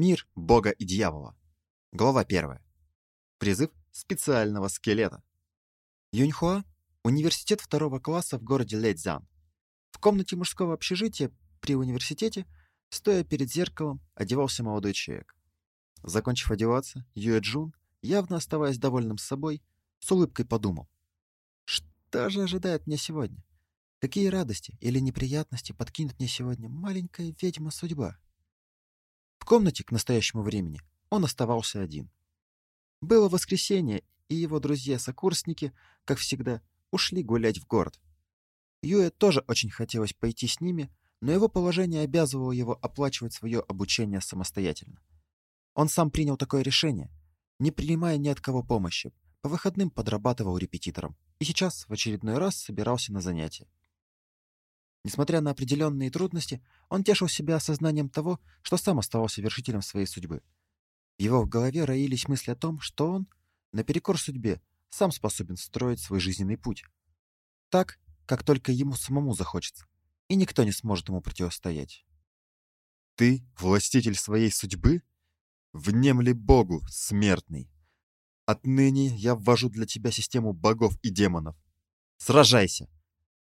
Мир Бога и Дьявола. Глава 1. Призыв специального скелета. Юньхуа – университет второго класса в городе Лэйцзян. В комнате мужского общежития при университете, стоя перед зеркалом, одевался молодой человек. Закончив одеваться, Юэ Джун, явно оставаясь довольным собой, с улыбкой подумал. Что же ожидает меня сегодня? Какие радости или неприятности подкинет мне сегодня маленькая ведьма-судьба? Комнате к настоящему времени он оставался один. Было воскресенье, и его друзья-сокурсники, как всегда, ушли гулять в город. Юэ тоже очень хотелось пойти с ними, но его положение обязывало его оплачивать свое обучение самостоятельно. Он сам принял такое решение, не принимая ни от кого помощи, по выходным подрабатывал репетитором и сейчас в очередной раз собирался на занятия. Несмотря на определенные трудности, он тешил себя осознанием того, что сам оставался вершителем своей судьбы. В его голове роились мысли о том, что он, наперекор судьбе, сам способен строить свой жизненный путь. Так, как только ему самому захочется, и никто не сможет ему противостоять. «Ты властитель своей судьбы? Внемли Богу, смертный! Отныне я ввожу для тебя систему богов и демонов. Сражайся!»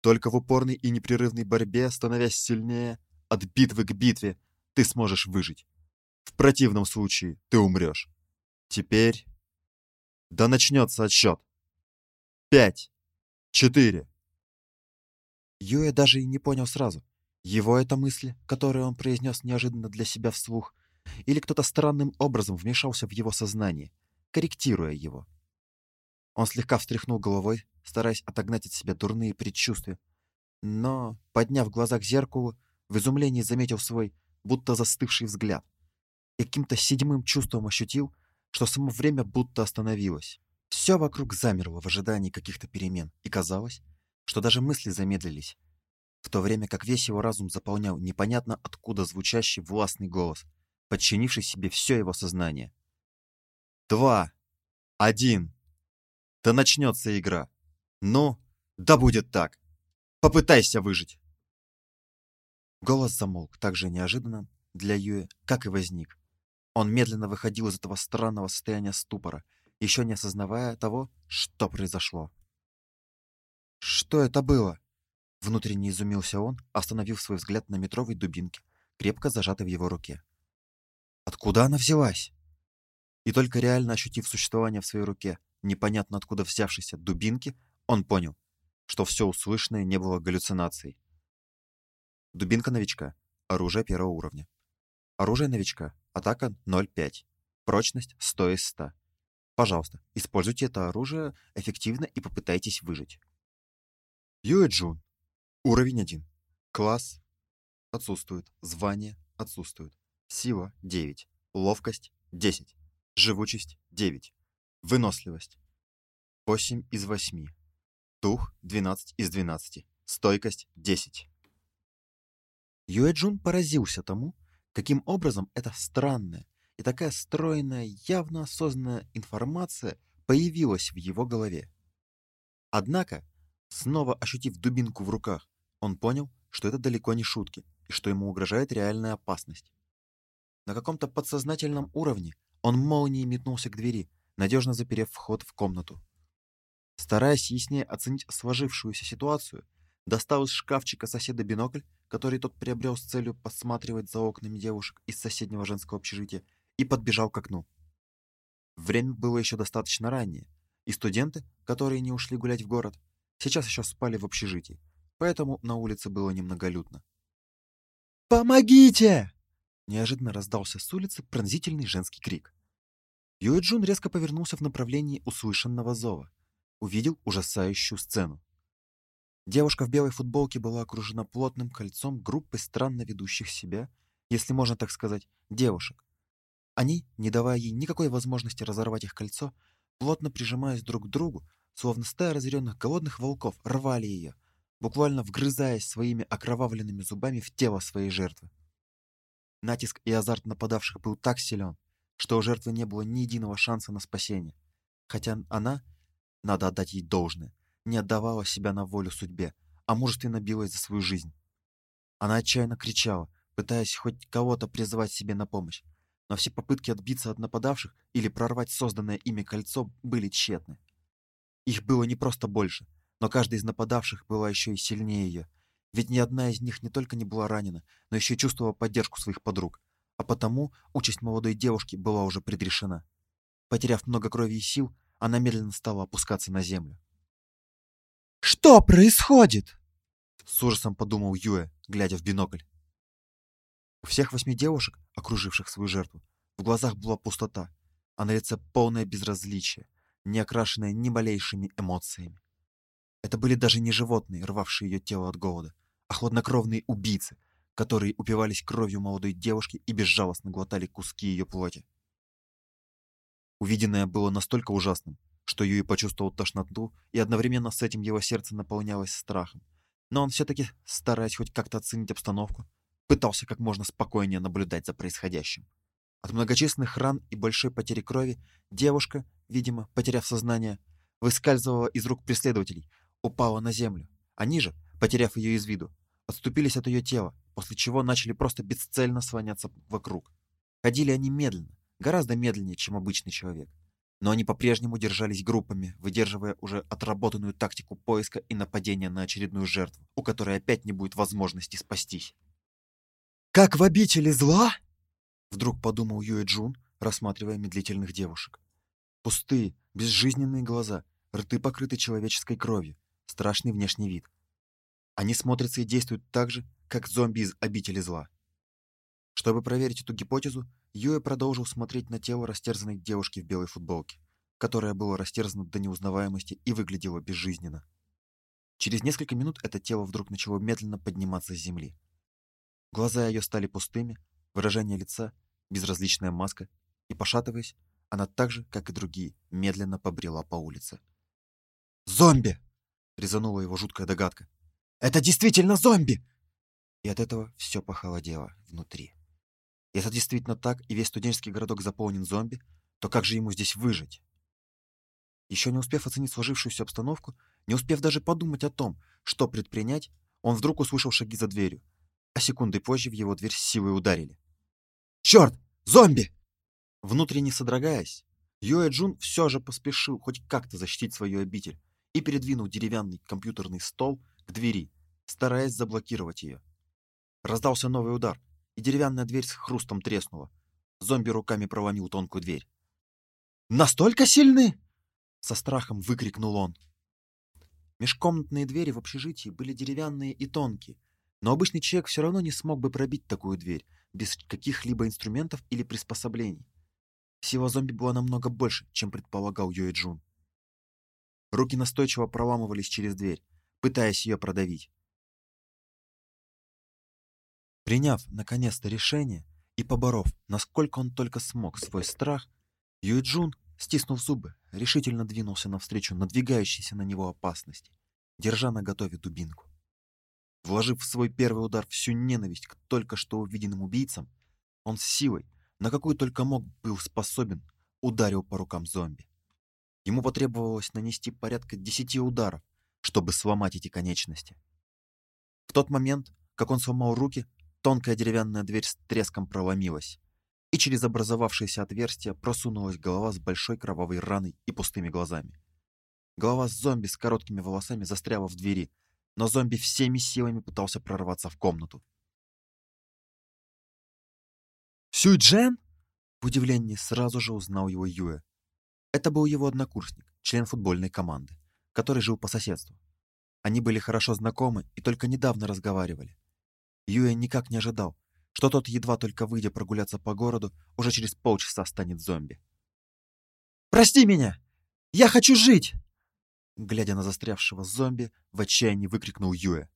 Только в упорной и непрерывной борьбе, становясь сильнее, от битвы к битве, ты сможешь выжить. В противном случае ты умрешь. Теперь... Да начнется отсчет. Пять. Четыре. Юэ даже и не понял сразу, его это мысли, которые он произнес неожиданно для себя вслух, или кто-то странным образом вмешался в его сознание, корректируя его. Он слегка встряхнул головой, стараясь отогнать от себя дурные предчувствия. Но, подняв глаза к зеркалу, в изумлении заметил свой, будто застывший взгляд. И каким-то седьмым чувством ощутил, что само время будто остановилось. Все вокруг замерло в ожидании каких-то перемен, и казалось, что даже мысли замедлились, в то время как весь его разум заполнял непонятно откуда звучащий властный голос, подчинивший себе все его сознание. «Два! Один!» Да начнется игра. Ну, да будет так. Попытайся выжить. Голос замолк так же неожиданно для Юэ, как и возник. Он медленно выходил из этого странного состояния ступора, еще не осознавая того, что произошло. Что это было? Внутренне изумился он, остановив свой взгляд на метровой дубинке, крепко зажатой в его руке. Откуда она взялась? И только реально ощутив существование в своей руке, непонятно откуда взявшейся дубинки, он понял, что все услышанное не было галлюцинацией. Дубинка новичка. Оружие первого уровня. Оружие новичка. Атака 0,5. Прочность 100 из 100. Пожалуйста, используйте это оружие эффективно и попытайтесь выжить. Юэ Джун. Уровень 1. Класс отсутствует. Звание отсутствует. Сила 9. Ловкость 10. Живучесть 9. Выносливость. 8 из 8. Дух 12 из 12. Стойкость 10. Юэджун поразился тому, каким образом эта странная и такая стройная, явно осознанная информация появилась в его голове. Однако, снова ощутив дубинку в руках, он понял, что это далеко не шутки и что ему угрожает реальная опасность. На каком-то подсознательном уровне он молнией метнулся к двери, надежно заперев вход в комнату. Стараясь яснее оценить сложившуюся ситуацию, достал из шкафчика соседа бинокль, который тот приобрел с целью посматривать за окнами девушек из соседнего женского общежития, и подбежал к окну. Время было еще достаточно раннее, и студенты, которые не ушли гулять в город, сейчас еще спали в общежитии, поэтому на улице было немноголюдно. «Помогите!» Неожиданно раздался с улицы пронзительный женский крик. Юэджун резко повернулся в направлении услышанного зова. Увидел ужасающую сцену. Девушка в белой футболке была окружена плотным кольцом группы странно ведущих себя, если можно так сказать, девушек. Они, не давая ей никакой возможности разорвать их кольцо, плотно прижимаясь друг к другу, словно стая разъяренных голодных волков, рвали ее, буквально вгрызаясь своими окровавленными зубами в тело своей жертвы. Натиск и азарт нападавших был так силен, что у жертвы не было ни единого шанса на спасение. Хотя она, надо отдать ей должное, не отдавала себя на волю судьбе, а мужественно билась за свою жизнь. Она отчаянно кричала, пытаясь хоть кого-то призвать себе на помощь. но все попытки отбиться от нападавших или прорвать созданное ими кольцо были тщетны. Их было не просто больше, но каждый из нападавших была еще и сильнее ее, ведь ни одна из них не только не была ранена, но еще чувствовала поддержку своих подруг, а потому участь молодой девушки была уже предрешена. Потеряв много крови и сил, она медленно стала опускаться на землю. «Что происходит?» С ужасом подумал Юэ, глядя в бинокль. У всех восьми девушек, окруживших свою жертву, в глазах была пустота, а на лице полное безразличие, не окрашенное ни малейшими эмоциями. Это были даже не животные, рвавшие ее тело от голода, а хладнокровные убийцы, которые упивались кровью молодой девушки и безжалостно глотали куски ее плоти. Увиденное было настолько ужасным, что Юи почувствовал тошноту, и одновременно с этим его сердце наполнялось страхом. Но он все-таки, стараясь хоть как-то оценить обстановку, пытался как можно спокойнее наблюдать за происходящим. От многочисленных ран и большой потери крови девушка, видимо, потеряв сознание, выскальзывала из рук преследователей, упала на землю. Они же, потеряв ее из виду, отступились от ее тела, после чего начали просто бесцельно слоняться вокруг. Ходили они медленно, гораздо медленнее, чем обычный человек. Но они по-прежнему держались группами, выдерживая уже отработанную тактику поиска и нападения на очередную жертву, у которой опять не будет возможности спастись. «Как в обители зла?» Вдруг подумал Юэ Джун, рассматривая медлительных девушек. Пустые, безжизненные глаза, рты покрыты человеческой кровью, страшный внешний вид. Они смотрятся и действуют так же, как зомби из обители зла. Чтобы проверить эту гипотезу, Юэ продолжил смотреть на тело растерзанной девушки в белой футболке, которая была растерзана до неузнаваемости и выглядела безжизненно. Через несколько минут это тело вдруг начало медленно подниматься с земли. Глаза ее стали пустыми, выражение лица безразличная маска, и пошатываясь, она так же, как и другие, медленно побрела по улице. Зомби, резанула его жуткая догадка. Это действительно зомби. И от этого все похолодело внутри. Если действительно так, и весь студенческий городок заполнен зомби, то как же ему здесь выжить? Еще не успев оценить сложившуюся обстановку, не успев даже подумать о том, что предпринять, он вдруг услышал шаги за дверью, а секунды позже в его дверь с силой ударили. «Черт! Зомби!» Внутренне содрогаясь, Юэ Джун все же поспешил хоть как-то защитить свою обитель и передвинул деревянный компьютерный стол к двери, стараясь заблокировать ее. Раздался новый удар, и деревянная дверь с хрустом треснула. Зомби руками проломил тонкую дверь. «Настолько сильны!» — со страхом выкрикнул он. Межкомнатные двери в общежитии были деревянные и тонкие, но обычный человек все равно не смог бы пробить такую дверь без каких-либо инструментов или приспособлений. Сила зомби была намного больше, чем предполагал Юэ Джун. Руки настойчиво проламывались через дверь, пытаясь ее продавить. Приняв, наконец-то, решение и поборов, насколько он только смог, свой страх, Юэ Джун, стиснув зубы, решительно двинулся навстречу надвигающейся на него опасности, держа на готове дубинку. Вложив в свой первый удар всю ненависть к только что увиденным убийцам, он с силой, на какую только мог был способен, ударил по рукам зомби. Ему потребовалось нанести порядка десяти ударов, чтобы сломать эти конечности. В тот момент, как он сломал руки, тонкая деревянная дверь с треском проломилась, и через образовавшееся отверстие просунулась голова с большой кровавой раной и пустыми глазами. Голова зомби с короткими волосами застряла в двери, но зомби всеми силами пытался прорваться в комнату. «Сюйджен?» В удивлении сразу же узнал его Юэ. Это был его однокурсник, член футбольной команды, который жил по соседству. Они были хорошо знакомы и только недавно разговаривали. Юэ никак не ожидал, что тот, едва только выйдя прогуляться по городу, уже через полчаса станет зомби. «Прости меня! Я хочу жить!» Глядя на застрявшего зомби, в отчаянии выкрикнул Юэ.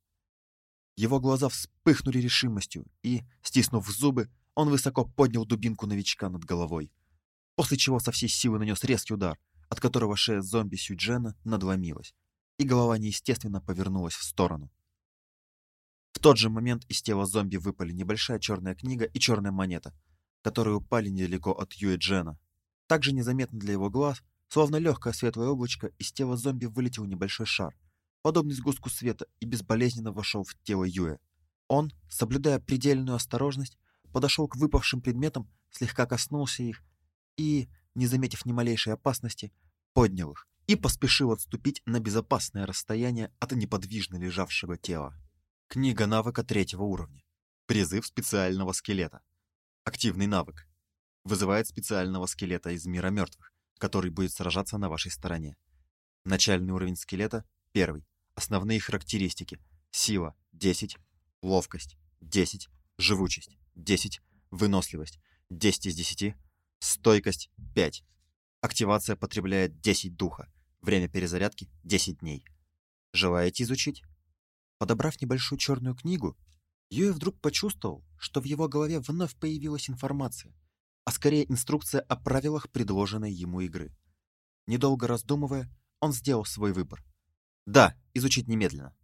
Его глаза вспыхнули решимостью, и, стиснув зубы, он высоко поднял дубинку новичка над головой, после чего со всей силы нанес резкий удар, от которого шея зомби Сюджена надломилась, и голова неестественно повернулась в сторону. В тот же момент из тела зомби выпали небольшая черная книга и черная монета, которые упали недалеко от Юэ Джена. Также незаметно для его глаз Словно легкое светлое облачко, из тела зомби вылетел небольшой шар, подобный сгустку света, и безболезненно вошел в тело Юэ. Он, соблюдая предельную осторожность, подошел к выпавшим предметам, слегка коснулся их и, не заметив ни малейшей опасности, поднял их и поспешил отступить на безопасное расстояние от неподвижно лежавшего тела. Книга навыка третьего уровня. Призыв специального скелета. Активный навык. Вызывает специального скелета из мира мертвых, который будет сражаться на вашей стороне. Начальный уровень скелета – первый. Основные характеристики. Сила – 10, ловкость – 10, живучесть – 10, выносливость – 10 из 10, стойкость – 5. Активация потребляет 10 духа. Время перезарядки – 10 дней. Желаете изучить? Подобрав небольшую черную книгу, Юэ вдруг почувствовал, что в его голове вновь появилась информация, а скорее инструкция о правилах предложенной ему игры. Недолго раздумывая, он сделал свой выбор. Да, изучить немедленно.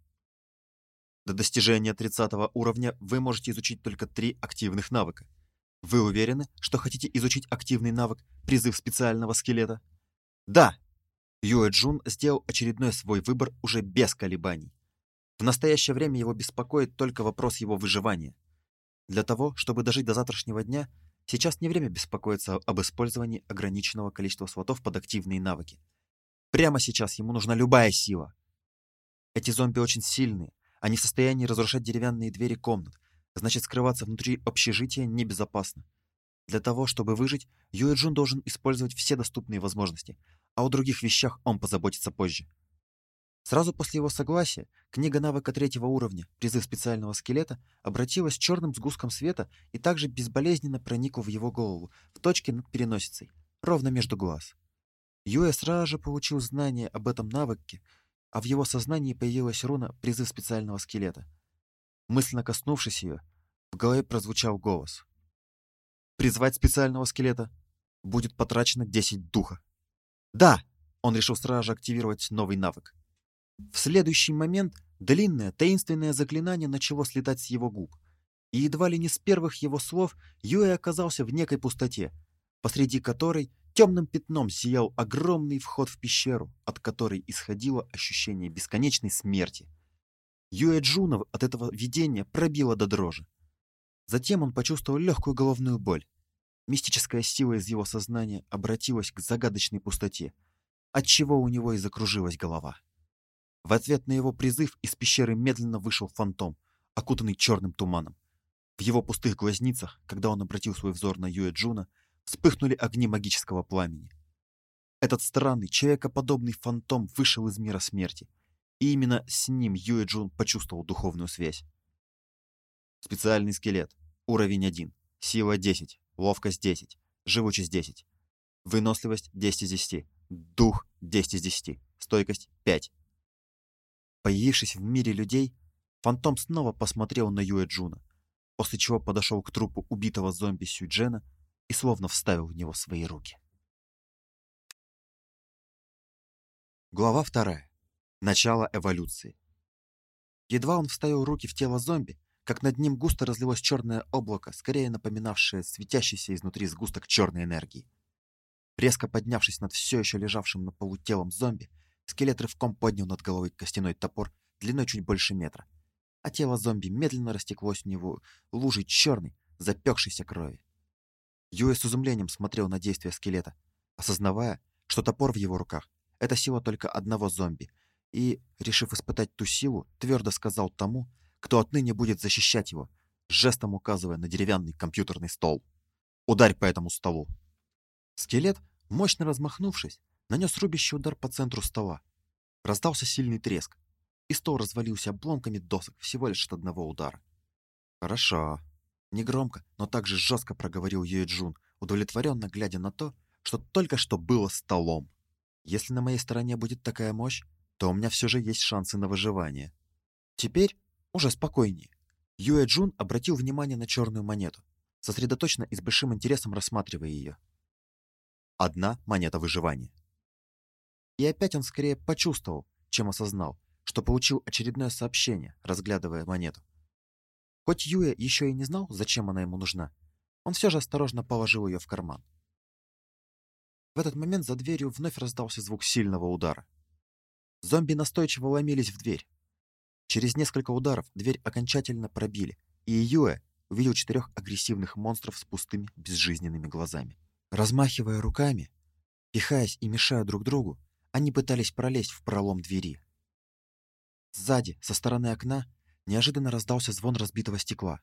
До достижения 30 уровня вы можете изучить только три активных навыка. Вы уверены, что хотите изучить активный навык «Призыв специального скелета»? Да! Юэ Джун сделал очередной свой выбор уже без колебаний. В настоящее время его беспокоит только вопрос его выживания. Для того, чтобы дожить до завтрашнего дня, сейчас не время беспокоиться об использовании ограниченного количества слотов под активные навыки. Прямо сейчас ему нужна любая сила. Эти зомби очень сильные, они в состоянии разрушать деревянные двери комнат, значит скрываться внутри общежития небезопасно. Для того, чтобы выжить, Юэ Джун должен использовать все доступные возможности, а о других вещах он позаботится позже. Сразу после его согласия книга навыка третьего уровня «Призыв специального скелета» обратилась черным сгустком света и также безболезненно проникла в его голову, в точке над переносицей, ровно между глаз. Юэ сразу же получил знание об этом навыке, а в его сознании появилась руна «Призыв специального скелета». Мысленно коснувшись ее, в голове прозвучал голос. «Призвать специального скелета. Будет потрачено 10 духа». «Да!» Он решил сразу же активировать новый навык. В следующий момент длинное таинственное заклинание начало слетать с его губ, и едва ли не с первых его слов Юэ оказался в некой пустоте, посреди которой темным пятном сиял огромный вход в пещеру, от которой исходило ощущение бесконечной смерти. Юэ Джунов от этого видения пробило до дрожи. Затем он почувствовал легкую головную боль. Мистическая сила из его сознания обратилась к загадочной пустоте, отчего у него и закружилась голова. В ответ на его призыв из пещеры медленно вышел фантом, окутанный черным туманом. В его пустых глазницах, когда он обратил свой взор на Юэ Джуна, вспыхнули огни магического пламени. Этот странный, человекоподобный фантом вышел из мира смерти, и именно с ним Юэ Джун почувствовал духовную связь. Специальный скелет. Уровень 1. Сила 10. Ловкость 10. Живучесть 10. Выносливость 10 из 10. Дух 10 из 10. Стойкость 5. Появившись в мире людей, фантом снова посмотрел на Юэ Джуна, после чего подошел к трупу убитого зомби Сюджена и словно вставил в него свои руки. Глава вторая. Начало эволюции. Едва он вставил руки в тело зомби, как над ним густо разлилось черное облако, скорее напоминавшее светящийся изнутри сгусток черной энергии. Резко поднявшись над все еще лежавшим на полу телом зомби, Скелет рывком поднял над головой костяной топор длиной чуть больше метра, а тело зомби медленно растеклось в него лужей черной, запекшейся крови. Юэ с изумлением смотрел на действия скелета, осознавая, что топор в его руках — это сила только одного зомби, и, решив испытать ту силу, твердо сказал тому, кто отныне будет защищать его, жестом указывая на деревянный компьютерный стол. «Ударь по этому столу!» Скелет, мощно размахнувшись, нанес рубящий удар по центру стола. Раздался сильный треск, и стол развалился обломками досок всего лишь от одного удара. «Хорошо». Негромко, но также жестко проговорил Юэ Джун, удовлетворенно глядя на то, что только что было столом. «Если на моей стороне будет такая мощь, то у меня все же есть шансы на выживание». Теперь уже спокойнее. Юэ Джун обратил внимание на черную монету, сосредоточенно и с большим интересом рассматривая ее. Одна монета выживания. И опять он скорее почувствовал, чем осознал, что получил очередное сообщение, разглядывая монету. Хоть Юэ еще и не знал, зачем она ему нужна, он все же осторожно положил ее в карман. В этот момент за дверью вновь раздался звук сильного удара. Зомби настойчиво ломились в дверь. Через несколько ударов дверь окончательно пробили, и Юэ, увидел четырех агрессивных монстров с пустыми, безжизненными глазами. Размахивая руками, пихаясь и мешая друг другу, они пытались пролезть в пролом двери. Сзади, со стороны окна, неожиданно раздался звон разбитого стекла.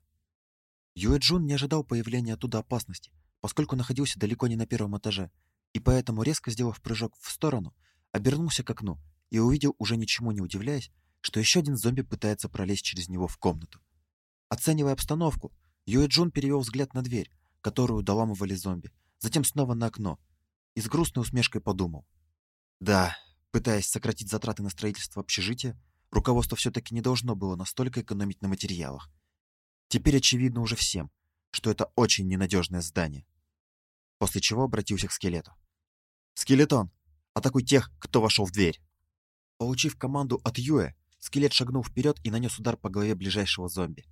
Юэ Джун не ожидал появления оттуда опасности, поскольку находился далеко не на первом этаже, и поэтому, резко сделав прыжок в сторону, обернулся к окну и увидел, уже ничему не удивляясь, что еще один зомби пытается пролезть через него в комнату. Оценивая обстановку, Юэ Джун перевел взгляд на дверь, которую доламывали зомби, затем снова на окно, и с грустной усмешкой подумал. Да, пытаясь сократить затраты на строительство общежития, руководство все-таки не должно было настолько экономить на материалах. Теперь очевидно уже всем, что это очень ненадежное здание. После чего обратился к скелету. «Скелетон, атакуй тех, кто вошел в дверь!» Получив команду от Юэ, скелет шагнул вперед и нанес удар по голове ближайшего зомби.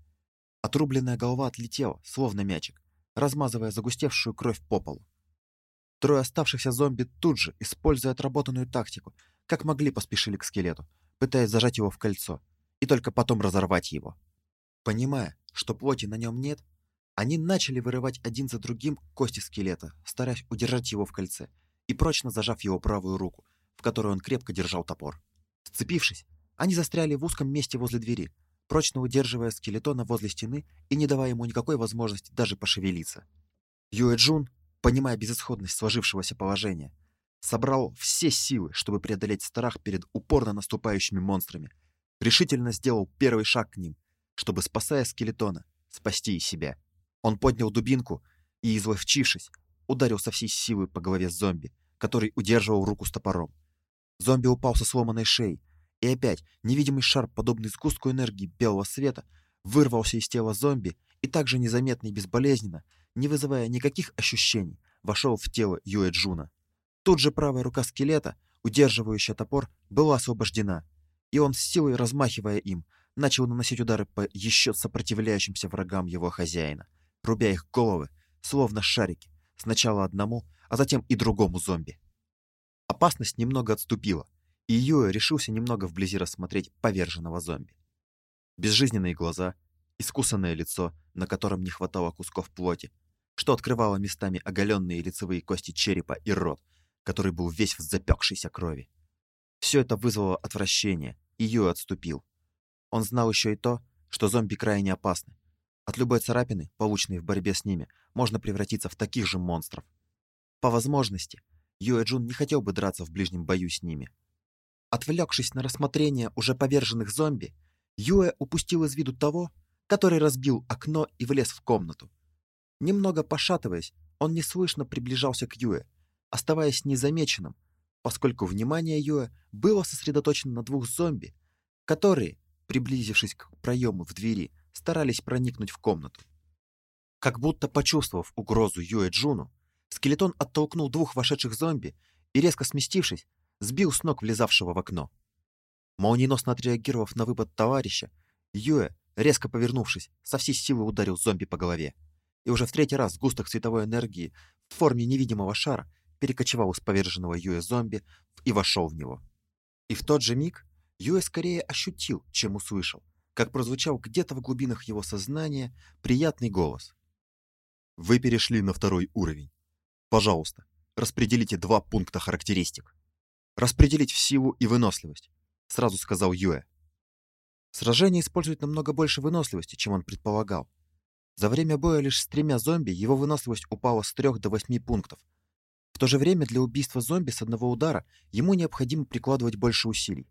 Отрубленная голова отлетела, словно мячик, размазывая загустевшую кровь по полу. Трое оставшихся зомби тут же, используя отработанную тактику, как могли поспешили к скелету, пытаясь зажать его в кольцо, и только потом разорвать его. Понимая, что плоти на нем нет, они начали вырывать один за другим кости скелета, стараясь удержать его в кольце и прочно зажав его правую руку, в которой он крепко держал топор. Сцепившись, они застряли в узком месте возле двери, прочно удерживая скелетона возле стены и не давая ему никакой возможности даже пошевелиться. Юэ Джун, понимая безысходность сложившегося положения, собрал все силы, чтобы преодолеть страх перед упорно наступающими монстрами, решительно сделал первый шаг к ним, чтобы, спасая скелетона, спасти и себя. Он поднял дубинку и, изловчившись, ударил со всей силы по голове зомби, который удерживал руку с топором. Зомби упал со сломанной шеей, и опять невидимый шар, подобный сгустку энергии белого света, вырвался из тела зомби и также незаметно и безболезненно, не вызывая никаких ощущений, вошел в тело Юэ Джуна. Тут же правая рука скелета, удерживающая топор, была освобождена, и он с силой размахивая им, начал наносить удары по еще сопротивляющимся врагам его хозяина, рубя их головы, словно шарики, сначала одному, а затем и другому зомби. Опасность немного отступила, и Юэ решился немного вблизи рассмотреть поверженного зомби. Безжизненные глаза, искусанное лицо, на котором не хватало кусков плоти, что открывало местами оголенные лицевые кости черепа и рот, который был весь в запекшейся крови. Все это вызвало отвращение, и Юэ отступил. Он знал еще и то, что зомби крайне опасны. От любой царапины, полученной в борьбе с ними, можно превратиться в таких же монстров. По возможности, Юэ Джун не хотел бы драться в ближнем бою с ними. Отвлекшись на рассмотрение уже поверженных зомби, Юэ упустил из виду того, который разбил окно и влез в комнату. Немного пошатываясь, он неслышно приближался к Юэ, оставаясь незамеченным, поскольку внимание Юэ было сосредоточено на двух зомби, которые, приблизившись к проему в двери, старались проникнуть в комнату. Как будто почувствовав угрозу Юэ Джуну, скелетон оттолкнул двух вошедших зомби и, резко сместившись, сбил с ног влезавшего в окно. Молниеносно отреагировав на выпад товарища, Юэ, резко повернувшись, со всей силы ударил зомби по голове. И уже в третий раз сгусток цветовой энергии в форме невидимого шара перекочевал из поверженного Юэ зомби и вошел в него. И в тот же миг Юэ скорее ощутил, чем услышал, как прозвучал где-то в глубинах его сознания приятный голос. Вы перешли на второй уровень. Пожалуйста, распределите два пункта характеристик. Распределить в силу и выносливость, сразу сказал Юэ. Сражение использует намного больше выносливости, чем он предполагал. За время боя лишь с тремя зомби его выносливость упала с 3 до 8 пунктов. В то же время для убийства зомби с одного удара ему необходимо прикладывать больше усилий.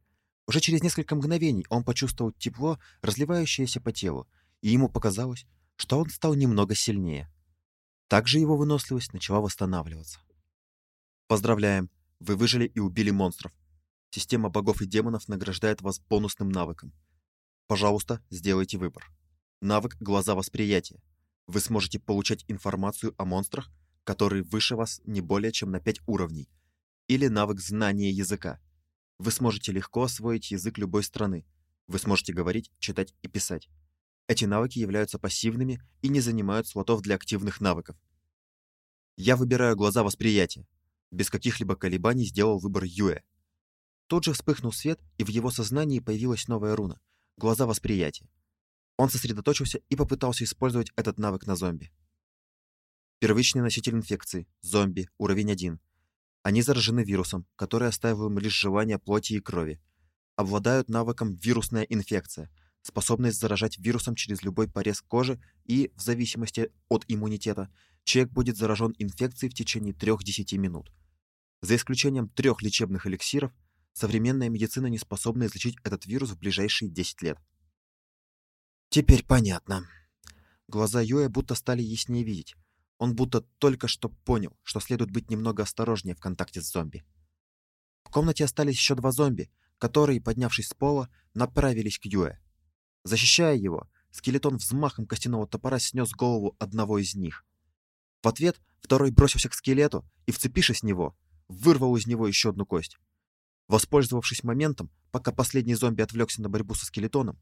Уже через несколько мгновений он почувствовал тепло, разливающееся по телу, и ему показалось, что он стал немного сильнее. Также его выносливость начала восстанавливаться. Поздравляем, вы выжили и убили монстров. Система богов и демонов награждает вас бонусным навыком. Пожалуйста, сделайте выбор. Навык глаза восприятия. Вы сможете получать информацию о монстрах, которые выше вас не более чем на 5 уровней. Или навык знания языка. Вы сможете легко освоить язык любой страны. Вы сможете говорить, читать и писать. Эти навыки являются пассивными и не занимают слотов для активных навыков. Я выбираю глаза восприятия. Без каких-либо колебаний сделал выбор Юэ. Тут же вспыхнул свет, и в его сознании появилась новая руна глаза восприятия. Он сосредоточился и попытался использовать этот навык на зомби. Первичный носитель инфекции, зомби, уровень 1. Они заражены вирусом, который оставил им лишь желание плоти и крови. Обладают навыком вирусная инфекция, способность заражать вирусом через любой порез кожи и, в зависимости от иммунитета, человек будет заражен инфекцией в течение 3-10 минут. За исключением трех лечебных эликсиров, современная медицина не способна излечить этот вирус в ближайшие 10 лет. Теперь понятно. Глаза Юэ будто стали яснее видеть. Он будто только что понял, что следует быть немного осторожнее в контакте с зомби. В комнате остались еще два зомби, которые, поднявшись с пола, направились к Юэ. Защищая его, скелетон взмахом костяного топора снес голову одного из них. В ответ второй бросился к скелету и, вцепившись в него, вырвал из него еще одну кость. Воспользовавшись моментом, пока последний зомби отвлекся на борьбу со скелетоном,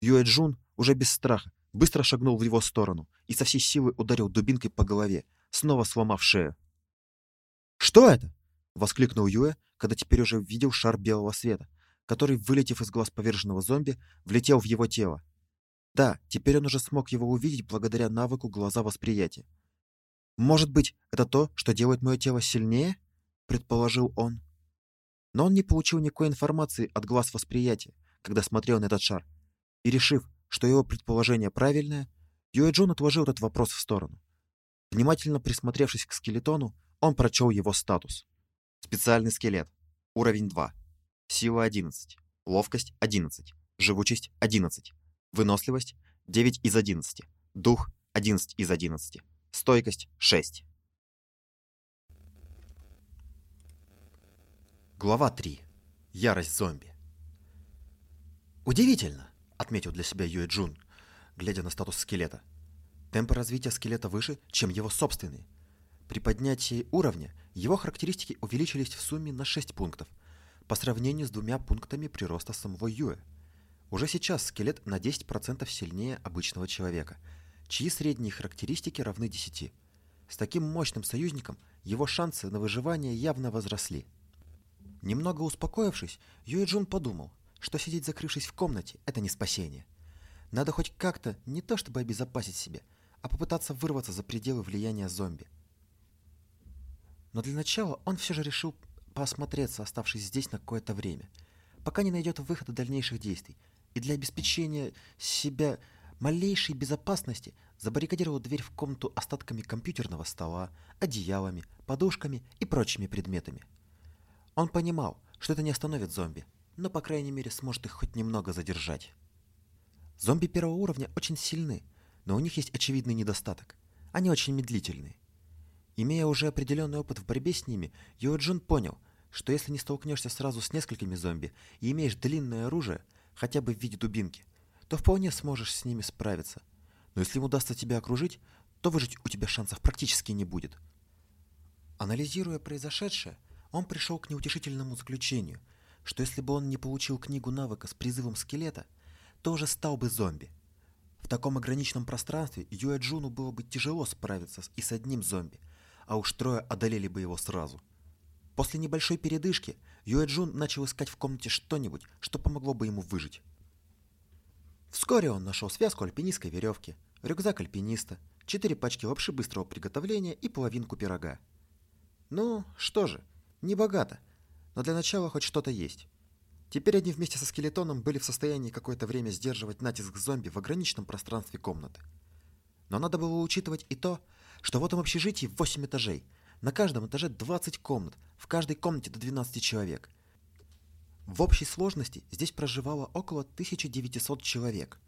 Юэ Джун уже без страха быстро шагнул в его сторону и со всей силы ударил дубинкой по голове, снова сломав шею. «Что это?» — воскликнул Юэ, когда теперь уже видел шар белого света, который, вылетев из глаз поверженного зомби, влетел в его тело. Да, теперь он уже смог его увидеть благодаря навыку глаза восприятия. «Может быть, это то, что делает мое тело сильнее?» — предположил он. Но он не получил никакой информации от глаз восприятия, когда смотрел на этот шар. И решив, что его предположение правильное, Юэ Джон отложил этот вопрос в сторону. Внимательно присмотревшись к скелетону, он прочел его статус. Специальный скелет. Уровень 2. Сила 11. Ловкость 11. Живучесть 11. Выносливость 9 из 11. Дух 11 из 11. Стойкость 6. Глава 3. Ярость зомби. Удивительно, отметил для себя Юэ Джун, глядя на статус скелета. Темпы развития скелета выше, чем его собственные. При поднятии уровня его характеристики увеличились в сумме на 6 пунктов, по сравнению с двумя пунктами прироста самого Юэ. Уже сейчас скелет на 10% сильнее обычного человека, чьи средние характеристики равны 10. С таким мощным союзником его шансы на выживание явно возросли. Немного успокоившись, Юэ Джун подумал, что сидеть закрывшись в комнате – это не спасение. Надо хоть как-то не то чтобы обезопасить себя, а попытаться вырваться за пределы влияния зомби. Но для начала он все же решил поосмотреться, оставшись здесь на какое-то время, пока не найдет выхода дальнейших действий, и для обеспечения себя малейшей безопасности забаррикадировал дверь в комнату остатками компьютерного стола, одеялами, подушками и прочими предметами. Он понимал, что это не остановит зомби, но, по крайней мере, сможет их хоть немного задержать. Зомби первого уровня очень сильны, но у них есть очевидный недостаток. Они очень медлительные. Имея уже определенный опыт в борьбе с ними, Юэджин понял, что если не столкнешься сразу с несколькими зомби и имеешь длинное оружие, хотя бы в виде дубинки, то вполне сможешь с ними справиться. Но если им удастся тебя окружить, то выжить у тебя шансов практически не будет. Анализируя произошедшее, он пришел к неутешительному заключению – что если бы он не получил книгу навыка с призывом скелета, то уже стал бы зомби. В таком ограниченном пространстве Юэ Джуну было бы тяжело справиться и с одним зомби, а уж трое одолели бы его сразу. После небольшой передышки Юэ Джун начал искать в комнате что-нибудь, что помогло бы ему выжить. Вскоре он нашел связку альпинистской веревки, рюкзак альпиниста, четыре пачки лапши быстрого приготовления и половинку пирога. Ну, что же, не богато, но для начала хоть что-то есть. Теперь они вместе со скелетоном были в состоянии какое-то время сдерживать натиск зомби в ограниченном пространстве комнаты. Но надо было учитывать и то, что в этом общежитии 8 этажей. На каждом этаже 20 комнат, в каждой комнате до 12 человек. В общей сложности здесь проживало около 1900 человек.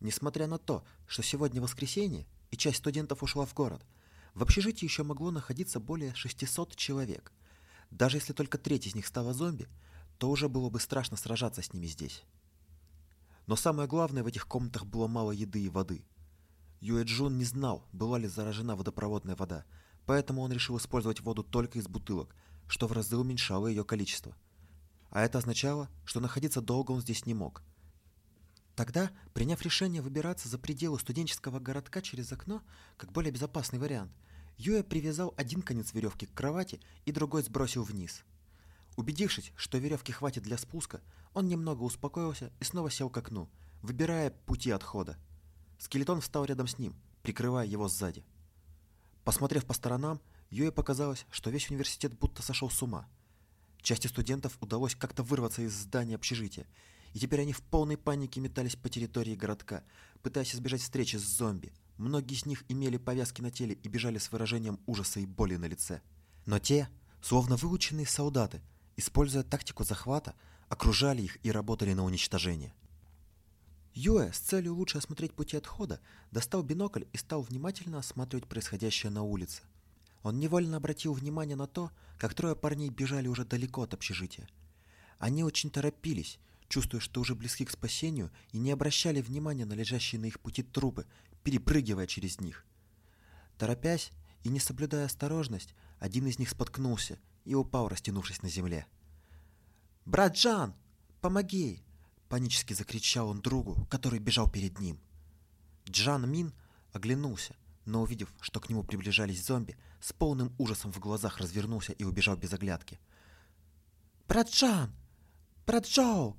Несмотря на то, что сегодня воскресенье и часть студентов ушла в город, в общежитии еще могло находиться более 600 человек – даже если только треть из них стала зомби, то уже было бы страшно сражаться с ними здесь. Но самое главное, в этих комнатах было мало еды и воды. Юэ Джун не знал, была ли заражена водопроводная вода, поэтому он решил использовать воду только из бутылок, что в разы уменьшало ее количество. А это означало, что находиться долго он здесь не мог. Тогда, приняв решение выбираться за пределы студенческого городка через окно, как более безопасный вариант – Юэ привязал один конец веревки к кровати и другой сбросил вниз. Убедившись, что веревки хватит для спуска, он немного успокоился и снова сел к окну, выбирая пути отхода. Скелетон встал рядом с ним, прикрывая его сзади. Посмотрев по сторонам, Юе показалось, что весь университет будто сошел с ума. Части студентов удалось как-то вырваться из здания общежития, и теперь они в полной панике метались по территории городка, пытаясь избежать встречи с зомби. Многие из них имели повязки на теле и бежали с выражением ужаса и боли на лице. Но те, словно выученные солдаты, используя тактику захвата, окружали их и работали на уничтожение. Юэ с целью лучше осмотреть пути отхода достал бинокль и стал внимательно осматривать происходящее на улице. Он невольно обратил внимание на то, как трое парней бежали уже далеко от общежития. Они очень торопились, чувствуя, что уже близки к спасению, и не обращали внимания на лежащие на их пути трупы, перепрыгивая через них. Торопясь и не соблюдая осторожность, один из них споткнулся и упал, растянувшись на земле. «Брат Джан, помоги!» — панически закричал он другу, который бежал перед ним. Джан Мин оглянулся, но увидев, что к нему приближались зомби, с полным ужасом в глазах развернулся и убежал без оглядки. «Брат Джан! Брат Джоу!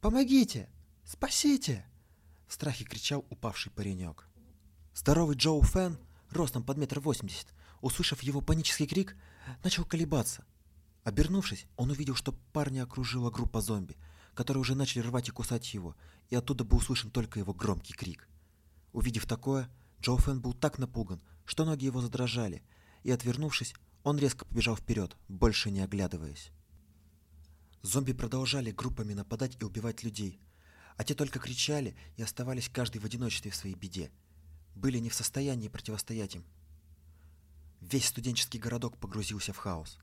Помогите! Спасите!» Страхе кричал упавший паренек. Здоровый Джоу Фэн, ростом под метр восемьдесят, услышав его панический крик, начал колебаться. Обернувшись, он увидел, что парня окружила группа зомби, которые уже начали рвать и кусать его, и оттуда был услышан только его громкий крик. Увидев такое, Джоу Фэн был так напуган, что ноги его задрожали, и, отвернувшись, он резко побежал вперед, больше не оглядываясь. Зомби продолжали группами нападать и убивать людей, а те только кричали и оставались каждый в одиночестве в своей беде. Были не в состоянии противостоять им. Весь студенческий городок погрузился в хаос.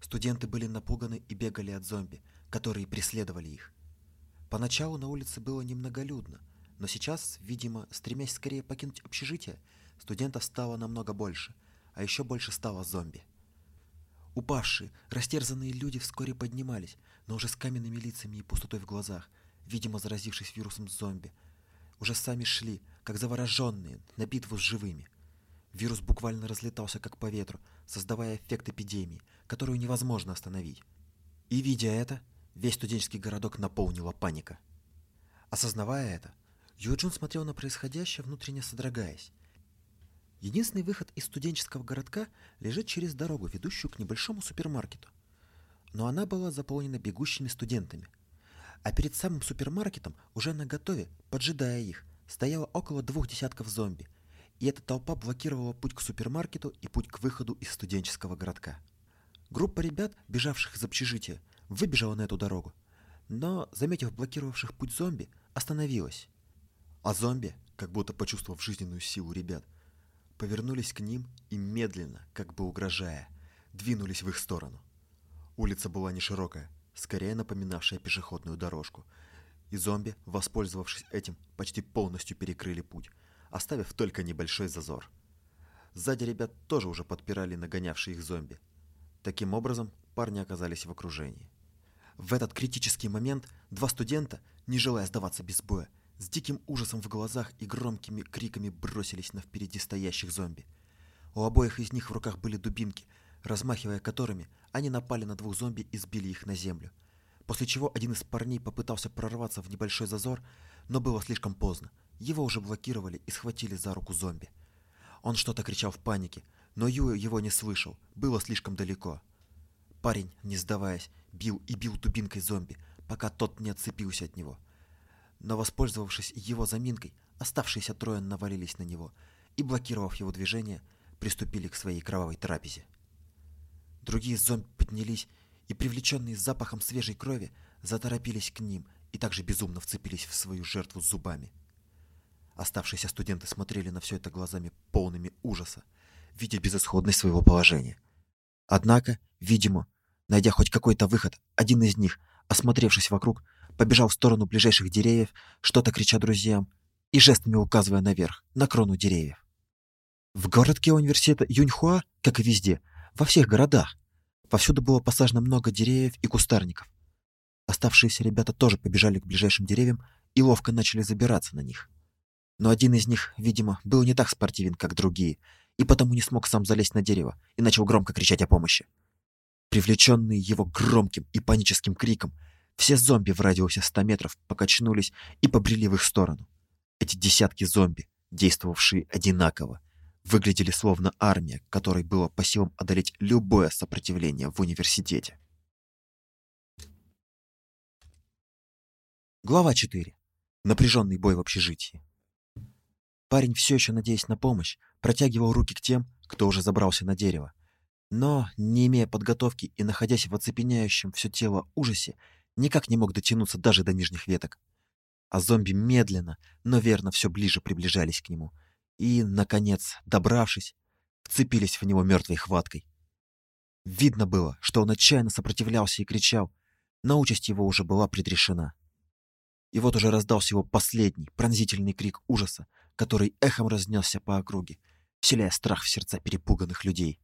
Студенты были напуганы и бегали от зомби, которые преследовали их. Поначалу на улице было немноголюдно, но сейчас, видимо, стремясь скорее покинуть общежитие, студентов стало намного больше, а еще больше стало зомби. Упавшие, растерзанные люди вскоре поднимались, но уже с каменными лицами и пустотой в глазах, видимо, заразившись вирусом зомби. Уже сами шли, как завороженные, на битву с живыми. Вирус буквально разлетался как по ветру, создавая эффект эпидемии, которую невозможно остановить. И, видя это, весь студенческий городок наполнила паника. Осознавая это, Юджун смотрел на происходящее, внутренне содрогаясь. Единственный выход из студенческого городка лежит через дорогу, ведущую к небольшому супермаркету. Но она была заполнена бегущими студентами. А перед самым супермаркетом, уже на готове, поджидая их, стояло около двух десятков зомби, и эта толпа блокировала путь к супермаркету и путь к выходу из студенческого городка. Группа ребят, бежавших из общежития, выбежала на эту дорогу, но, заметив блокировавших путь зомби, остановилась. А зомби, как будто почувствовав жизненную силу ребят, повернулись к ним и медленно, как бы угрожая, двинулись в их сторону. Улица была не широкая, скорее напоминавшая пешеходную дорожку, и зомби, воспользовавшись этим, почти полностью перекрыли путь, оставив только небольшой зазор. Сзади ребят тоже уже подпирали нагонявшие их зомби. Таким образом, парни оказались в окружении. В этот критический момент два студента, не желая сдаваться без боя, с диким ужасом в глазах и громкими криками бросились на впереди стоящих зомби. У обоих из них в руках были дубинки, размахивая которыми, они напали на двух зомби и сбили их на землю. После чего один из парней попытался прорваться в небольшой зазор, но было слишком поздно. Его уже блокировали и схватили за руку зомби. Он что-то кричал в панике, но Юэ его не слышал, было слишком далеко. Парень, не сдаваясь, бил и бил дубинкой зомби, пока тот не отцепился от него. Но воспользовавшись его заминкой, оставшиеся трое навалились на него и, блокировав его движение, приступили к своей кровавой трапезе. Другие зомби поднялись и, привлеченные запахом свежей крови, заторопились к ним и также безумно вцепились в свою жертву зубами. Оставшиеся студенты смотрели на все это глазами полными ужаса, видя безысходность своего положения. Однако, видимо, найдя хоть какой-то выход, один из них, осмотревшись вокруг, побежал в сторону ближайших деревьев, что-то крича друзьям и жестами указывая наверх, на крону деревьев. В городке университета Юньхуа, как и везде, во всех городах, повсюду было посажено много деревьев и кустарников. Оставшиеся ребята тоже побежали к ближайшим деревьям и ловко начали забираться на них. Но один из них, видимо, был не так спортивен, как другие, и потому не смог сам залезть на дерево и начал громко кричать о помощи. Привлеченные его громким и паническим криком, все зомби в радиусе 100 метров покачнулись и побрели в их сторону. Эти десятки зомби, действовавшие одинаково, выглядели словно армия, которой было по силам одолеть любое сопротивление в университете. Глава 4. Напряженный бой в общежитии. Парень, все еще надеясь на помощь, протягивал руки к тем, кто уже забрался на дерево. Но, не имея подготовки и находясь в оцепеняющем все тело ужасе, никак не мог дотянуться даже до нижних веток. А зомби медленно, но верно все ближе приближались к нему. И, наконец, добравшись, вцепились в него мертвой хваткой. Видно было, что он отчаянно сопротивлялся и кричал, но участь его уже была предрешена. И вот уже раздался его последний, пронзительный крик ужаса, который эхом разнесся по округе, вселяя страх в сердца перепуганных людей.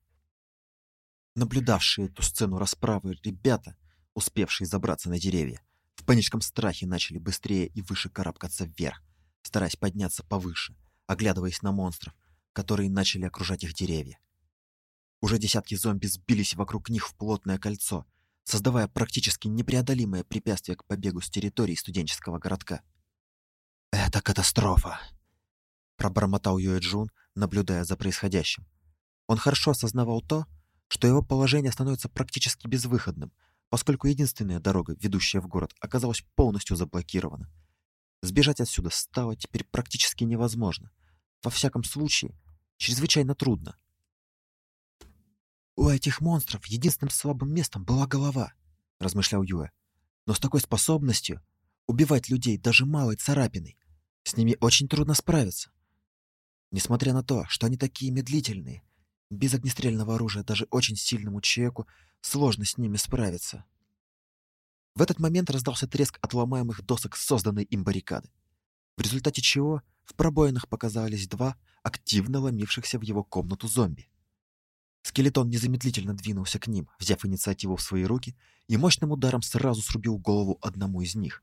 Наблюдавшие эту сцену расправы ребята, успевшие забраться на деревья, в паническом страхе начали быстрее и выше карабкаться вверх, стараясь подняться повыше, оглядываясь на монстров, которые начали окружать их деревья. Уже десятки зомби сбились вокруг них в плотное кольцо, создавая практически непреодолимое препятствие к побегу с территории студенческого городка. «Это катастрофа!» пробормотал Юэ Джун, наблюдая за происходящим. Он хорошо осознавал то, что его положение становится практически безвыходным, поскольку единственная дорога, ведущая в город, оказалась полностью заблокирована. Сбежать отсюда стало теперь практически невозможно. Во всяком случае, чрезвычайно трудно. «У этих монстров единственным слабым местом была голова», — размышлял Юэ. «Но с такой способностью убивать людей даже малой царапиной, с ними очень трудно справиться. Несмотря на то, что они такие медлительные, без огнестрельного оружия даже очень сильному человеку сложно с ними справиться. В этот момент раздался треск отломаемых досок созданной им баррикады, в результате чего в пробоинах показались два активно ломившихся в его комнату зомби. Скелетон незамедлительно двинулся к ним, взяв инициативу в свои руки, и мощным ударом сразу срубил голову одному из них.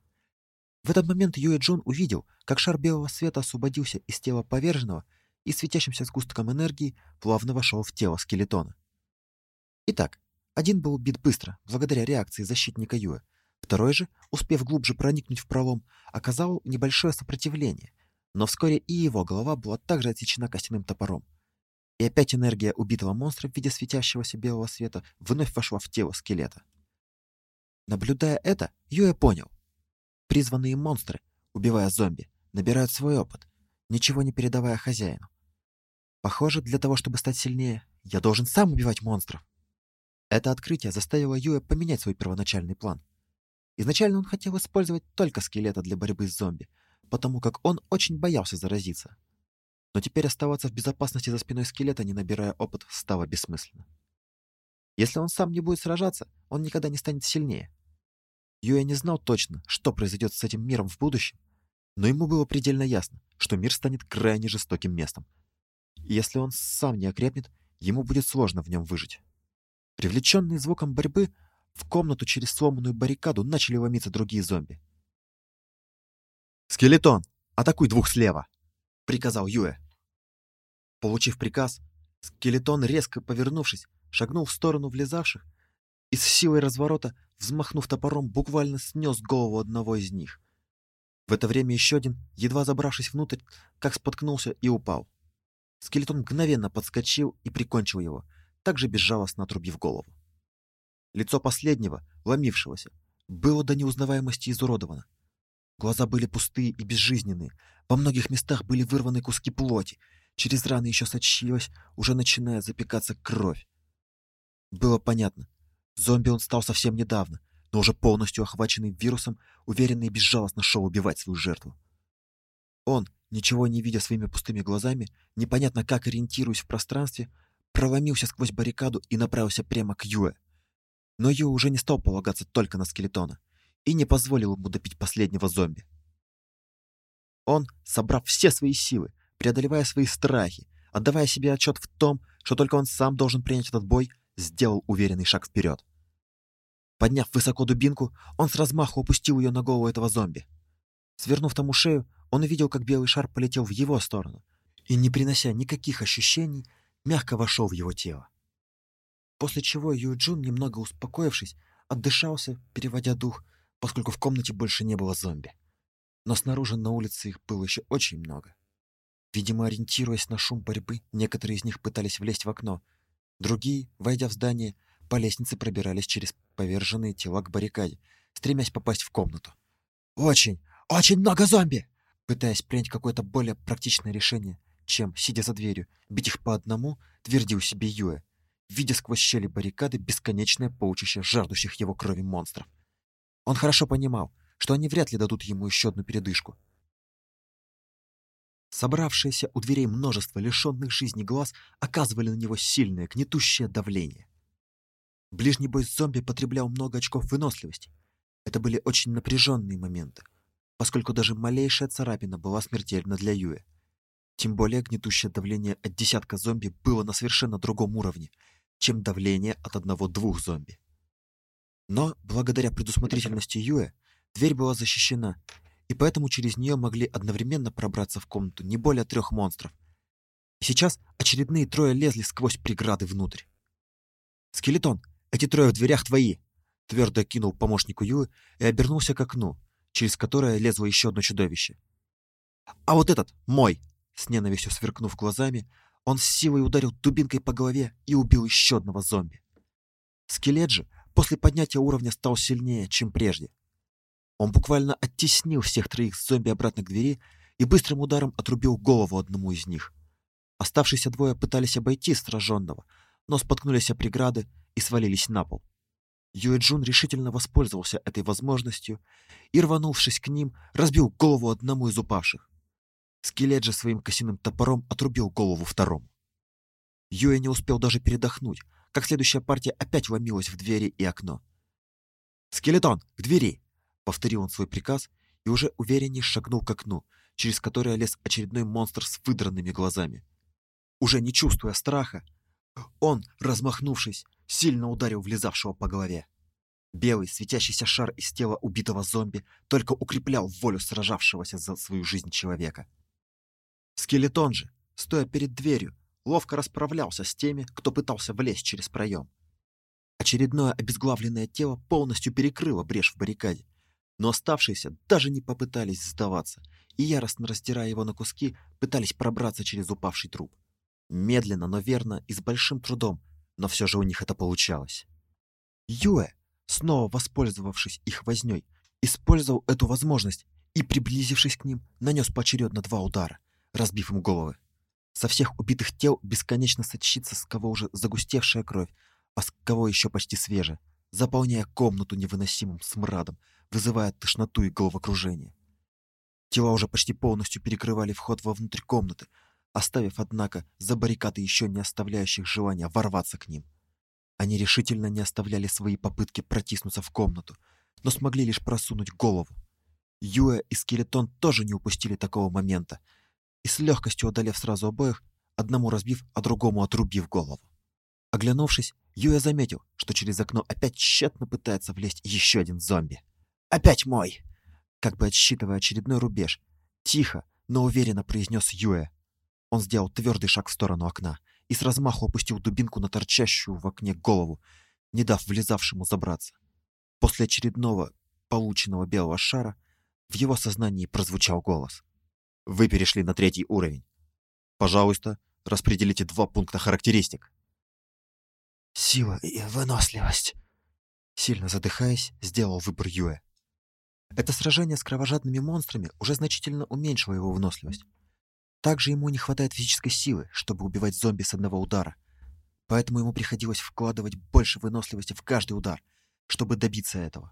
В этот момент Юэ Джун увидел, как шар белого света освободился из тела поверженного и светящимся сгустком энергии плавно вошел в тело скелетона. Итак, один был убит быстро, благодаря реакции защитника Юэ. Второй же, успев глубже проникнуть в пролом, оказал небольшое сопротивление, но вскоре и его голова была также отсечена костяным топором. И опять энергия убитого монстра в виде светящегося белого света вновь вошла в тело скелета. Наблюдая это, Юэ понял. Призванные монстры, убивая зомби, набирают свой опыт, ничего не передавая хозяину. Похоже, для того, чтобы стать сильнее, я должен сам убивать монстров. Это открытие заставило Юэ поменять свой первоначальный план. Изначально он хотел использовать только скелета для борьбы с зомби, потому как он очень боялся заразиться. Но теперь оставаться в безопасности за спиной скелета, не набирая опыт, стало бессмысленно. Если он сам не будет сражаться, он никогда не станет сильнее. Юэ не знал точно, что произойдет с этим миром в будущем, но ему было предельно ясно, что мир станет крайне жестоким местом. И если он сам не окрепнет, ему будет сложно в нем выжить. Привлеченные звуком борьбы, в комнату через сломанную баррикаду начали ломиться другие зомби. «Скелетон, атакуй двух слева!» — приказал Юэ. Получив приказ, скелетон, резко повернувшись, шагнул в сторону влезавших и с силой разворота, взмахнув топором, буквально снес голову одного из них. В это время еще один, едва забравшись внутрь, как споткнулся и упал. Скелетон мгновенно подскочил и прикончил его, также безжалостно отрубив голову. Лицо последнего, ломившегося, было до неузнаваемости изуродовано. Глаза были пустые и безжизненные, во многих местах были вырваны куски плоти, через раны еще сочилась, уже начиная запекаться кровь. Было понятно, зомби он стал совсем недавно, но уже полностью охваченный вирусом, уверенно и безжалостно шел убивать свою жертву. Он, ничего не видя своими пустыми глазами, непонятно как ориентируясь в пространстве, проломился сквозь баррикаду и направился прямо к Юэ. Но Юэ уже не стал полагаться только на скелетона и не позволил ему допить последнего зомби. Он, собрав все свои силы, преодолевая свои страхи, отдавая себе отчет в том, что только он сам должен принять этот бой, сделал уверенный шаг вперед. Подняв высоко дубинку, он с размаху опустил ее на голову этого зомби. Свернув тому шею, он увидел, как белый шар полетел в его сторону и, не принося никаких ощущений, мягко вошел в его тело. После чего Юджун, немного успокоившись, отдышался, переводя дух, поскольку в комнате больше не было зомби. но снаружи на улице их было еще очень много. Видимо, ориентируясь на шум борьбы, некоторые из них пытались влезть в окно. Другие, войдя в здание, по лестнице пробирались через поверженные тела к баррикаде, стремясь попасть в комнату. «Очень, очень много зомби!» Пытаясь принять какое-то более практичное решение, чем, сидя за дверью, бить их по одному, твердил себе Юэ, видя сквозь щели баррикады бесконечное полчище жаждущих его крови монстров. Он хорошо понимал, что они вряд ли дадут ему еще одну передышку. Собравшееся у дверей множество лишенных жизни глаз оказывали на него сильное гнетущее давление. Ближний бой с зомби потреблял много очков выносливости. Это были очень напряженные моменты, поскольку даже малейшая царапина была смертельна для Юэ. Тем более гнетущее давление от десятка зомби было на совершенно другом уровне, чем давление от одного-двух зомби. Но, благодаря предусмотрительности Юэ, дверь была защищена, и поэтому через нее могли одновременно пробраться в комнату не более трех монстров. И сейчас очередные трое лезли сквозь преграды внутрь. «Скелетон, эти трое в дверях твои!» Твердо кинул помощнику Юэ и обернулся к окну, через которое лезло еще одно чудовище. «А вот этот мой!» С ненавистью сверкнув глазами, он силой ударил дубинкой по голове и убил еще одного зомби. Скелет же после поднятия уровня стал сильнее, чем прежде. Он буквально оттеснил всех троих зомби обратно к двери и быстрым ударом отрубил голову одному из них. Оставшиеся двое пытались обойти сраженного, но споткнулись о преграды и свалились на пол. Юэджун решительно воспользовался этой возможностью и, рванувшись к ним, разбил голову одному из упавших. Скелет же своим косиным топором отрубил голову второму. Юэ не успел даже передохнуть, как следующая партия опять вломилась в двери и окно. «Скелетон, к двери!» — повторил он свой приказ и уже увереннее шагнул к окну, через которое лез очередной монстр с выдранными глазами. Уже не чувствуя страха, он, размахнувшись, сильно ударил влезавшего по голове. Белый, светящийся шар из тела убитого зомби только укреплял волю сражавшегося за свою жизнь человека. Скелетон же, стоя перед дверью, ловко расправлялся с теми, кто пытался влезть через проем. Очередное обезглавленное тело полностью перекрыло брешь в баррикаде, но оставшиеся даже не попытались сдаваться и, яростно растирая его на куски, пытались пробраться через упавший труп. Медленно, но верно и с большим трудом, но все же у них это получалось. Юэ, снова воспользовавшись их вознёй, использовал эту возможность и, приблизившись к ним, нанес поочередно два удара, разбив им головы. Со всех убитых тел бесконечно сочится с кого уже загустевшая кровь, а с кого еще почти свежая, заполняя комнату невыносимым смрадом, вызывая тошноту и головокружение. Тела уже почти полностью перекрывали вход вовнутрь комнаты, оставив, однако, за баррикады еще не оставляющих желания ворваться к ним. Они решительно не оставляли свои попытки протиснуться в комнату, но смогли лишь просунуть голову. Юэ и Скелетон тоже не упустили такого момента, и с легкостью одолев сразу обоих, одному разбив, а другому отрубив голову. Оглянувшись, Юэ заметил, что через окно опять тщетно пытается влезть еще один зомби. «Опять мой!» Как бы отсчитывая очередной рубеж, тихо, но уверенно произнес Юэ. Он сделал твердый шаг в сторону окна и с размаху опустил дубинку на торчащую в окне голову, не дав влезавшему забраться. После очередного полученного белого шара в его сознании прозвучал голос. Вы перешли на третий уровень. Пожалуйста, распределите два пункта характеристик. Сила и выносливость. Сильно задыхаясь, сделал выбор Юэ. Это сражение с кровожадными монстрами уже значительно уменьшило его выносливость. Также ему не хватает физической силы, чтобы убивать зомби с одного удара. Поэтому ему приходилось вкладывать больше выносливости в каждый удар, чтобы добиться этого.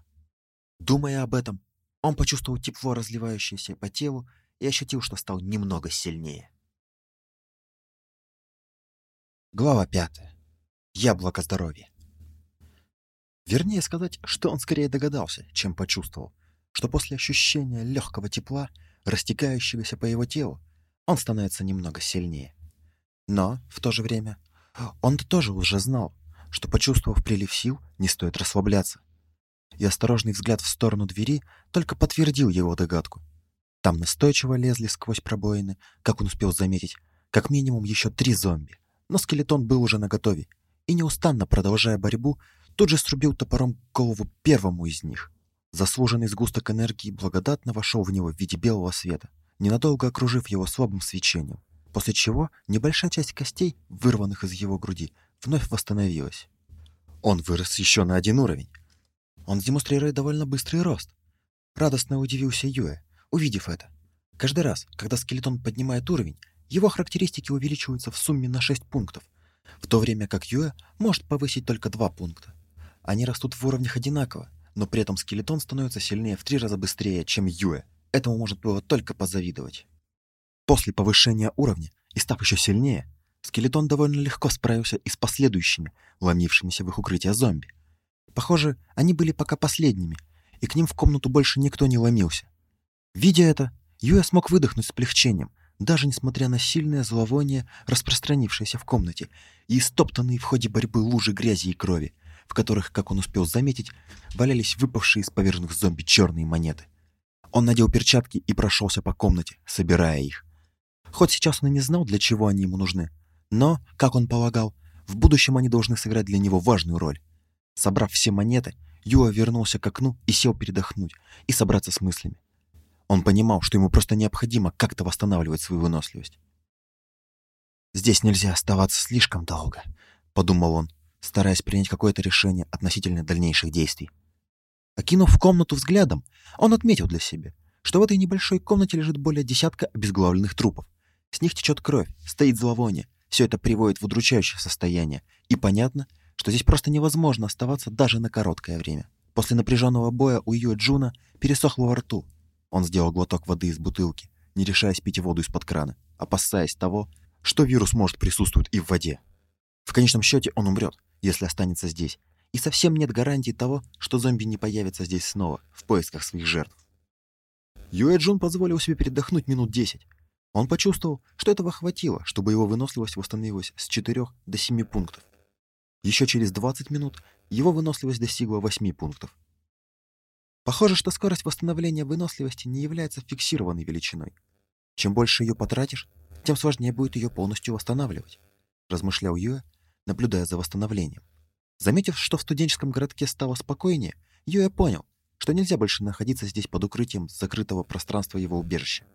Думая об этом, он почувствовал тепло, разливающееся по телу, и ощутил, что стал немного сильнее. Глава пятая. Яблоко здоровья. Вернее сказать, что он скорее догадался, чем почувствовал, что после ощущения легкого тепла, растекающегося по его телу, он становится немного сильнее. Но, в то же время, он тоже уже знал, что, почувствовав прилив сил, не стоит расслабляться. И осторожный взгляд в сторону двери только подтвердил его догадку. Там настойчиво лезли сквозь пробоины, как он успел заметить, как минимум еще три зомби. Но скелетон был уже наготове и, неустанно продолжая борьбу, тут же срубил топором голову первому из них. Заслуженный сгусток энергии благодатно вошел в него в виде белого света, ненадолго окружив его слабым свечением, после чего небольшая часть костей, вырванных из его груди, вновь восстановилась. Он вырос еще на один уровень. Он демонстрирует довольно быстрый рост. Радостно удивился Юэ, увидев это. Каждый раз, когда скелетон поднимает уровень, его характеристики увеличиваются в сумме на 6 пунктов, в то время как Юэ может повысить только 2 пункта. Они растут в уровнях одинаково, но при этом скелетон становится сильнее в три раза быстрее, чем Юэ. Этому может было только позавидовать. После повышения уровня и став еще сильнее, скелетон довольно легко справился и с последующими, ломившимися в их укрытие зомби. Похоже, они были пока последними, и к ним в комнату больше никто не ломился. Видя это, Юэ смог выдохнуть с облегчением, даже несмотря на сильное зловоние, распространившееся в комнате, и истоптанные в ходе борьбы лужи грязи и крови, в которых, как он успел заметить, валялись выпавшие из поверженных зомби черные монеты. Он надел перчатки и прошелся по комнате, собирая их. Хоть сейчас он и не знал, для чего они ему нужны, но, как он полагал, в будущем они должны сыграть для него важную роль. Собрав все монеты, Юа вернулся к окну и сел передохнуть и собраться с мыслями. Он понимал, что ему просто необходимо как-то восстанавливать свою выносливость. «Здесь нельзя оставаться слишком долго», — подумал он, стараясь принять какое-то решение относительно дальнейших действий. Окинув комнату взглядом, он отметил для себя, что в этой небольшой комнате лежит более десятка обезглавленных трупов. С них течет кровь, стоит зловоние. Все это приводит в удручающее состояние. И понятно, что здесь просто невозможно оставаться даже на короткое время. После напряженного боя у Юэ Джуна пересохло во рту. Он сделал глоток воды из бутылки, не решаясь пить воду из-под крана, опасаясь того, что вирус может присутствовать и в воде. В конечном счете он умрет, если останется здесь, и совсем нет гарантии того, что зомби не появятся здесь снова, в поисках своих жертв. Юэ Джун позволил себе передохнуть минут десять. Он почувствовал, что этого хватило, чтобы его выносливость восстановилась с 4 до 7 пунктов. Еще через 20 минут его выносливость достигла 8 пунктов. Похоже, что скорость восстановления выносливости не является фиксированной величиной. Чем больше ее потратишь, тем сложнее будет ее полностью восстанавливать, размышлял Юэ, наблюдая за восстановлением. Заметив, что в студенческом городке стало спокойнее, Юэ понял, что нельзя больше находиться здесь под укрытием закрытого пространства его убежища.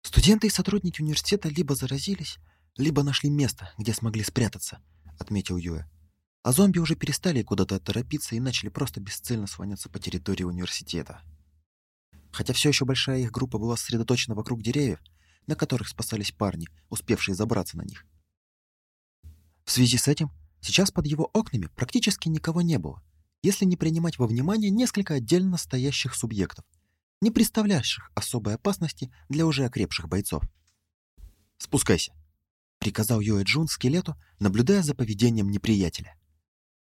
Студенты и сотрудники университета либо заразились, либо нашли место, где смогли спрятаться, отметил Юэ. А зомби уже перестали куда-то торопиться и начали просто бесцельно слоняться по территории университета. Хотя все еще большая их группа была сосредоточена вокруг деревьев, на которых спасались парни, успевшие забраться на них. В связи с этим Сейчас под его окнами практически никого не было, если не принимать во внимание несколько отдельно стоящих субъектов, не представляющих особой опасности для уже окрепших бойцов. «Спускайся», — приказал Юэ Джун скелету, наблюдая за поведением неприятеля.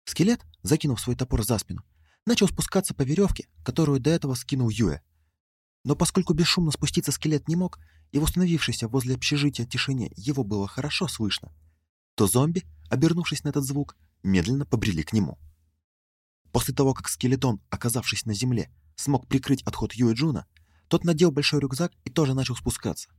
Скелет, закинув свой топор за спину, начал спускаться по веревке, которую до этого скинул Юэ. Но поскольку бесшумно спуститься скелет не мог, и в установившейся возле общежития тишине его было хорошо слышно, то зомби, обернувшись на этот звук, медленно побрели к нему. После того, как скелетон, оказавшись на земле, смог прикрыть отход Юэ Джуна, тот надел большой рюкзак и тоже начал спускаться.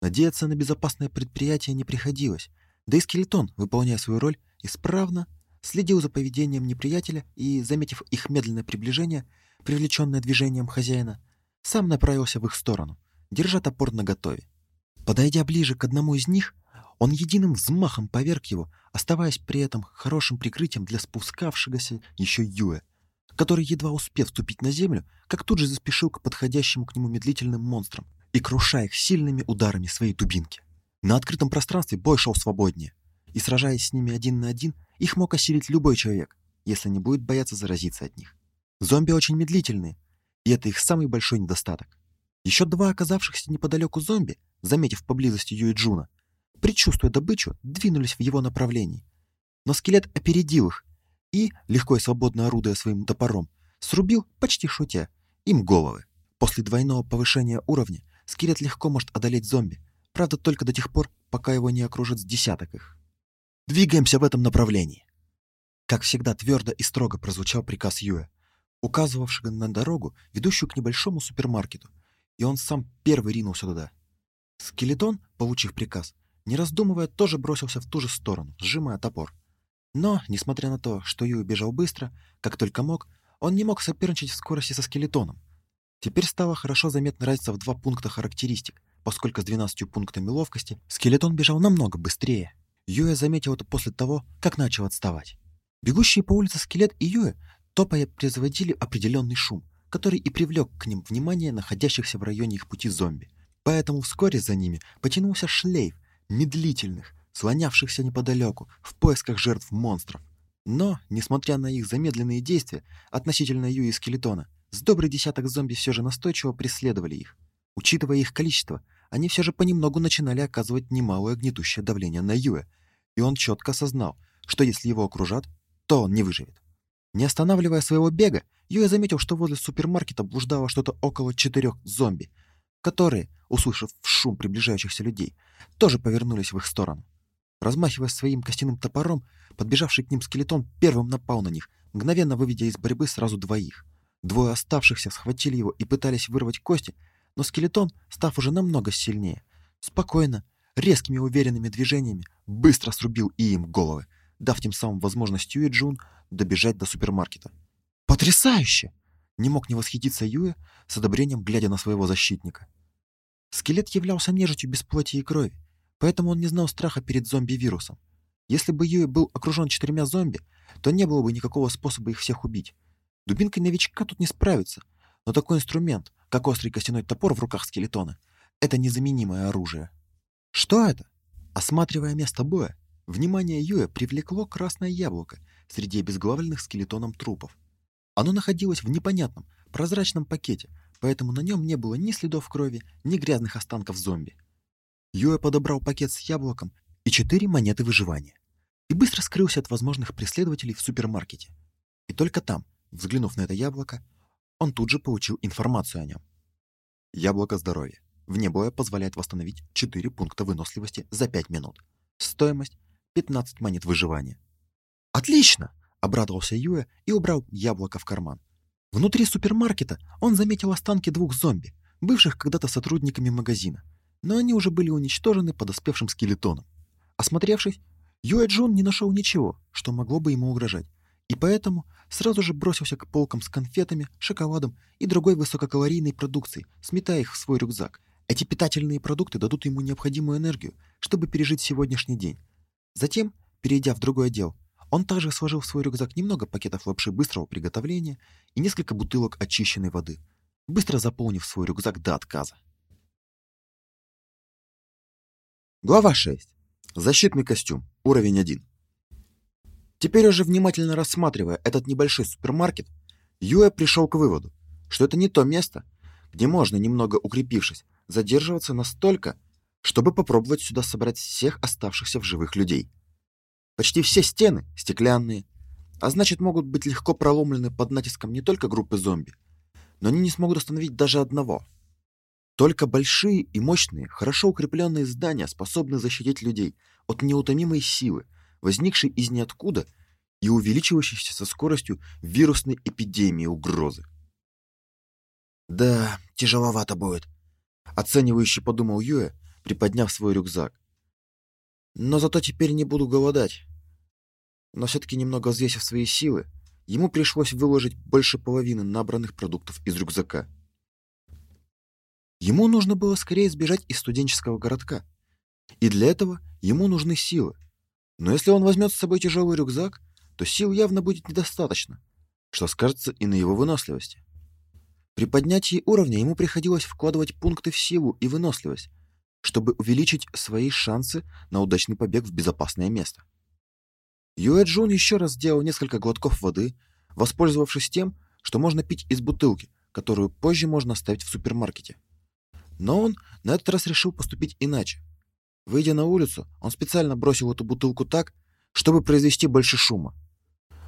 Надеяться на безопасное предприятие не приходилось, да и скелетон, выполняя свою роль, исправно следил за поведением неприятеля и, заметив их медленное приближение, привлеченное движением хозяина, сам направился в их сторону, держа топор наготове. Подойдя ближе к одному из них, он единым взмахом поверг его, оставаясь при этом хорошим прикрытием для спускавшегося еще Юэ, который, едва успев ступить на землю, как тут же заспешил к подходящим к нему медлительным монстрам круша их сильными ударами своей дубинки. На открытом пространстве бой шел свободнее, и, сражаясь с ними один на один, их мог осилить любой человек, если не будет бояться заразиться от них. Зомби очень медлительные, и это их самый большой недостаток. Еще два оказавшихся неподалеку зомби, заметив поблизости Юэ Джуна, предчувствуя добычу, двинулись в его направлении. Но скелет опередил их и, легко и свободно орудуя своим топором, срубил, почти шутя, им головы. После двойного повышения уровня скелет легко может одолеть зомби, правда только до тех пор, пока его не окружит с десяток их. Двигаемся в этом направлении. Как всегда твердо и строго прозвучал приказ Юэ, указывавшего на дорогу, ведущую к небольшому супермаркету, и он сам первый ринулся туда. Скелетон, получив приказ, не раздумывая, тоже бросился в ту же сторону, сжимая топор. Но, несмотря на то, что Юй бежал быстро, как только мог, он не мог соперничать в скорости со скелетоном. Теперь стало хорошо заметна разница в два пункта характеристик, поскольку с 12 пунктами ловкости скелетон бежал намного быстрее. Юэ заметил это после того, как начал отставать. Бегущие по улице скелет и Юэ топая производили определенный шум, который и привлек к ним внимание находящихся в районе их пути зомби. Поэтому вскоре за ними потянулся шлейф медлительных, слонявшихся неподалеку в поисках жертв монстров. Но, несмотря на их замедленные действия относительно Юи и скелетона, с добрый десяток зомби все же настойчиво преследовали их. Учитывая их количество, они все же понемногу начинали оказывать немалое гнетущее давление на Юэ, и он четко осознал, что если его окружат, то он не выживет. Не останавливая своего бега, Юэ заметил, что возле супермаркета блуждало что-то около четырех зомби, которые, услышав шум приближающихся людей, тоже повернулись в их сторону. Размахивая своим костяным топором, подбежавший к ним скелетон первым напал на них, мгновенно выведя из борьбы сразу двоих. Двое оставшихся схватили его и пытались вырвать кости, но скелетон, став уже намного сильнее, спокойно, резкими уверенными движениями, быстро срубил и им головы, дав тем самым возможность Юэ Джун добежать до супермаркета. «Потрясающе!» Не мог не восхититься Юэ с одобрением, глядя на своего защитника. Скелет являлся нежитью без плоти и крови, поэтому он не знал страха перед зомби-вирусом. Если бы Юэ был окружен четырьмя зомби, то не было бы никакого способа их всех убить. Дубинкой новичка тут не справится, но такой инструмент, как острый костяной топор в руках скелетона, это незаменимое оружие. Что это? Осматривая место боя, внимание Юэ привлекло красное яблоко среди обезглавленных скелетоном трупов. Оно находилось в непонятном, прозрачном пакете, поэтому на нем не было ни следов крови, ни грязных останков зомби. Юэ подобрал пакет с яблоком и четыре монеты выживания и быстро скрылся от возможных преследователей в супермаркете. И только там, Взглянув на это яблоко, он тут же получил информацию о нем. Яблоко здоровья. Вне боя позволяет восстановить 4 пункта выносливости за 5 минут. Стоимость 15 монет выживания. Отлично, обрадовался Юэ и убрал яблоко в карман. Внутри супермаркета он заметил останки двух зомби, бывших когда-то сотрудниками магазина, но они уже были уничтожены подоспевшим скелетоном. Осмотревшись, Юэ Джун не нашел ничего, что могло бы ему угрожать, и поэтому сразу же бросился к полкам с конфетами, шоколадом и другой высококалорийной продукцией, сметая их в свой рюкзак. Эти питательные продукты дадут ему необходимую энергию, чтобы пережить сегодняшний день. Затем, перейдя в другой отдел, он также сложил в свой рюкзак немного пакетов лапши быстрого приготовления и несколько бутылок очищенной воды, быстро заполнив свой рюкзак до отказа. Глава 6. Защитный костюм. Уровень 1. Теперь уже внимательно рассматривая этот небольшой супермаркет, Юэ пришел к выводу, что это не то место, где можно, немного укрепившись, задерживаться настолько, чтобы попробовать сюда собрать всех оставшихся в живых людей. Почти все стены стеклянные, а значит могут быть легко проломлены под натиском не только группы зомби, но они не смогут остановить даже одного. Только большие и мощные, хорошо укрепленные здания способны защитить людей от неутомимой силы, возникшей из ниоткуда и увеличивающейся со скоростью вирусной эпидемии угрозы. «Да, тяжеловато будет», — оценивающе подумал Юэ, приподняв свой рюкзак. «Но зато теперь не буду голодать». Но все-таки немного взвесив свои силы, ему пришлось выложить больше половины набранных продуктов из рюкзака. Ему нужно было скорее сбежать из студенческого городка, и для этого ему нужны силы. Но если он возьмет с собой тяжелый рюкзак, то сил явно будет недостаточно, что скажется и на его выносливости. При поднятии уровня ему приходилось вкладывать пункты в силу и выносливость, чтобы увеличить свои шансы на удачный побег в безопасное место. Юэ Джун еще раз сделал несколько глотков воды, воспользовавшись тем, что можно пить из бутылки, которую позже можно оставить в супермаркете. Но он на этот раз решил поступить иначе. Выйдя на улицу, он специально бросил эту бутылку так, чтобы произвести больше шума.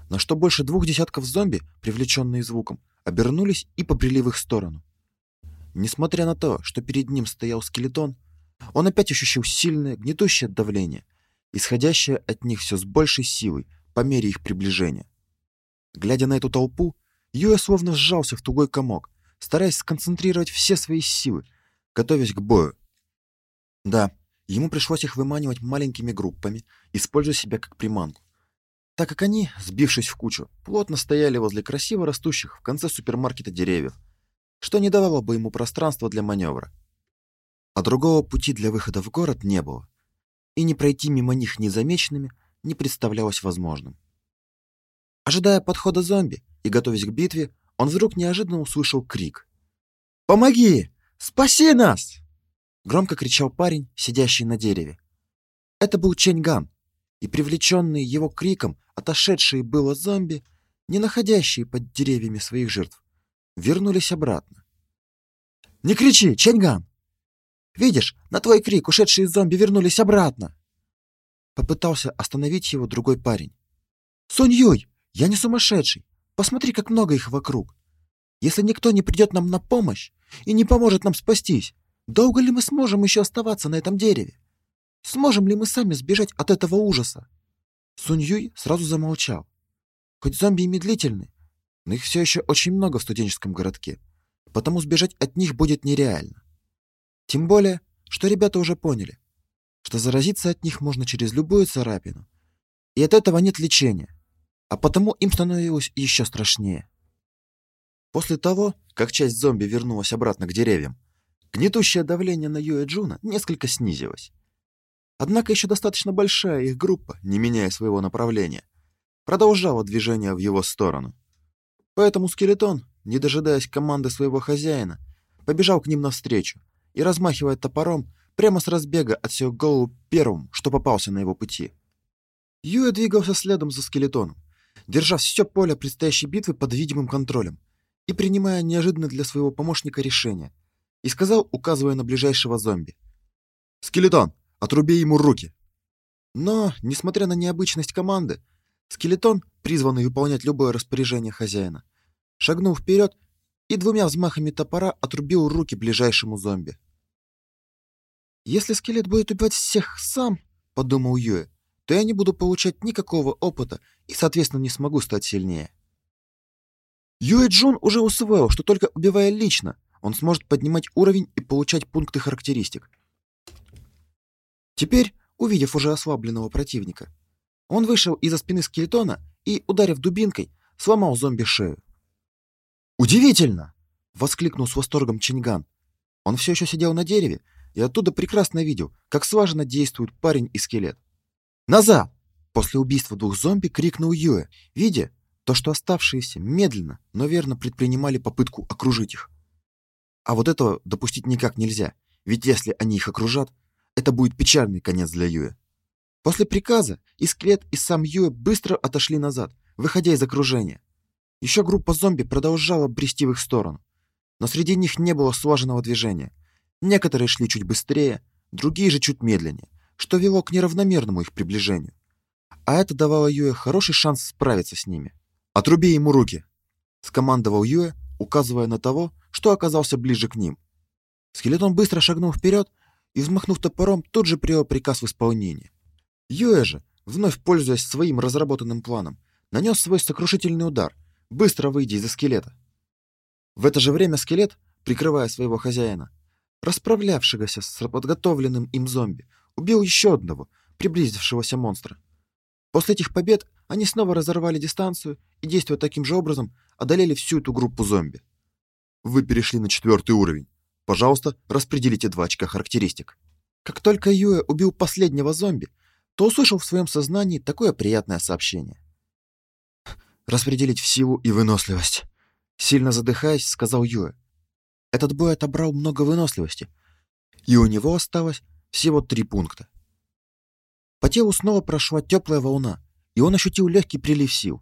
На что больше двух десятков зомби, привлеченные звуком, обернулись и побрели в их сторону. Несмотря на то, что перед ним стоял скелетон, он опять ощущал сильное, гнетущее давление, исходящее от них все с большей силой по мере их приближения. Глядя на эту толпу, Юэ словно сжался в тугой комок, стараясь сконцентрировать все свои силы, готовясь к бою. Да, Ему пришлось их выманивать маленькими группами, используя себя как приманку. Так как они, сбившись в кучу, плотно стояли возле красиво растущих в конце супермаркета деревьев, что не давало бы ему пространства для маневра. А другого пути для выхода в город не было, и не пройти мимо них незамеченными не представлялось возможным. Ожидая подхода зомби и готовясь к битве, он вдруг неожиданно услышал крик. «Помоги! Спаси нас!» Громко кричал парень, сидящий на дереве. Это был Ченьган, и привлеченные его криком отошедшие было зомби, не находящие под деревьями своих жертв, вернулись обратно. «Не кричи, Ченьган! Видишь, на твой крик ушедшие зомби вернулись обратно!» Попытался остановить его другой парень. «Сунь Юй, я не сумасшедший. Посмотри, как много их вокруг. Если никто не придет нам на помощь и не поможет нам спастись, долго ли мы сможем еще оставаться на этом дереве? Сможем ли мы сами сбежать от этого ужаса?» Сунь Юй сразу замолчал. Хоть зомби и медлительны, но их все еще очень много в студенческом городке, потому сбежать от них будет нереально. Тем более, что ребята уже поняли, что заразиться от них можно через любую царапину, и от этого нет лечения, а потому им становилось еще страшнее. После того, как часть зомби вернулась обратно к деревьям, гнетущее давление на Юэ Джуна несколько снизилось. Однако еще достаточно большая их группа, не меняя своего направления, продолжала движение в его сторону. Поэтому скелетон, не дожидаясь команды своего хозяина, побежал к ним навстречу и, размахивая топором, прямо с разбега отсек голову первому, что попался на его пути. Юэ двигался следом за скелетоном, держа все поле предстоящей битвы под видимым контролем и принимая неожиданно для своего помощника решение, и сказал, указывая на ближайшего зомби. «Скелетон, отруби ему руки!» Но, несмотря на необычность команды, скелетон, призванный выполнять любое распоряжение хозяина, шагнул вперед и двумя взмахами топора отрубил руки ближайшему зомби. «Если скелет будет убивать всех сам, — подумал Юэ, — то я не буду получать никакого опыта и, соответственно, не смогу стать сильнее». Юэ Джун уже усвоил, что только убивая лично, он сможет поднимать уровень и получать пункты характеристик. Теперь, увидев уже ослабленного противника, он вышел из-за спины скелетона и, ударив дубинкой, сломал зомби шею. «Удивительно!» — воскликнул с восторгом Чинган. Он все еще сидел на дереве и оттуда прекрасно видел, как слаженно действуют парень и скелет. «Назад!» — после убийства двух зомби крикнул Юэ, видя то, что оставшиеся медленно, но верно предпринимали попытку окружить их. А вот этого допустить никак нельзя, ведь если они их окружат, это будет печальный конец для Юэ. После приказа и скелет, и сам Юэ быстро отошли назад, выходя из окружения. Еще группа зомби продолжала брести в их сторону. Но среди них не было слаженного движения. Некоторые шли чуть быстрее, другие же чуть медленнее, что вело к неравномерному их приближению. А это давало Юэ хороший шанс справиться с ними. «Отруби ему руки!» — скомандовал Юэ, указывая на того, что оказался ближе к ним. Скелетон быстро шагнул вперед и, взмахнув топором, тут же привел приказ в исполнение. Же, вновь пользуясь своим разработанным планом, нанес свой сокрушительный удар, быстро выйдя из-за скелета. В это же время скелет, прикрывая своего хозяина, расправлявшегося с подготовленным им зомби, убил еще одного, приблизившегося монстра. После этих побед они снова разорвали дистанцию и, действуя таким же образом, одолели всю эту группу зомби. Вы перешли на четвертый уровень. Пожалуйста, распределите два очка характеристик. Как только Юэ убил последнего зомби, то услышал в своем сознании такое приятное сообщение. Распределить в силу и выносливость. Сильно задыхаясь, сказал Юэ. Этот бой отобрал много выносливости, и у него осталось всего три пункта. По телу снова прошла теплая волна, и он ощутил легкий прилив сил.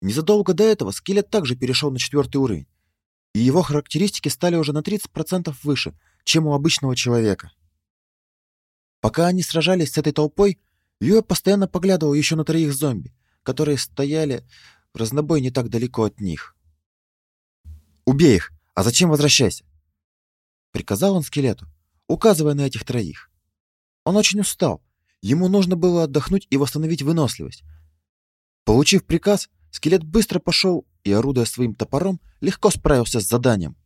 Незадолго до этого скелет также перешел на четвертый уровень, и его характеристики стали уже на 30% выше, чем у обычного человека. Пока они сражались с этой толпой, Юэ постоянно поглядывал еще на троих зомби, которые стояли в разнобой не так далеко от них. «Убей их, а зачем возвращайся?» Приказал он скелету, указывая на этих троих. Он очень устал, ему нужно было отдохнуть и восстановить выносливость. Получив приказ, скелет быстро пошел и, орудуя своим топором, легко справился с заданием.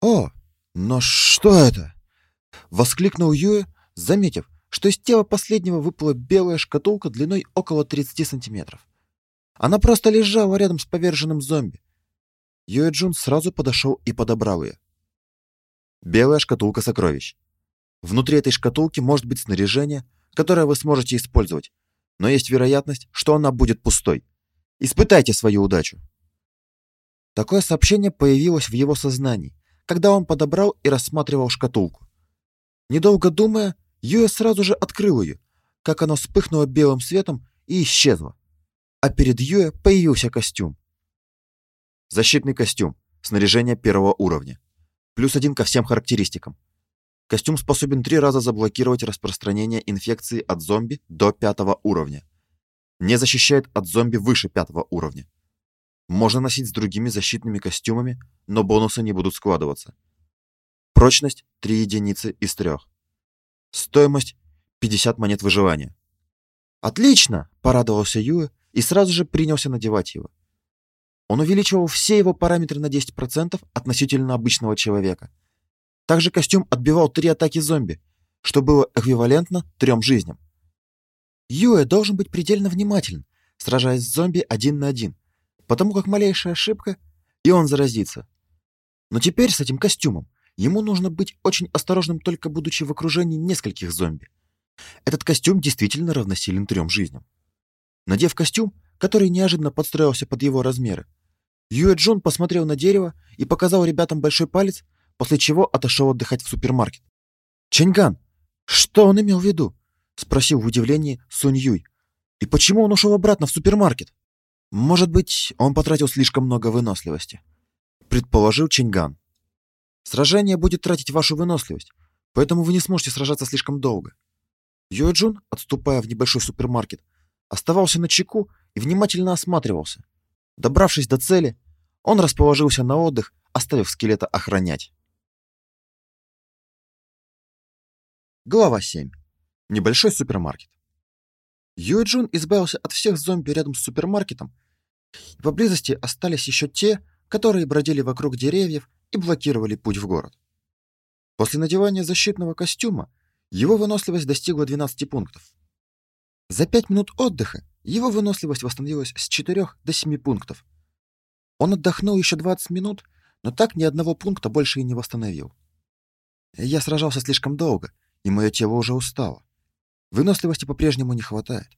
«О, но что это?» — воскликнул Юэ, заметив, что из тела последнего выпала белая шкатулка длиной около 30 сантиметров. Она просто лежала рядом с поверженным зомби. Юэ Джун сразу подошел и подобрал ее. Белая шкатулка сокровищ. Внутри этой шкатулки может быть снаряжение, которое вы сможете использовать, но есть вероятность, что она будет пустой. Испытайте свою удачу. Такое сообщение появилось в его сознании, когда он подобрал и рассматривал шкатулку. Недолго думая, Юэ сразу же открыл ее, как она вспыхнула белым светом и исчезла. А перед Юэ появился костюм. Защитный костюм, снаряжение первого уровня. Плюс один ко всем характеристикам. Костюм способен три раза заблокировать распространение инфекции от зомби до пятого уровня. Не защищает от зомби выше пятого уровня. Можно носить с другими защитными костюмами, но бонусы не будут складываться. Прочность 3 единицы из 3. Стоимость 50 монет выживания. Отлично, порадовался Юэ и сразу же принялся надевать его. Он увеличивал все его параметры на 10% относительно обычного человека. Также костюм отбивал три атаки зомби, что было эквивалентно трем жизням. Юэ должен быть предельно внимателен, сражаясь с зомби один на один, потому как малейшая ошибка, и он заразится. Но теперь с этим костюмом ему нужно быть очень осторожным, только будучи в окружении нескольких зомби. Этот костюм действительно равносилен трем жизням. Надев костюм, который неожиданно подстроился под его размеры, Юэ Джун посмотрел на дерево и показал ребятам большой палец, после чего отошел отдыхать в супермаркет. «Чэньган, что он имел в виду?» — спросил в удивлении Сунь Юй. «И почему он ушел обратно в супермаркет?» «Может быть, он потратил слишком много выносливости», — предположил Чэньган. «Сражение будет тратить вашу выносливость, поэтому вы не сможете сражаться слишком долго». Юэ Джун, отступая в небольшой супермаркет, оставался на чеку и внимательно осматривался. Добравшись до цели, он расположился на отдых, оставив скелета охранять. Глава 7. Небольшой супермаркет. Юэджун избавился от всех зомби рядом с супермаркетом, и поблизости остались еще те, которые бродили вокруг деревьев и блокировали путь в город. После надевания защитного костюма его выносливость достигла 12 пунктов. За 5 минут отдыха его выносливость восстановилась с 4 до 7 пунктов. Он отдохнул еще 20 минут, но так ни одного пункта больше и не восстановил. Я сражался слишком долго, и мое тело уже устало. Выносливости по-прежнему не хватает.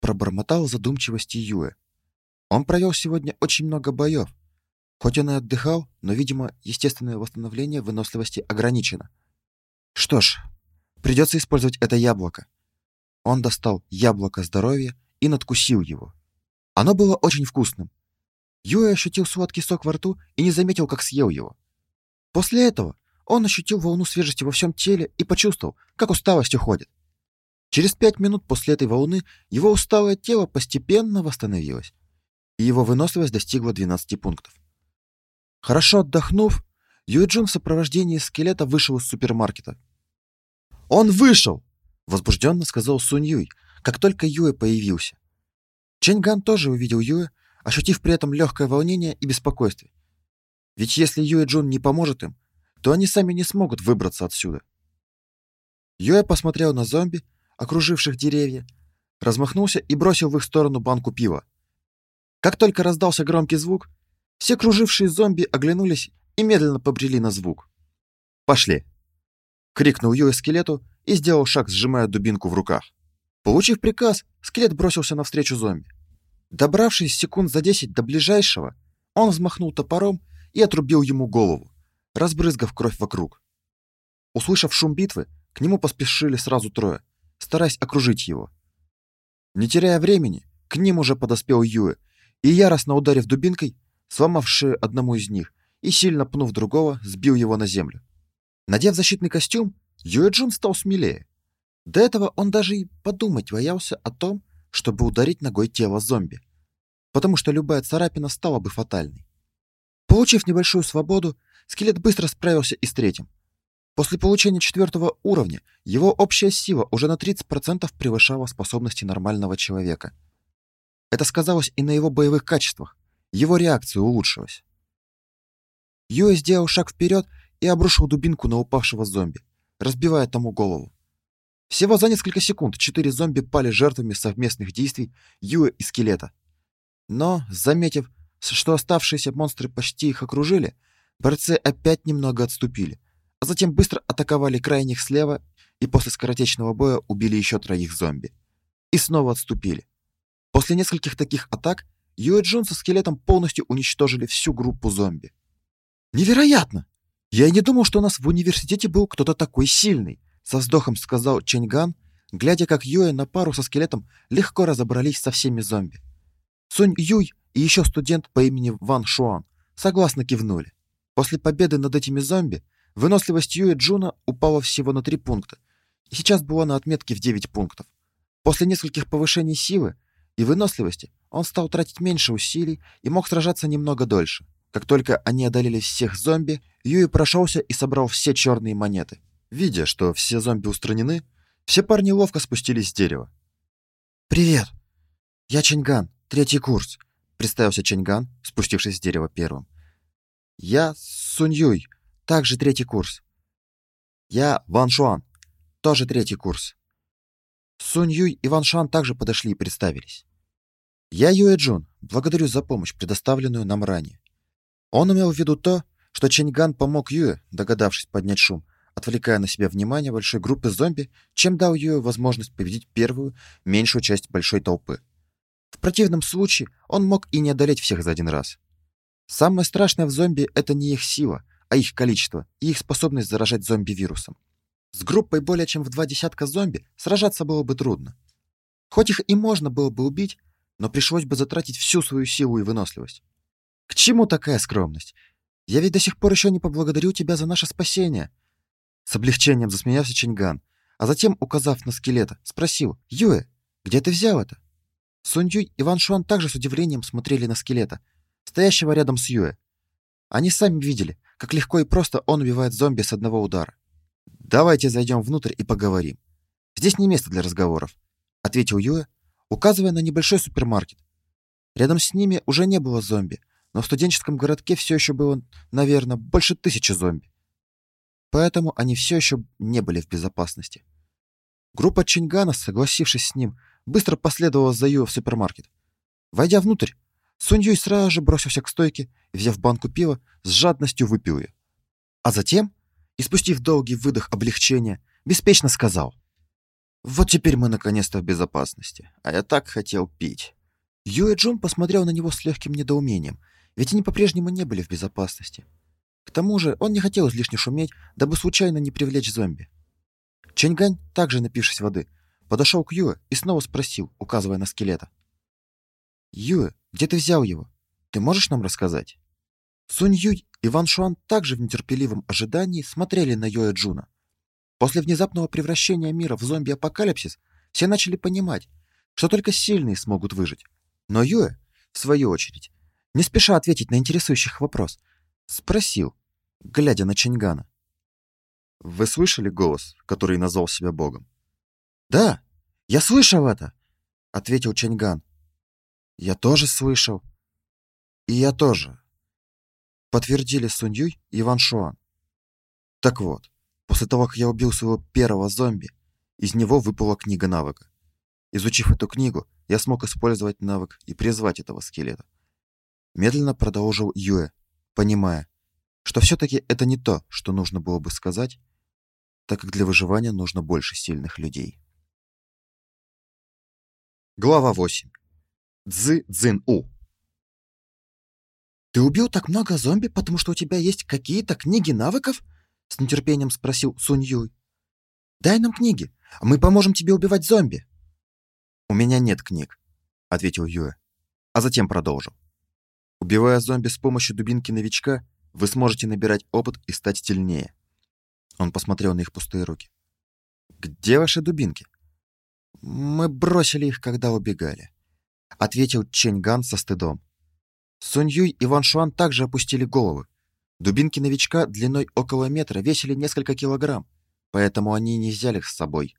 Пробормотал задумчивости Юэ. Он провел сегодня очень много боев. Хоть он и отдыхал, но, видимо, естественное восстановление выносливости ограничено. Что ж, придется использовать это яблоко. Он достал яблоко здоровья и надкусил его. Оно было очень вкусным. Юэ ощутил сладкий сок во рту и не заметил, как съел его. После этого он ощутил волну свежести во всем теле и почувствовал, как усталость уходит. Через пять минут после этой волны его усталое тело постепенно восстановилось, и его выносливость достигла 12 пунктов. Хорошо отдохнув, Юэджин в сопровождении скелета вышел из супермаркета. «Он вышел!» — возбужденно сказал Сунь Юй, как только Юэ появился. Чэньган тоже увидел Юэ, ощутив при этом легкое волнение и беспокойство. Ведь если Юэ Джун не поможет им, то они сами не смогут выбраться отсюда. Юэ посмотрел на зомби, окруживших деревья, размахнулся и бросил в их сторону банку пива. Как только раздался громкий звук, все кружившие зомби оглянулись и медленно побрели на звук. «Пошли!» — крикнул Юэ скелету и сделал шаг, сжимая дубинку в руках. Получив приказ, скелет бросился навстречу зомби. Добравшись секунд за десять до ближайшего, он взмахнул топором и отрубил ему голову, разбрызгав кровь вокруг. Услышав шум битвы, к нему поспешили сразу трое, стараясь окружить его. Не теряя времени, к ним уже подоспел Юэ, и яростно ударив дубинкой, сломав шею одному из них и сильно пнув другого, сбил его на землю. Надев защитный костюм, Юэ Джун стал смелее. До этого он даже и подумать боялся о том, чтобы ударить ногой тело зомби, потому что любая царапина стала бы фатальной. Получив небольшую свободу, скелет быстро справился и с третьим. После получения четвертого уровня его общая сила уже на 30% превышала способности нормального человека. Это сказалось и на его боевых качествах, его реакция улучшилась. Юэ сделал шаг вперед и обрушил дубинку на упавшего зомби, разбивая тому голову. Всего за несколько секунд четыре зомби пали жертвами совместных действий Юэ и Скелета. Но, заметив, что оставшиеся монстры почти их окружили, борцы опять немного отступили, а затем быстро атаковали крайних слева и после скоротечного боя убили еще троих зомби. И снова отступили. После нескольких таких атак Юэ Джун со скелетом полностью уничтожили всю группу зомби. «Невероятно! Я и не думал, что у нас в университете был кто-то такой сильный!» Со вздохом сказал Чэньган, глядя, как Юэ на пару со скелетом легко разобрались со всеми зомби. Сунь Юй и еще студент по имени Ван Шуан согласно кивнули. После победы над этими зомби выносливость Юэ Джуна упала всего на 3 пункта, и сейчас была на отметке в 9 пунктов. После нескольких повышений силы и выносливости он стал тратить меньше усилий и мог сражаться немного дольше. Как только они одолели всех зомби, Юи прошелся и собрал все черные монеты. Видя, что все зомби устранены, все парни ловко спустились с дерева. «Привет! Я Ченган, третий курс», — представился Ченган, спустившись с дерева первым. «Я Сунь Юй, также третий курс». «Я Ван Шуан, тоже третий курс». Сунь Юй и Ван Шуан также подошли и представились. «Я Юэ Джун, благодарю за помощь, предоставленную нам ранее». Он имел в виду то, что Ченган помог Юэ, догадавшись поднять шум, отвлекая на себя внимание большой группы зомби, чем дал Юэ возможность победить первую, меньшую часть большой толпы. В противном случае он мог и не одолеть всех за один раз. Самое страшное в зомби — это не их сила, а их количество и их способность заражать зомби вирусом. С группой более чем в два десятка зомби сражаться было бы трудно. Хоть их и можно было бы убить, но пришлось бы затратить всю свою силу и выносливость. К чему такая скромность? Я ведь до сих пор еще не поблагодарю тебя за наше спасение. С облегчением засмеялся Чинган, а затем, указав на скелета, спросил, «Юэ, где ты взял это?» Сунь Юй и Ван Шуан также с удивлением смотрели на скелета, стоящего рядом с Юэ. Они сами видели, как легко и просто он убивает зомби с одного удара. «Давайте зайдем внутрь и поговорим. Здесь не место для разговоров», — ответил Юэ, указывая на небольшой супермаркет. Рядом с ними уже не было зомби, но в студенческом городке все еще было, наверное, больше тысячи зомби. Поэтому они все еще не были в безопасности. Группа Чингана, согласившись с ним, быстро последовала за Ю в супермаркет. Войдя внутрь, Сунь Юй сразу же бросился к стойке взяв банку пива, с жадностью выпил ее. А затем, испустив долгий выдох облегчения, беспечно сказал. «Вот теперь мы наконец-то в безопасности, а я так хотел пить». Юэ Джун посмотрел на него с легким недоумением, ведь они по-прежнему не были в безопасности. К тому же он не хотел излишне шуметь, дабы случайно не привлечь зомби. Чэньгань, также напившись воды, подошел к Юэ и снова спросил, указывая на скелета. «Юэ, где ты взял его? Ты можешь нам рассказать?» Сунь Юй и Ван Шуан также в нетерпеливом ожидании смотрели на Юэ Джуна. После внезапного превращения мира в зомби-апокалипсис все начали понимать, что только сильные смогут выжить. Но Юэ, в свою очередь, не спеша ответить на интересующий их вопрос, спросил, глядя на Чингана. «Вы слышали голос, который назвал себя Богом?» «Да, я слышал это!» — ответил Чинган. «Я тоже слышал. И я тоже», — подтвердили Сунь Юй и Ван Шуан. «Так вот, после того, как я убил своего первого зомби, из него выпала книга навыка. Изучив эту книгу, я смог использовать навык и призвать этого скелета. Медленно продолжил Юэ, понимая, что все-таки это не то, что нужно было бы сказать, так как для выживания нужно больше сильных людей. Глава 8. Цзы Цзин У. «Ты убил так много зомби, потому что у тебя есть какие-то книги навыков?» С нетерпением спросил Сунь Юй. «Дай нам книги, а мы поможем тебе убивать зомби». «У меня нет книг», — ответил Юэ, а затем продолжил. Убивая зомби с помощью дубинки новичка, вы сможете набирать опыт и стать сильнее. Он посмотрел на их пустые руки. Где ваши дубинки? Мы бросили их, когда убегали, ответил Чэньган со стыдом. Сунь Юй и Ван Шуан также опустили головы. Дубинки новичка длиной около метра весили несколько килограмм, поэтому они не взяли их с собой.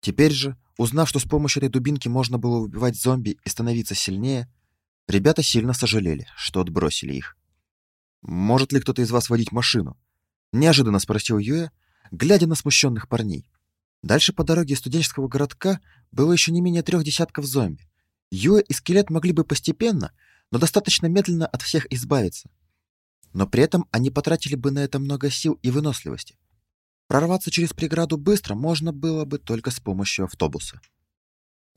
Теперь же, узнав, что с помощью этой дубинки можно было убивать зомби и становиться сильнее, Ребята сильно сожалели, что отбросили их. «Может ли кто-то из вас водить машину?» Неожиданно спросил Юэ, глядя на смущенных парней. Дальше по дороге из студенческого городка было еще не менее трех десятков зомби. Юэ и скелет могли бы постепенно, но достаточно медленно от всех избавиться. Но при этом они потратили бы на это много сил и выносливости. Прорваться через преграду быстро можно было бы только с помощью автобуса.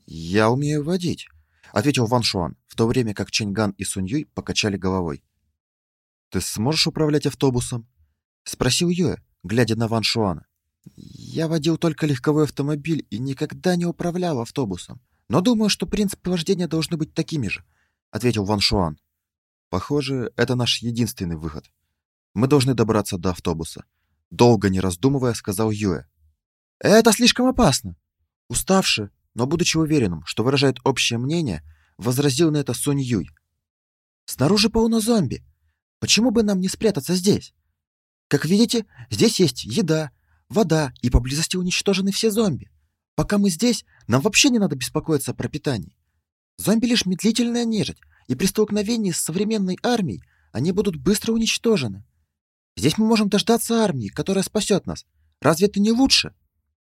«Я умею водить», — ответил Ван Шуан, в то время как Чэньган и Сунь Юй покачали головой. «Ты сможешь управлять автобусом?» — спросил Юэ, глядя на Ван Шуана. «Я водил только легковой автомобиль и никогда не управлял автобусом. Но думаю, что принципы вождения должны быть такими же», — ответил Ван Шуан. «Похоже, это наш единственный выход. Мы должны добраться до автобуса», — долго не раздумывая сказал Юэ. «Это слишком опасно!» Уставший, но будучи уверенным, что выражает общее мнение, возразил на это Сунь Юй. «Снаружи полно зомби. Почему бы нам не спрятаться здесь? Как видите, здесь есть еда, вода и поблизости уничтожены все зомби. Пока мы здесь, нам вообще не надо беспокоиться о пропитании. Зомби лишь медлительная нежить, и при столкновении с современной армией они будут быстро уничтожены. Здесь мы можем дождаться армии, которая спасет нас. Разве это не лучше?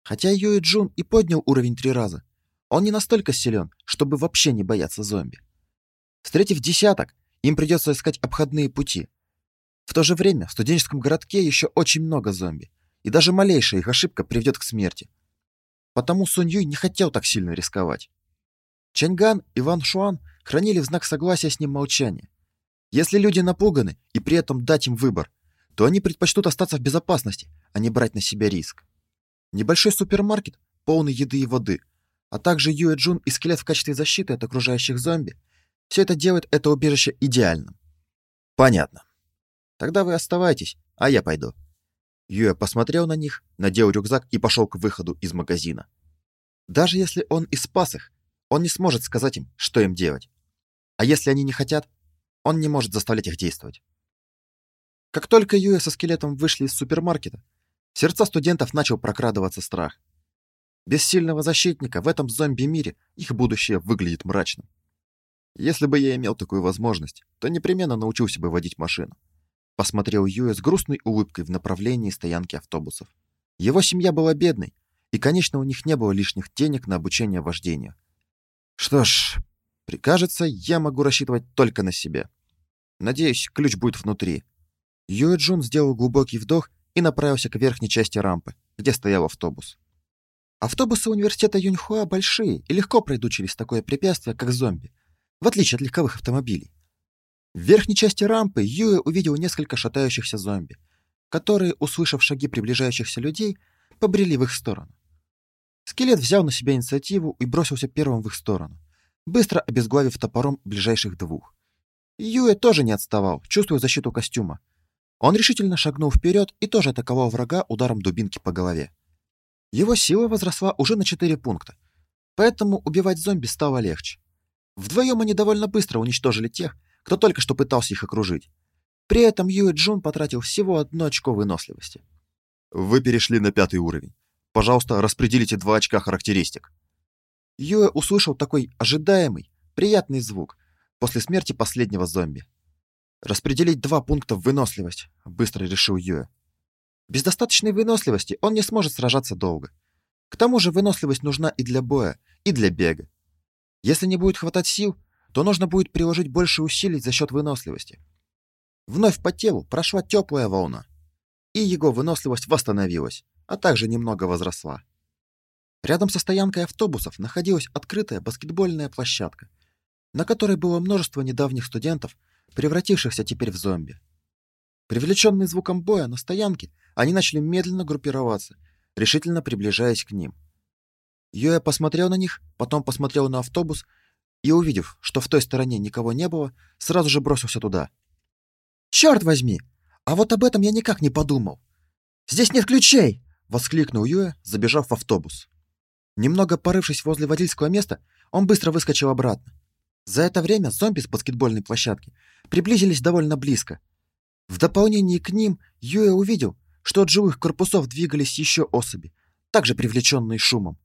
Хотя Юэ Джун и поднял уровень три раза, он не настолько силен, чтобы вообще не бояться зомби. Встретив десяток, им придется искать обходные пути. В то же время в студенческом городке еще очень много зомби, и даже малейшая их ошибка приведет к смерти. Потому Сунь Юй не хотел так сильно рисковать. Чаньган и Ван Шуан хранили в знак согласия с ним молчание. Если люди напуганы и при этом дать им выбор, то они предпочтут остаться в безопасности, а не брать на себя риск. Небольшой супермаркет, полный еды и воды, а также Юэ Джун и скелет в качестве защиты от окружающих зомби, все это делает это убежище идеальным. Понятно. Тогда вы оставайтесь, а я пойду. Юэ посмотрел на них, надел рюкзак и пошел к выходу из магазина. Даже если он и спас их, он не сможет сказать им, что им делать. А если они не хотят, он не может заставлять их действовать. Как только Юэ со скелетом вышли из супермаркета, в сердца студентов начал прокрадываться страх. Без сильного защитника в этом зомби-мире их будущее выглядит мрачным. Если бы я имел такую возможность, то непременно научился бы водить машину. Посмотрел Юэ с грустной улыбкой в направлении стоянки автобусов. Его семья была бедной, и, конечно, у них не было лишних денег на обучение вождению. Что ж, прикажется, я могу рассчитывать только на себя. Надеюсь, ключ будет внутри. Юэ Джун сделал глубокий вдох и направился к верхней части рампы, где стоял автобус. Автобусы университета Юньхуа большие и легко пройдут через такое препятствие, как зомби, в отличие от легковых автомобилей. В верхней части рампы Юэ увидел несколько шатающихся зомби, которые, услышав шаги приближающихся людей, побрели в их сторону. Скелет взял на себя инициативу и бросился первым в их сторону, быстро обезглавив топором ближайших двух. Юэ тоже не отставал, чувствуя защиту костюма. Он решительно шагнул вперед и тоже атаковал врага ударом дубинки по голове. Его сила возросла уже на 4 пункта, поэтому убивать зомби стало легче. Вдвоем они довольно быстро уничтожили тех, кто только что пытался их окружить. При этом Юэ Джун потратил всего одно очко выносливости. Вы перешли на пятый уровень. Пожалуйста, распределите два очка характеристик. Юэ услышал такой ожидаемый, приятный звук после смерти последнего зомби. Распределить два пункта в выносливость, быстро решил Юэ. Без достаточной выносливости он не сможет сражаться долго. К тому же выносливость нужна и для боя, и для бега. Если не будет хватать сил, то нужно будет приложить больше усилий за счет выносливости. Вновь по телу прошла теплая волна, и его выносливость восстановилась, а также немного возросла. Рядом со стоянкой автобусов находилась открытая баскетбольная площадка, на которой было множество недавних студентов, превратившихся теперь в зомби. Привлеченные звуком боя на стоянке, они начали медленно группироваться, решительно приближаясь к ним. Юэ посмотрел на них, потом посмотрел на автобус и, увидев, что в той стороне никого не было, сразу же бросился туда. «Черт возьми! А вот об этом я никак не подумал! Здесь нет ключей!» — воскликнул Юэ, забежав в автобус. Немного порывшись возле водительского места, он быстро выскочил обратно. За это время зомби с баскетбольной площадки приблизились довольно близко. В дополнение к ним Юэ увидел, что от живых корпусов двигались еще особи, также привлеченные шумом.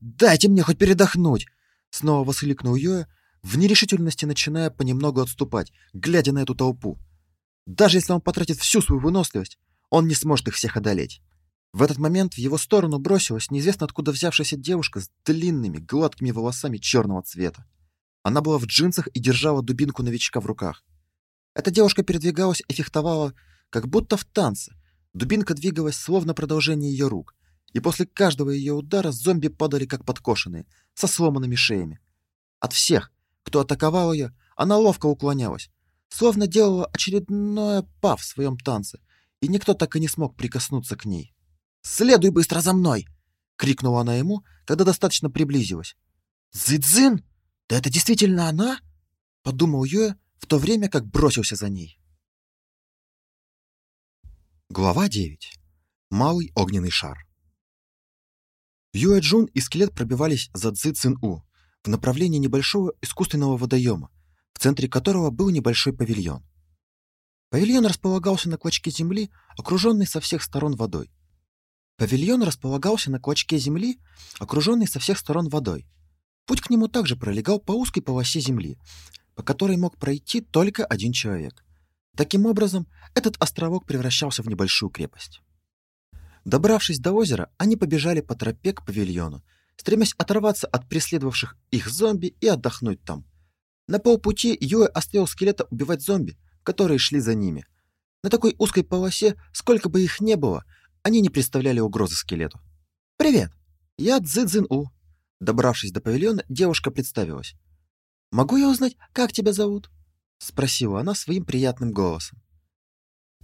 «Дайте мне хоть передохнуть!» — снова воскликнул Йоя, в нерешительности начиная понемногу отступать, глядя на эту толпу. Даже если он потратит всю свою выносливость, он не сможет их всех одолеть. В этот момент в его сторону бросилась неизвестно откуда взявшаяся девушка с длинными, гладкими волосами черного цвета. Она была в джинсах и держала дубинку новичка в руках. Эта девушка передвигалась и фехтовала, как будто в танце. Дубинка двигалась словно продолжение ее рук, и после каждого ее удара зомби падали как подкошенные, со сломанными шеями. От всех, кто атаковал ее, она ловко уклонялась, словно делала очередное па в своем танце, и никто так и не смог прикоснуться к ней. «Следуй быстро за мной!» — крикнула она ему, когда достаточно приблизилась. «Зидзин? Да это действительно она?» — подумал Юэ, в то время как бросился за ней. Глава 9. Малый огненный шар. Юэ Джун и скелет пробивались за Цзи Цин У в направлении небольшого искусственного водоема, в центре которого был небольшой павильон. Павильон располагался на клочке земли, окруженный со всех сторон водой. Павильон располагался на клочке земли, окруженный со всех сторон водой. Путь к нему также пролегал по узкой полосе земли, по которой мог пройти только один человек. Таким образом, этот островок превращался в небольшую крепость. Добравшись до озера, они побежали по тропе к павильону, стремясь оторваться от преследовавших их зомби и отдохнуть там. На полпути Юэ оставил скелета убивать зомби, которые шли за ними. На такой узкой полосе, сколько бы их не было, они не представляли угрозы скелету. «Привет! Я Цзэцзин У». Добравшись до павильона, девушка представилась. «Могу я узнать, как тебя зовут?» — спросила она своим приятным голосом.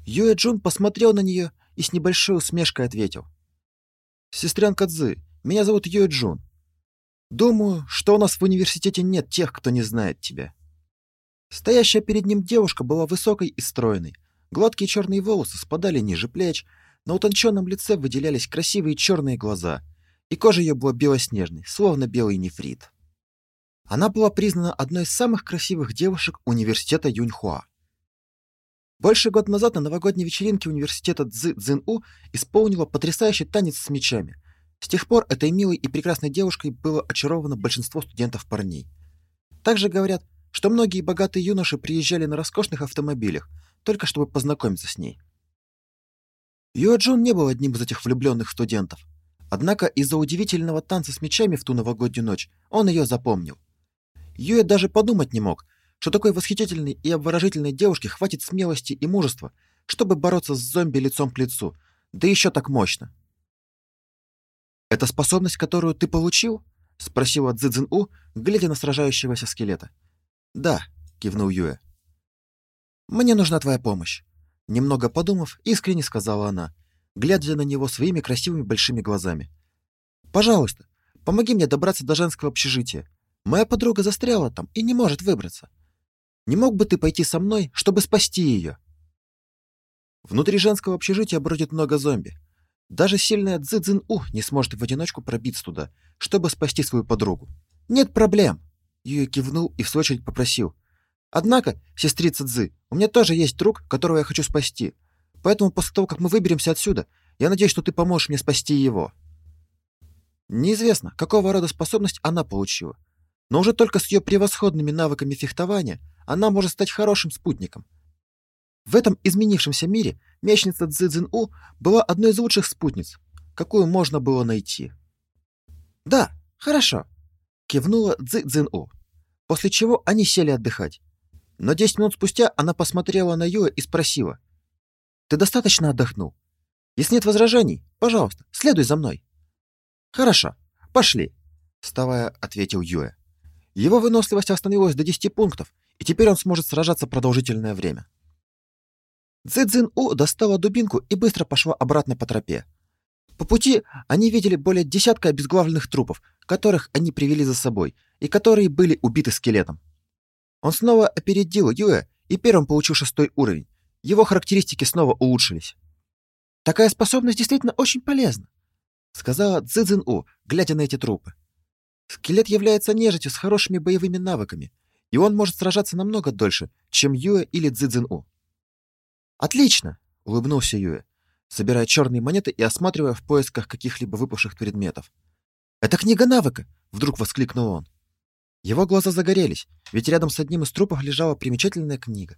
Юэ Джун посмотрел на нее и с небольшой усмешкой ответил. «Сестрянка Цзы, меня зовут Юэ Джун. Думаю, что у нас в университете нет тех, кто не знает тебя». Стоящая перед ним девушка была высокой и стройной. Гладкие черные волосы спадали ниже плеч, на утонченном лице выделялись красивые черные глаза, и кожа ее была белоснежной, словно белый нефрит. Она была признана одной из самых красивых девушек университета Юньхуа. Больше года назад на новогодней вечеринке университета Цзы Цзин-У исполнила потрясающий танец с мечами. С тех пор этой милой и прекрасной девушкой было очаровано большинство студентов-парней. Также говорят, что многие богатые юноши приезжали на роскошных автомобилях, только чтобы познакомиться с ней. Юэ Джун не был одним из этих влюбленных студентов. Однако из-за удивительного танца с мечами в ту новогоднюю ночь он ее запомнил. Юэ даже подумать не мог, что такой восхитительной и обворожительной девушке хватит смелости и мужества, чтобы бороться с зомби лицом к лицу, да еще так мощно. «Это способность, которую ты получил?» — спросила Цзэцзин У, глядя на сражающегося скелета. «Да», — кивнул Юэ. «Мне нужна твоя помощь», — немного подумав, искренне сказала она, глядя на него своими красивыми большими глазами. «Пожалуйста, помоги мне добраться до женского общежития. Моя подруга застряла там и не может выбраться. Не мог бы ты пойти со мной, чтобы спасти ее?» Внутри женского общежития бродит много зомби. Даже сильная Цзэцзин У не сможет в одиночку пробиться туда, чтобы спасти свою подругу. «Нет проблем!» Юя кивнул и в свою очередь попросил. «Однако, сестрица Цзы, у меня тоже есть друг, которого я хочу спасти. Поэтому после того, как мы выберемся отсюда, я надеюсь, что ты поможешь мне спасти его». Неизвестно, какого рода способность она получила, но уже только с ее превосходными навыками фехтования она может стать хорошим спутником. В этом изменившемся мире мечница Цзэцзин У была одной из лучших спутниц, какую можно было найти. «Да, хорошо», — кивнула Цзэцзин У, после чего они сели отдыхать. Но 10 минут спустя она посмотрела на Юэ и спросила. «Ты достаточно отдохнул? Если нет возражений, пожалуйста, следуй за мной». «Хорошо, пошли», — вставая, ответил Юэ. Его выносливость остановилась до 10 пунктов, и теперь он сможет сражаться продолжительное время. Цзэцзин У достала дубинку и быстро пошла обратно по тропе. По пути они видели более десятка обезглавленных трупов, которых они привели за собой, и которые были убиты скелетом. Он снова опередил Юэ и первым получил шестой уровень. Его характеристики снова улучшились. «Такая способность действительно очень полезна», — сказала Цзэцзин У, глядя на эти трупы. Скелет является нежитью с хорошими боевыми навыками, и он может сражаться намного дольше, чем Юэ или Цзэцзин-У. «Отлично!» — улыбнулся Юэ, собирая черные монеты и осматривая в поисках каких-либо выпавших предметов. «Это книга навыка!» — вдруг воскликнул он. Его глаза загорелись, ведь рядом с одним из трупов лежала примечательная книга.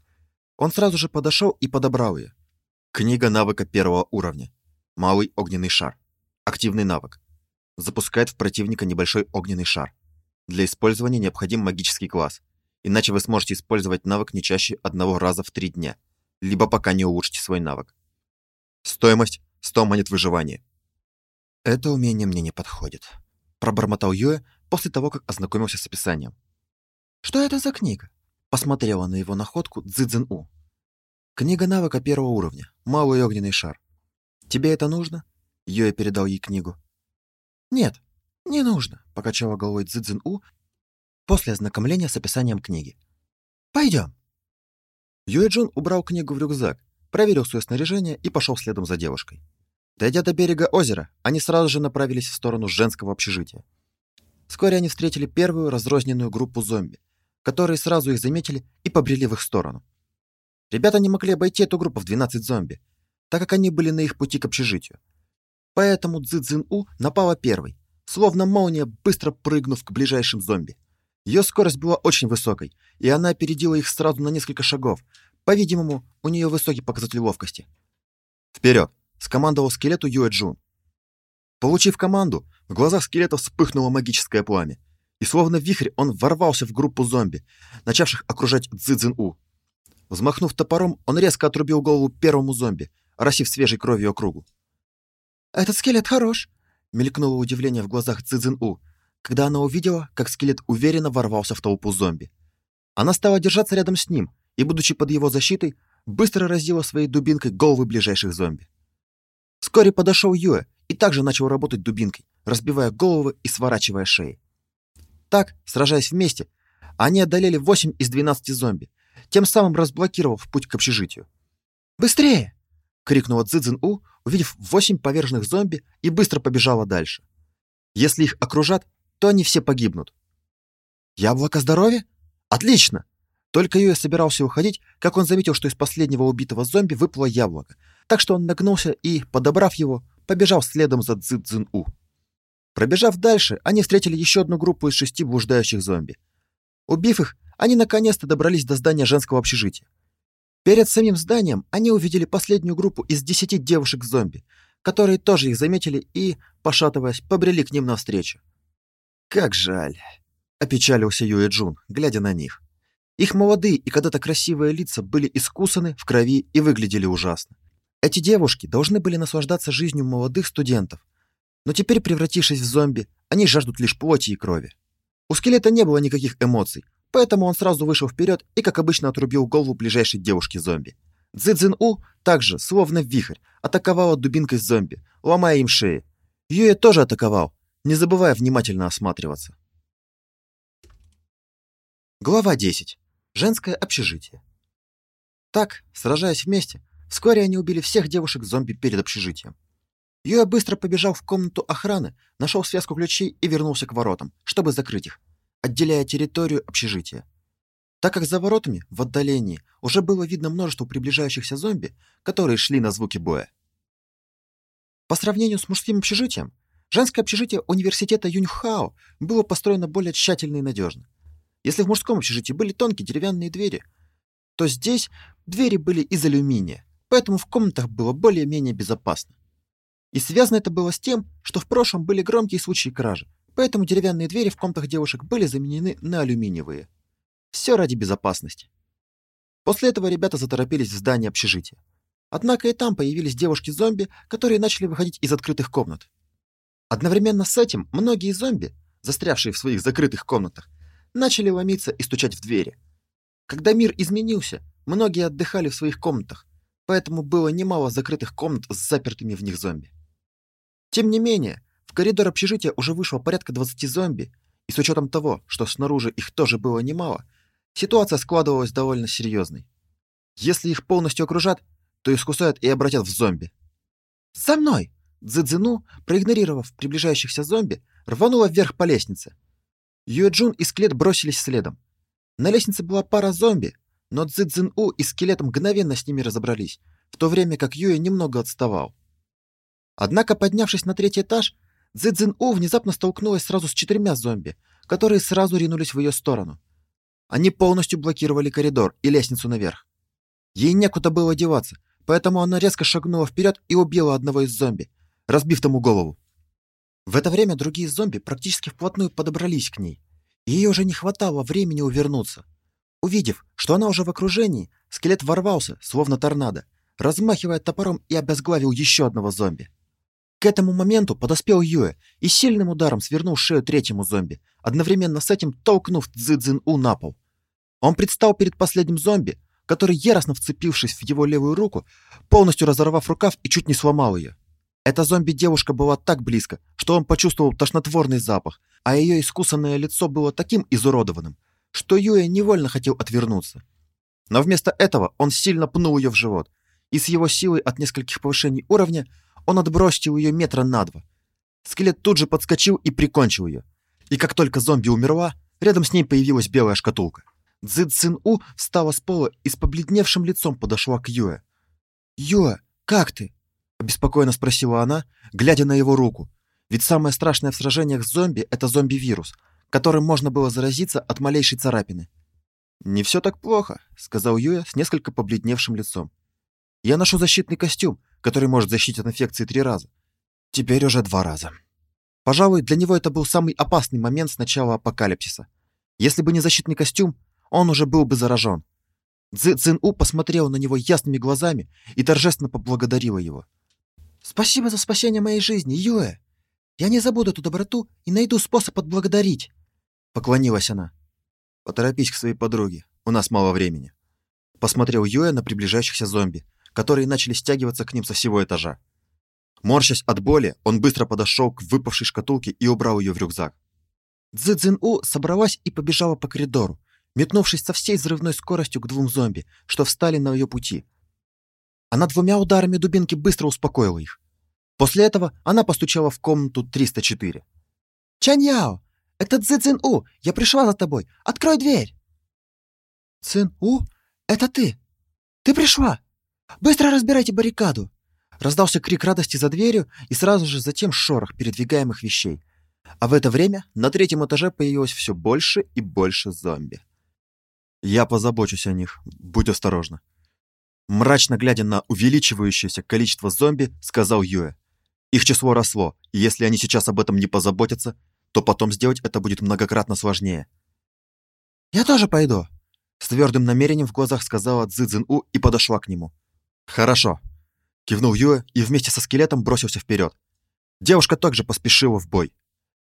Он сразу же подошел и подобрал ее. Книга навыка первого уровня. Малый огненный шар. Активный навык. Запускает в противника небольшой огненный шар. Для использования необходим магический класс, иначе вы сможете использовать навык не чаще одного раза в три дня, либо пока не улучшите свой навык. Стоимость 100 монет выживания. Это умение мне не подходит, пробормотал Юэ после того, как ознакомился с описанием. Что это за книга? Посмотрела на его находку Цзэцзэн У. Книга навыка первого уровня. Малый огненный шар. Тебе это нужно? Юэ передал ей книгу. Нет, не нужно, покачала головой Цзэцзэн У после ознакомления с описанием книги. Пойдем. Юэ Джун убрал книгу в рюкзак, проверил свое снаряжение и пошел следом за девушкой. Дойдя до берега озера, они сразу же направились в сторону женского общежития. Вскоре они встретили первую разрозненную группу зомби, которые сразу их заметили и побрели в их сторону. Ребята не могли обойти эту группу в 12 зомби, так как они были на их пути к общежитию. Поэтому Цзэцзин-У напала первой, словно молния, быстро прыгнув к ближайшим зомби. Ее скорость была очень высокой, и она опередила их сразу на несколько шагов. По-видимому, у нее высокий показатель ловкости. «Вперед!» — скомандовал скелету Юэ Джун. Получив команду, в глазах скелета вспыхнуло магическое пламя, и словно вихрь он ворвался в группу зомби, начавших окружать Цзэцзин-У. Взмахнув топором, он резко отрубил голову первому зомби, оросив свежей кровью округу. «Этот скелет хорош!» — мелькнуло удивление в глазах Цзэцзин-У, когда она увидела, как скелет уверенно ворвался в толпу зомби. Она стала держаться рядом с ним и, будучи под его защитой, быстро разила своей дубинкой головы ближайших зомби. Вскоре подошел Юэ и также начал работать дубинкой, разбивая головы и сворачивая шеи. Так, сражаясь вместе, они одолели 8 из 12 зомби, тем самым разблокировав путь к общежитию. «Быстрее!» — крикнула Цзэцзин У, увидев восемь поверженных зомби, и быстро побежала дальше. Если их окружат, то они все погибнут. Яблоко здоровья? Отлично! Только Юэ собирался уходить, как он заметил, что из последнего убитого зомби выпало яблоко, так что он нагнулся и, подобрав его, побежал следом за Цзы Цзин У. Пробежав дальше, они встретили еще одну группу из шести блуждающих зомби. Убив их, они наконец-то добрались до здания женского общежития. Перед самим зданием они увидели последнюю группу из десяти девушек-зомби, которые тоже их заметили и, пошатываясь, побрели к ним навстречу. Как жаль, опечалился Юэ Джун, глядя на них. Их молодые и когда-то красивые лица были искусаны в крови и выглядели ужасно. Эти девушки должны были наслаждаться жизнью молодых студентов, но теперь, превратившись в зомби, они жаждут лишь плоти и крови. У скелета не было никаких эмоций, поэтому он сразу вышел вперед и, как обычно, отрубил голову ближайшей девушки-зомби. Цзэцзин У также, словно вихрь, атаковала дубинкой зомби, ломая им шеи. Юэ тоже атаковал, не забывая внимательно осматриваться. Глава 10. Женское общежитие. Так, сражаясь вместе, вскоре они убили всех девушек-зомби перед общежитием. Юя быстро побежал в комнату охраны, нашел связку ключей и вернулся к воротам, чтобы закрыть их, отделяя территорию общежития. Так как за воротами, в отдалении, уже было видно множество приближающихся зомби, которые шли на звуки боя. По сравнению с мужским общежитием, Женское общежитие университета Юньхао было построено более тщательно и надежно. Если в мужском общежитии были тонкие деревянные двери, то здесь двери были из алюминия, поэтому в комнатах было более-менее безопасно. И связано это было с тем, что в прошлом были громкие случаи кражи, поэтому деревянные двери в комнатах девушек были заменены на алюминиевые. Все ради безопасности. После этого ребята заторопились в здание общежития. Однако и там появились девушки-зомби, которые начали выходить из открытых комнат. Одновременно с этим многие зомби, застрявшие в своих закрытых комнатах, начали ломиться и стучать в двери. Когда мир изменился, многие отдыхали в своих комнатах, поэтому было немало закрытых комнат с запертыми в них зомби. Тем не менее, в коридор общежития уже вышло порядка 20 зомби, и с учетом того, что снаружи их тоже было немало, ситуация складывалась довольно серьезной. Если их полностью окружат, то искусают и обратят в зомби. «За мной!» Цзэцзину, проигнорировав приближающихся зомби, рванула вверх по лестнице. Юэджун и скелет бросились следом. На лестнице была пара зомби, но Цзэцзин-У и скелет мгновенно с ними разобрались, в то время как Юэ немного отставал. Однако, поднявшись на третий этаж, Цзэцзин-У внезапно столкнулась сразу с четырьмя зомби, которые сразу ринулись в ее сторону. Они полностью блокировали коридор и лестницу наверх. Ей некуда было деваться, поэтому она резко шагнула вперед и убила одного из зомби, разбив тому голову. В это время другие зомби практически вплотную подобрались к ней, ей уже не хватало времени увернуться. Увидев, что она уже в окружении, скелет ворвался, словно торнадо, размахивая топором и обезглавил еще одного зомби. К этому моменту подоспел Юэ и сильным ударом свернул шею третьему зомби, одновременно с этим толкнув Цзы-Цзин-У на пол. Он предстал перед последним зомби, который, яростно вцепившись в его левую руку, полностью разорвав рукав и чуть не сломал ее. Эта зомби-девушка была так близко, что он почувствовал тошнотворный запах, а ее искусанное лицо было таким изуродованным, что Юэ невольно хотел отвернуться. Но вместо этого он сильно пнул ее в живот, и с его силой от нескольких повышений уровня он отбросил ее метра на два. Скелет тут же подскочил и прикончил ее. И как только зомби умерла, рядом с ней появилась белая шкатулка. Цзы Цин У встала с пола и с побледневшим лицом подошла к Юэ. «Юэ, как ты?» – обеспокоенно спросила она, глядя на его руку. Ведь самое страшное в сражениях с зомби – это зомби-вирус, которым можно было заразиться от малейшей царапины. «Не все так плохо», — сказал Юя с несколько побледневшим лицом. «Я ношу защитный костюм, который может защитить от инфекции три раза. Теперь уже два раза. Пожалуй, для него это был самый опасный момент с начала апокалипсиса. Если бы не защитный костюм, он уже был бы заражен. Цзы У посмотрела на него ясными глазами и торжественно поблагодарила его. «Спасибо за спасение моей жизни, Юэ! Я не забуду эту доброту и найду способ отблагодарить!» Поклонилась она. «Поторопись к своей подруге, у нас мало времени». Посмотрел Юэ на приближающихся зомби, которые начали стягиваться к ним со всего этажа. Морщась от боли, он быстро подошел к выпавшей шкатулке и убрал ее в рюкзак. Цзы Цзин У собралась и побежала по коридору, метнувшись со всей взрывной скоростью к двум зомби, что встали на ее пути. Она двумя ударами дубинки быстро успокоила их. После этого она постучала в комнату 304. «Чаньяо, это Цзы Цин У! Я пришла за тобой! Открой дверь!» «Цин У? Это ты! Ты пришла! Быстро разбирайте баррикаду!» Раздался крик радости за дверью и сразу же затем шорох передвигаемых вещей. А в это время на третьем этаже появилось все больше и больше зомби. «Я позабочусь о них. Будь осторожна». Мрачно глядя на увеличивающееся количество зомби, сказал Юэ. Их число росло, и если они сейчас об этом не позаботятся, то потом сделать это будет многократно сложнее. «Я тоже пойду», — с твердым намерением в глазах сказала Цзы У и подошла к нему. «Хорошо», — кивнул Юэ и вместе со скелетом бросился вперед. Девушка также поспешила в бой.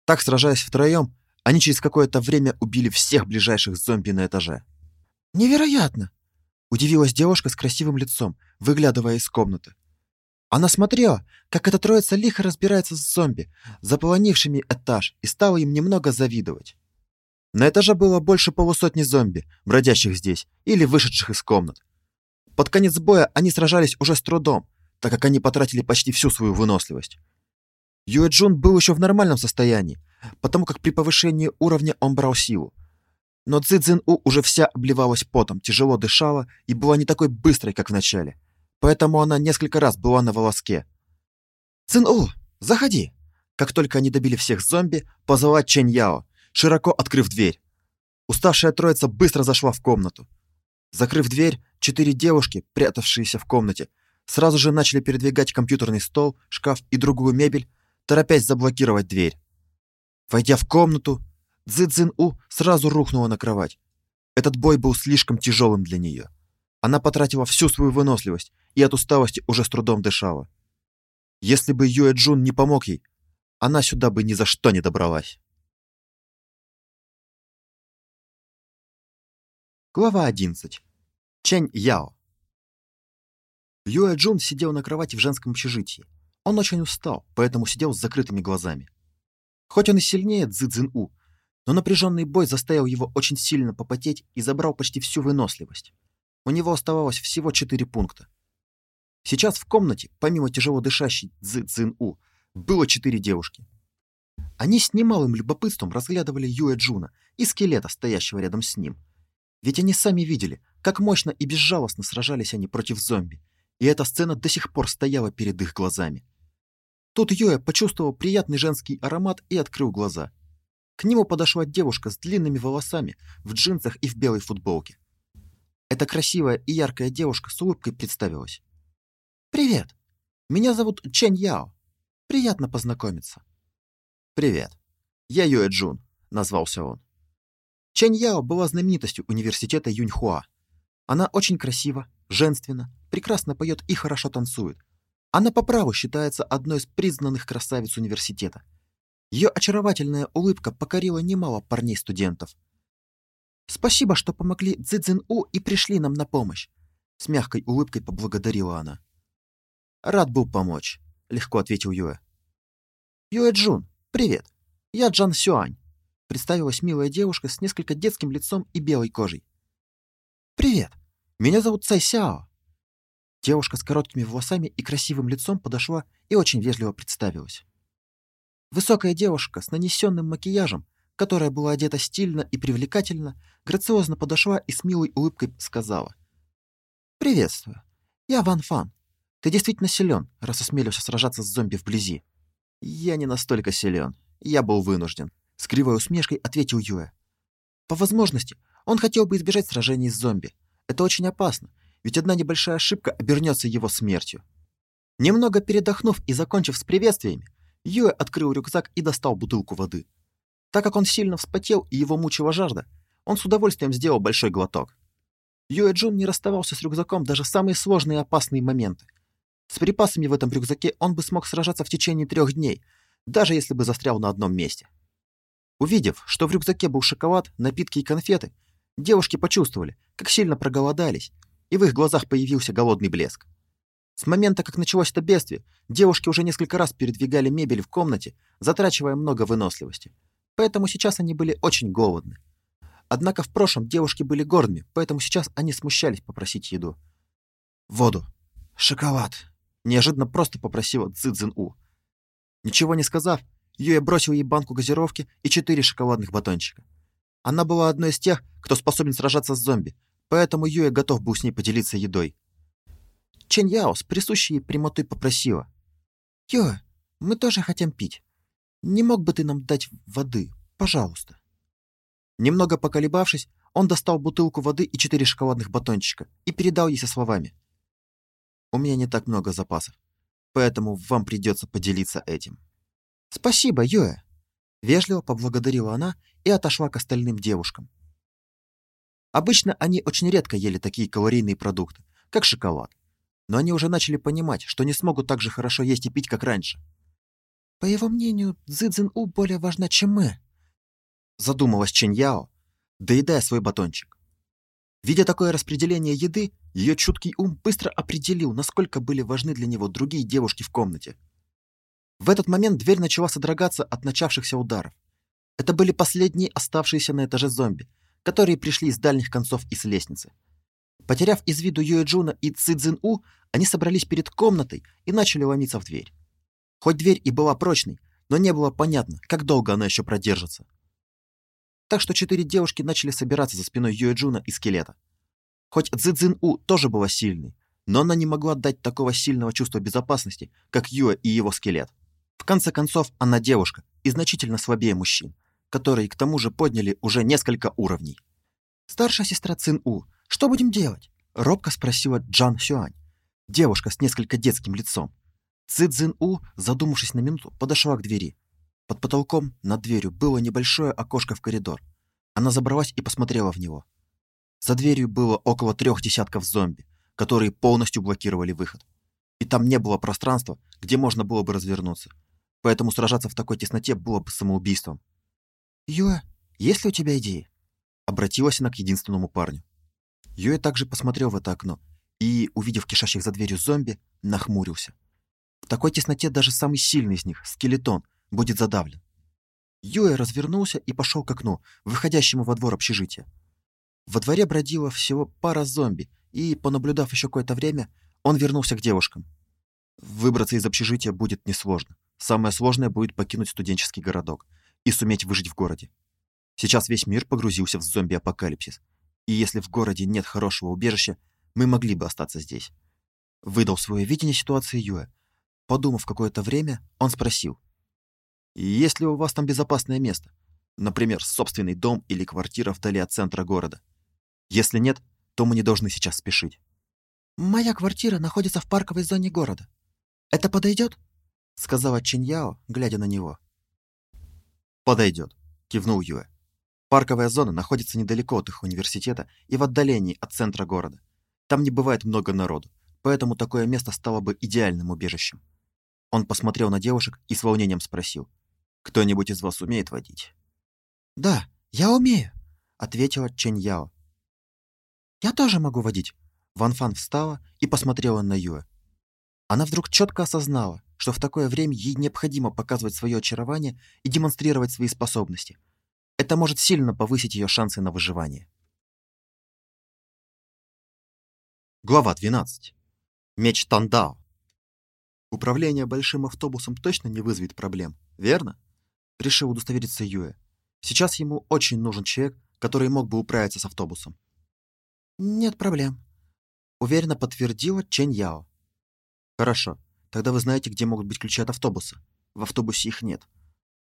Так, сражаясь втроем, они через какое-то время убили всех ближайших зомби на этаже. «Невероятно!» — удивилась девушка с красивым лицом, выглядывая из комнаты. Она смотрела, как эта троица лихо разбирается с зомби, заполонившими этаж, и стала им немного завидовать. На этаже было больше полусотни зомби, бродящих здесь или вышедших из комнат. Под конец боя они сражались уже с трудом, так как они потратили почти всю свою выносливость. Юэ Джун был еще в нормальном состоянии, потому как при повышении уровня он брал силу. Но Цзи Цзин У уже вся обливалась потом, тяжело дышала и была не такой быстрой, как в начале поэтому она несколько раз была на волоске. «Цин-У, заходи!» Как только они добили всех зомби, позвала Чэнь Яо, широко открыв дверь. Уставшая троица быстро зашла в комнату. Закрыв дверь, четыре девушки, прятавшиеся в комнате, сразу же начали передвигать компьютерный стол, шкаф и другую мебель, торопясь заблокировать дверь. Войдя в комнату, Цзы Цзин У сразу рухнула на кровать. Этот бой был слишком тяжелым для нее. Она потратила всю свою выносливость и от усталости уже с трудом дышала. Если бы Юэ Джун не помог ей, она сюда бы ни за что не добралась. Глава 11. Чэнь Яо. Юэ Джун сидел на кровати в женском общежитии. Он очень устал, поэтому сидел с закрытыми глазами. Хоть он и сильнее Цзы Цзин У, но напряженный бой заставил его очень сильно попотеть и забрал почти всю выносливость. У него оставалось всего четыре пункта. Сейчас в комнате, помимо тяжело дышащей Цзы Цзин У, было четыре девушки. Они с немалым любопытством разглядывали Юэ Джуна и скелета, стоящего рядом с ним. Ведь они сами видели, как мощно и безжалостно сражались они против зомби, и эта сцена до сих пор стояла перед их глазами. Тут Юэ почувствовал приятный женский аромат и открыл глаза. К нему подошла девушка с длинными волосами, в джинсах и в белой футболке. Эта красивая и яркая девушка с улыбкой представилась. «Привет. Меня зовут Чэнь Яо. Приятно познакомиться». «Привет. Я Юэ Джун», — назвался он. Чэнь Яо была знаменитостью университета Юньхуа. Она очень красива, женственна, прекрасно поет и хорошо танцует. Она по праву считается одной из признанных красавиц университета. Ее очаровательная улыбка покорила немало парней-студентов. «Спасибо, что помогли Цзэцзин У и пришли нам на помощь», — с мягкой улыбкой поблагодарила она. «Рад был помочь», — легко ответил Юэ. «Юэ Джун, привет. Я Джан Сюань», — представилась милая девушка с несколько детским лицом и белой кожей. «Привет. Меня зовут Цай Сяо». Девушка с короткими волосами и красивым лицом подошла и очень вежливо представилась. Высокая девушка с нанесенным макияжем, которая была одета стильно и привлекательно, грациозно подошла и с милой улыбкой сказала. «Приветствую. Я Ван Фан. Ты действительно силен, раз осмелился сражаться с зомби вблизи. Я не настолько силен. Я был вынужден. С кривой усмешкой ответил Юэ. По возможности, он хотел бы избежать сражений с зомби. Это очень опасно, ведь одна небольшая ошибка обернется его смертью. Немного передохнув и закончив с приветствиями, Юэ открыл рюкзак и достал бутылку воды. Так как он сильно вспотел и его мучила жажда, он с удовольствием сделал большой глоток. Юэ Джун не расставался с рюкзаком даже в самые сложные и опасные моменты. С припасами в этом рюкзаке он бы смог сражаться в течение трех дней, даже если бы застрял на одном месте. Увидев, что в рюкзаке был шоколад, напитки и конфеты, девушки почувствовали, как сильно проголодались, и в их глазах появился голодный блеск. С момента, как началось это бедствие, девушки уже несколько раз передвигали мебель в комнате, затрачивая много выносливости. Поэтому сейчас они были очень голодны. Однако в прошлом девушки были гордыми, поэтому сейчас они смущались попросить еду. «Воду. Шоколад», Неожиданно просто попросила Цзин У. Ничего не сказав, Юя бросил ей банку газировки и четыре шоколадных батончика. Она была одной из тех, кто способен сражаться с зомби, поэтому Юя готов был с ней поделиться едой. Чен Яо с присущей ей прямотой попросила. «Юя, мы тоже хотим пить. Не мог бы ты нам дать воды, пожалуйста?» Немного поколебавшись, он достал бутылку воды и четыре шоколадных батончика и передал ей со словами. У меня не так много запасов, поэтому вам придется поделиться этим. Спасибо, Юэ. Вежливо поблагодарила она и отошла к остальным девушкам. Обычно они очень редко ели такие калорийные продукты, как шоколад. Но они уже начали понимать, что не смогут так же хорошо есть и пить, как раньше. По его мнению, Цзэцзин У более важна, чем мы. Задумалась Чэнь Яо, доедая свой батончик. Видя такое распределение еды, ее чуткий ум быстро определил, насколько были важны для него другие девушки в комнате. В этот момент дверь начала содрогаться от начавшихся ударов. Это были последние оставшиеся на этаже зомби, которые пришли из дальних концов и с лестницы. Потеряв из виду Юэджуна и Цзин У, они собрались перед комнатой и начали ломиться в дверь. Хоть дверь и была прочной, но не было понятно, как долго она еще продержится так что четыре девушки начали собираться за спиной Юэджуна и скелета. Хоть Цзэцзин У тоже была сильной, но она не могла дать такого сильного чувства безопасности, как Юэ и его скелет. В конце концов, она девушка и значительно слабее мужчин, которые к тому же подняли уже несколько уровней. «Старшая сестра Цин У, что будем делать?» — робко спросила Джан Сюань, девушка с несколько детским лицом. Цзин У, задумавшись на минуту, подошла к двери под потолком над дверью было небольшое окошко в коридор. Она забралась и посмотрела в него. За дверью было около трех десятков зомби, которые полностью блокировали выход. И там не было пространства, где можно было бы развернуться. Поэтому сражаться в такой тесноте было бы самоубийством. «Юэ, есть ли у тебя идеи?» Обратилась она к единственному парню. Юэ также посмотрел в это окно и, увидев кишащих за дверью зомби, нахмурился. В такой тесноте даже самый сильный из них, скелетон, будет задавлен. Юэ развернулся и пошел к окну, выходящему во двор общежития. Во дворе бродила всего пара зомби, и, понаблюдав еще какое-то время, он вернулся к девушкам. Выбраться из общежития будет несложно. Самое сложное будет покинуть студенческий городок и суметь выжить в городе. Сейчас весь мир погрузился в зомби-апокалипсис, и если в городе нет хорошего убежища, мы могли бы остаться здесь. Выдал свое видение ситуации Юэ. Подумав какое-то время, он спросил. Есть ли у вас там безопасное место? Например, собственный дом или квартира вдали от центра города? Если нет, то мы не должны сейчас спешить. «Моя квартира находится в парковой зоне города. Это подойдет?» — сказала Чиньяо, глядя на него. «Подойдет», — кивнул Юэ. «Парковая зона находится недалеко от их университета и в отдалении от центра города. Там не бывает много народу, поэтому такое место стало бы идеальным убежищем». Он посмотрел на девушек и с волнением спросил. «Кто-нибудь из вас умеет водить?» «Да, я умею», — ответила Чэнь Яо. «Я тоже могу водить». Ван Фан встала и посмотрела на Юэ. Она вдруг четко осознала, что в такое время ей необходимо показывать свое очарование и демонстрировать свои способности. Это может сильно повысить ее шансы на выживание. Глава 12. Меч Тандао. Управление большим автобусом точно не вызовет проблем, верно? Решил удостовериться Юэ. Сейчас ему очень нужен человек, который мог бы управиться с автобусом. Нет проблем, уверенно подтвердила Чэнь Яо. Хорошо. Тогда вы знаете, где могут быть ключи от автобуса. В автобусе их нет.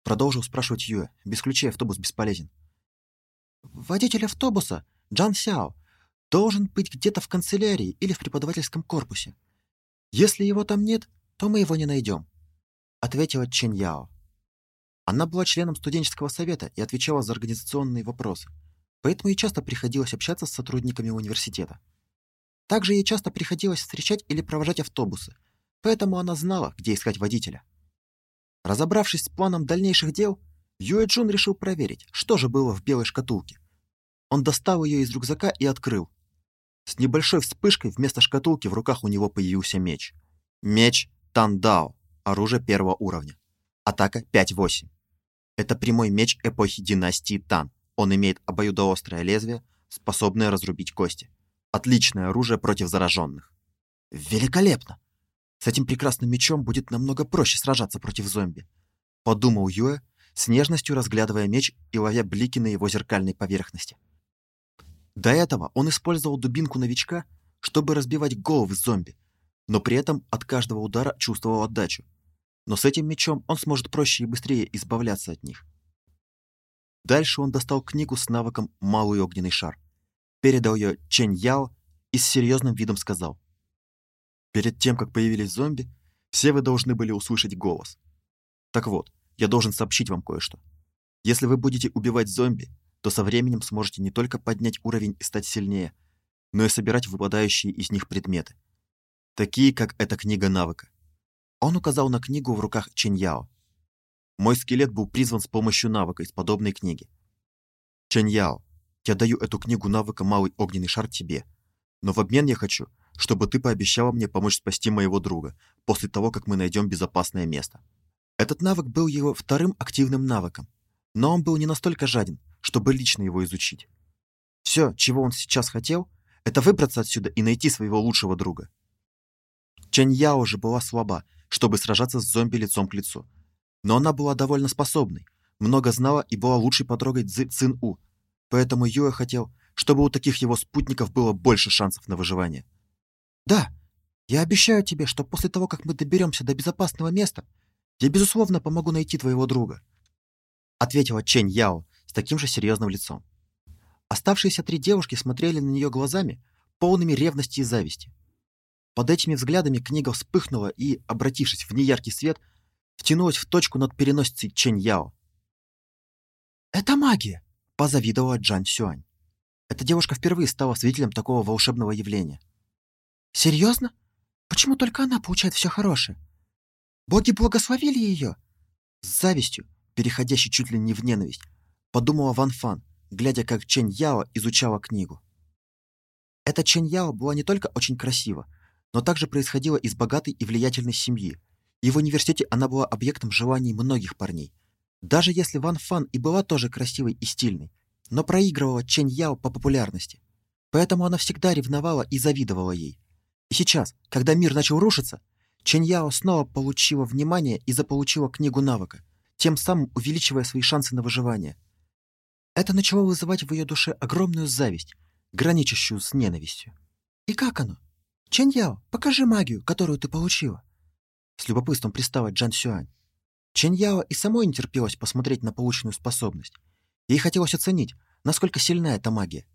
Продолжил спрашивать Юэ. Без ключей автобус бесполезен. Водитель автобуса, Джан Сяо, должен быть где-то в канцелярии или в преподавательском корпусе. Если его там нет, то мы его не найдем, ответила Чен Яо. Она была членом студенческого совета и отвечала за организационные вопросы, поэтому ей часто приходилось общаться с сотрудниками университета. Также ей часто приходилось встречать или провожать автобусы, поэтому она знала, где искать водителя. Разобравшись с планом дальнейших дел, Юэ Джун решил проверить, что же было в белой шкатулке. Он достал ее из рюкзака и открыл. С небольшой вспышкой вместо шкатулки в руках у него появился меч. Меч Тандао, оружие первого уровня. Атака 5-8. Это прямой меч эпохи династии Тан. Он имеет обоюдоострое лезвие, способное разрубить кости. Отличное оружие против зараженных. Великолепно! С этим прекрасным мечом будет намного проще сражаться против зомби, подумал Юэ, с нежностью разглядывая меч и ловя блики на его зеркальной поверхности. До этого он использовал дубинку новичка, чтобы разбивать головы зомби, но при этом от каждого удара чувствовал отдачу. Но с этим мечом он сможет проще и быстрее избавляться от них. Дальше он достал книгу с навыком «Малый огненный шар», передал ее Чэнь Яо и с серьезным видом сказал. Перед тем, как появились зомби, все вы должны были услышать голос. Так вот, я должен сообщить вам кое-что. Если вы будете убивать зомби, то со временем сможете не только поднять уровень и стать сильнее, но и собирать выпадающие из них предметы. Такие, как эта книга навыка. Он указал на книгу в руках Чэньяо. Мой скелет был призван с помощью навыка из подобной книги. Чэньяо, я даю эту книгу навыка «Малый огненный шар» тебе. Но в обмен я хочу, чтобы ты пообещала мне помочь спасти моего друга после того, как мы найдем безопасное место. Этот навык был его вторым активным навыком, но он был не настолько жаден, чтобы лично его изучить. Все, чего он сейчас хотел, это выбраться отсюда и найти своего лучшего друга. Чэнь Яо же была слаба, чтобы сражаться с зомби лицом к лицу. Но она была довольно способной, много знала и была лучшей подругой Цзы Цин У, поэтому Юэ хотел, чтобы у таких его спутников было больше шансов на выживание. Да, я обещаю тебе, что после того, как мы доберемся до безопасного места, я безусловно помогу найти твоего друга, ответила Чэнь Яо с таким же серьезным лицом. Оставшиеся три девушки смотрели на нее глазами, полными ревности и зависти. Под этими взглядами книга вспыхнула и, обратившись в неяркий свет, втянулась в точку над переносицей Чэнь Яо. «Это магия!» — позавидовала Джан Сюань. Эта девушка впервые стала свидетелем такого волшебного явления. Серьезно? Почему только она получает все хорошее? Боги благословили ее? С завистью, переходящей чуть ли не в ненависть, подумала Ван Фан, глядя, как Чэнь Яо изучала книгу. Эта Чэнь Яо была не только очень красива, но также происходила из богатой и влиятельной семьи. И в университете она была объектом желаний многих парней. Даже если Ван Фан и была тоже красивой и стильной, но проигрывала Чэнь Яо по популярности. Поэтому она всегда ревновала и завидовала ей. И сейчас, когда мир начал рушиться, Чэньяо снова получила внимание и заполучила книгу навыка, тем самым увеличивая свои шансы на выживание. Это начало вызывать в ее душе огромную зависть, граничащую с ненавистью. «И как оно? Чэньяо, покажи магию, которую ты получила!» С любопытством пристала Джан Сюань. Чэньяо и самой не терпелось посмотреть на полученную способность. Ей хотелось оценить, насколько сильна эта магия.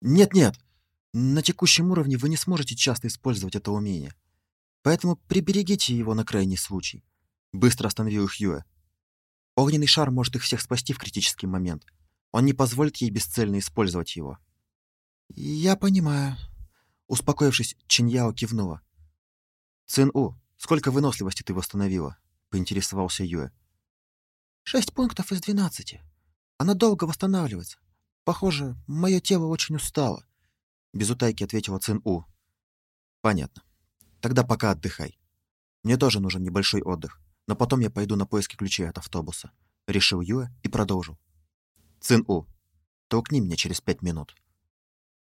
«Нет-нет, На текущем уровне вы не сможете часто использовать это умение. Поэтому приберегите его на крайний случай. Быстро остановил их Юэ. Огненный шар может их всех спасти в критический момент. Он не позволит ей бесцельно использовать его. Я понимаю. Успокоившись, Чиньяо кивнула. Цин-У, сколько выносливости ты восстановила? Поинтересовался Юэ. Шесть пунктов из двенадцати. Она долго восстанавливается. Похоже, мое тело очень устало. Без утайки ответила Цин-У. Понятно. Тогда пока отдыхай. Мне тоже нужен небольшой отдых, но потом я пойду на поиски ключей от автобуса. Решил Юэ и продолжил. Цин-У, толкни меня через пять минут.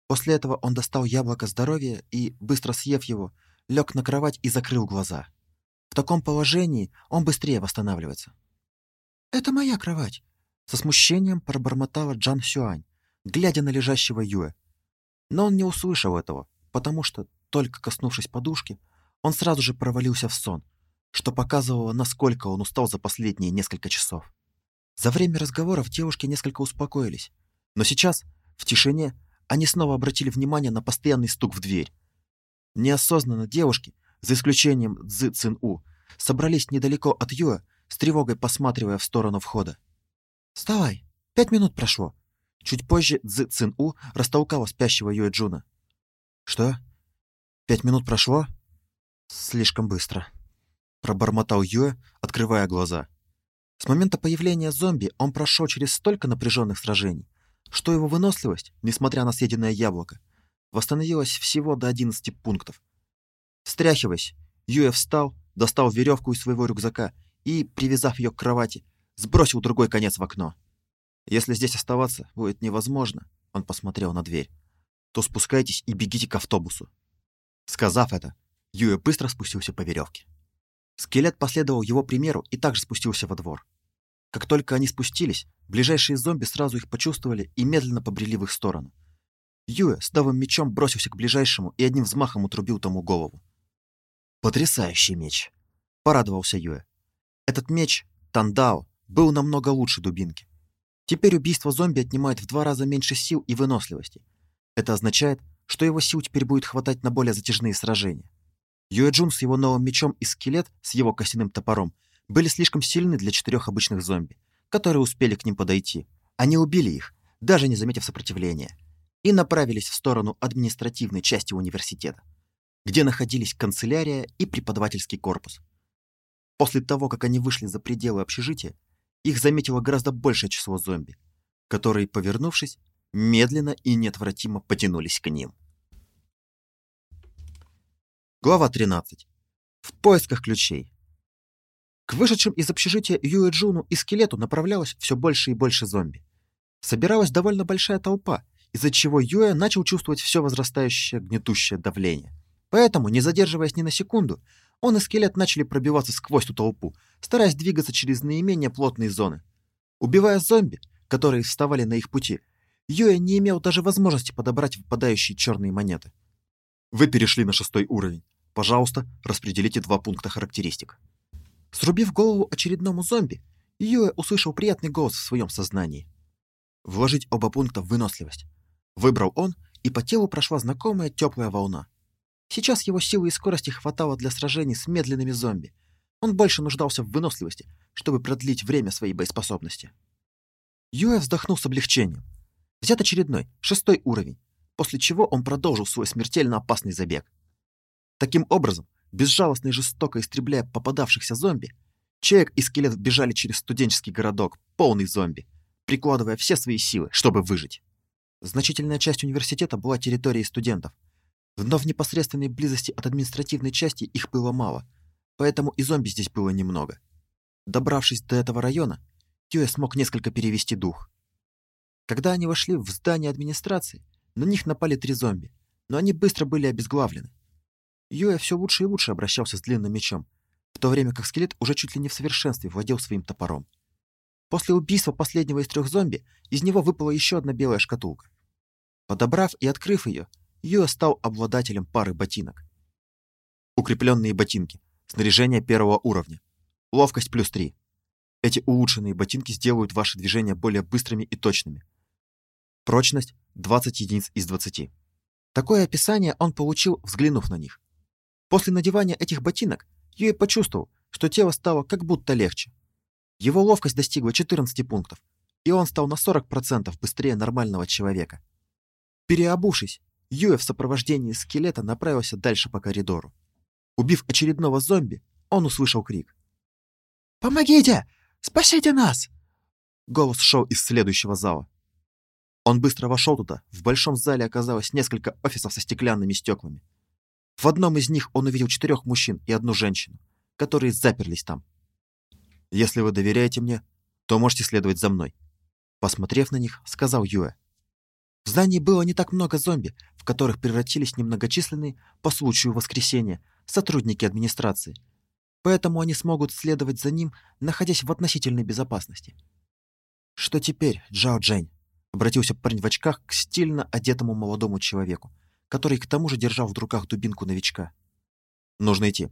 После этого он достал яблоко здоровья и, быстро съев его, лег на кровать и закрыл глаза. В таком положении он быстрее восстанавливается. «Это моя кровать», — со смущением пробормотала Джан Сюань, глядя на лежащего Юэ. Но он не услышал этого, потому что, только коснувшись подушки, он сразу же провалился в сон, что показывало, насколько он устал за последние несколько часов. За время разговоров девушки несколько успокоились, но сейчас, в тишине, они снова обратили внимание на постоянный стук в дверь. Неосознанно девушки, за исключением Цзы Цин У, собрались недалеко от Юа, с тревогой посматривая в сторону входа. «Вставай! Пять минут прошло!» Чуть позже Цзы Цин У растолкала спящего Юэ Джуна. «Что? Пять минут прошло?» Слишком быстро. Пробормотал Юэ, открывая глаза. С момента появления зомби он прошел через столько напряженных сражений, что его выносливость, несмотря на съеденное яблоко, восстановилась всего до 11 пунктов. Встряхиваясь, Юэ встал, достал веревку из своего рюкзака и, привязав ее к кровати, сбросил другой конец в окно. «Если здесь оставаться будет невозможно», — он посмотрел на дверь, «то спускайтесь и бегите к автобусу». Сказав это, Юэ быстро спустился по веревке. Скелет последовал его примеру и также спустился во двор. Как только они спустились, ближайшие зомби сразу их почувствовали и медленно побрели в их сторону. Юэ с новым мечом бросился к ближайшему и одним взмахом отрубил тому голову. «Потрясающий меч!» — порадовался Юэ. Этот меч, Тандао, был намного лучше дубинки. Теперь убийство зомби отнимает в два раза меньше сил и выносливости. Это означает, что его сил теперь будет хватать на более затяжные сражения. Юэджун с его новым мечом и скелет с его костяным топором были слишком сильны для четырех обычных зомби, которые успели к ним подойти. Они убили их, даже не заметив сопротивления, и направились в сторону административной части университета, где находились канцелярия и преподавательский корпус. После того, как они вышли за пределы общежития, их заметило гораздо большее число зомби, которые, повернувшись, медленно и неотвратимо потянулись к ним. Глава 13. В поисках ключей. К вышедшим из общежития Юэ Джуну и скелету направлялось все больше и больше зомби. Собиралась довольно большая толпа, из-за чего Юэ начал чувствовать все возрастающее гнетущее давление. Поэтому, не задерживаясь ни на секунду, он и скелет начали пробиваться сквозь ту толпу, стараясь двигаться через наименее плотные зоны. Убивая зомби, которые вставали на их пути, Юэ не имел даже возможности подобрать выпадающие черные монеты. Вы перешли на шестой уровень. Пожалуйста, распределите два пункта характеристик. Срубив голову очередному зомби, Юэ услышал приятный голос в своем сознании. Вложить оба пункта в выносливость. Выбрал он, и по телу прошла знакомая теплая волна. Сейчас его силы и скорости хватало для сражений с медленными зомби. Он больше нуждался в выносливости, чтобы продлить время своей боеспособности. Юэ вздохнул с облегчением. Взят очередной, шестой уровень, после чего он продолжил свой смертельно опасный забег. Таким образом, безжалостно и жестоко истребляя попадавшихся зомби, Человек и скелет бежали через студенческий городок, полный зомби, прикладывая все свои силы, чтобы выжить. Значительная часть университета была территорией студентов, но в непосредственной близости от административной части их было мало, поэтому и зомби здесь было немного. Добравшись до этого района, Тюэ смог несколько перевести дух. Когда они вошли в здание администрации, на них напали три зомби, но они быстро были обезглавлены. Юэ все лучше и лучше обращался с длинным мечом, в то время как скелет уже чуть ли не в совершенстве владел своим топором. После убийства последнего из трех зомби из него выпала еще одна белая шкатулка. Подобрав и открыв ее, Юэ стал обладателем пары ботинок. Укрепленные ботинки. Снаряжение первого уровня. Ловкость плюс 3. Эти улучшенные ботинки сделают ваши движения более быстрыми и точными. Прочность 20 единиц из 20. Такое описание он получил, взглянув на них. После надевания этих ботинок Юэ почувствовал, что тело стало как будто легче. Его ловкость достигла 14 пунктов, и он стал на 40% быстрее нормального человека. Переобувшись, Юэ в сопровождении скелета направился дальше по коридору. Убив очередного зомби, он услышал крик. «Помогите! Спасите нас!» Голос шел из следующего зала. Он быстро вошел туда. В большом зале оказалось несколько офисов со стеклянными стеклами. В одном из них он увидел четырех мужчин и одну женщину, которые заперлись там. «Если вы доверяете мне, то можете следовать за мной», Посмотрев на них, сказал Юэ. В здании было не так много зомби, в которых превратились немногочисленные, по случаю воскресения, сотрудники администрации. Поэтому они смогут следовать за ним, находясь в относительной безопасности. «Что теперь, Джао Джень?» — обратился парень в очках к стильно одетому молодому человеку, который к тому же держал в руках дубинку новичка. «Нужно идти.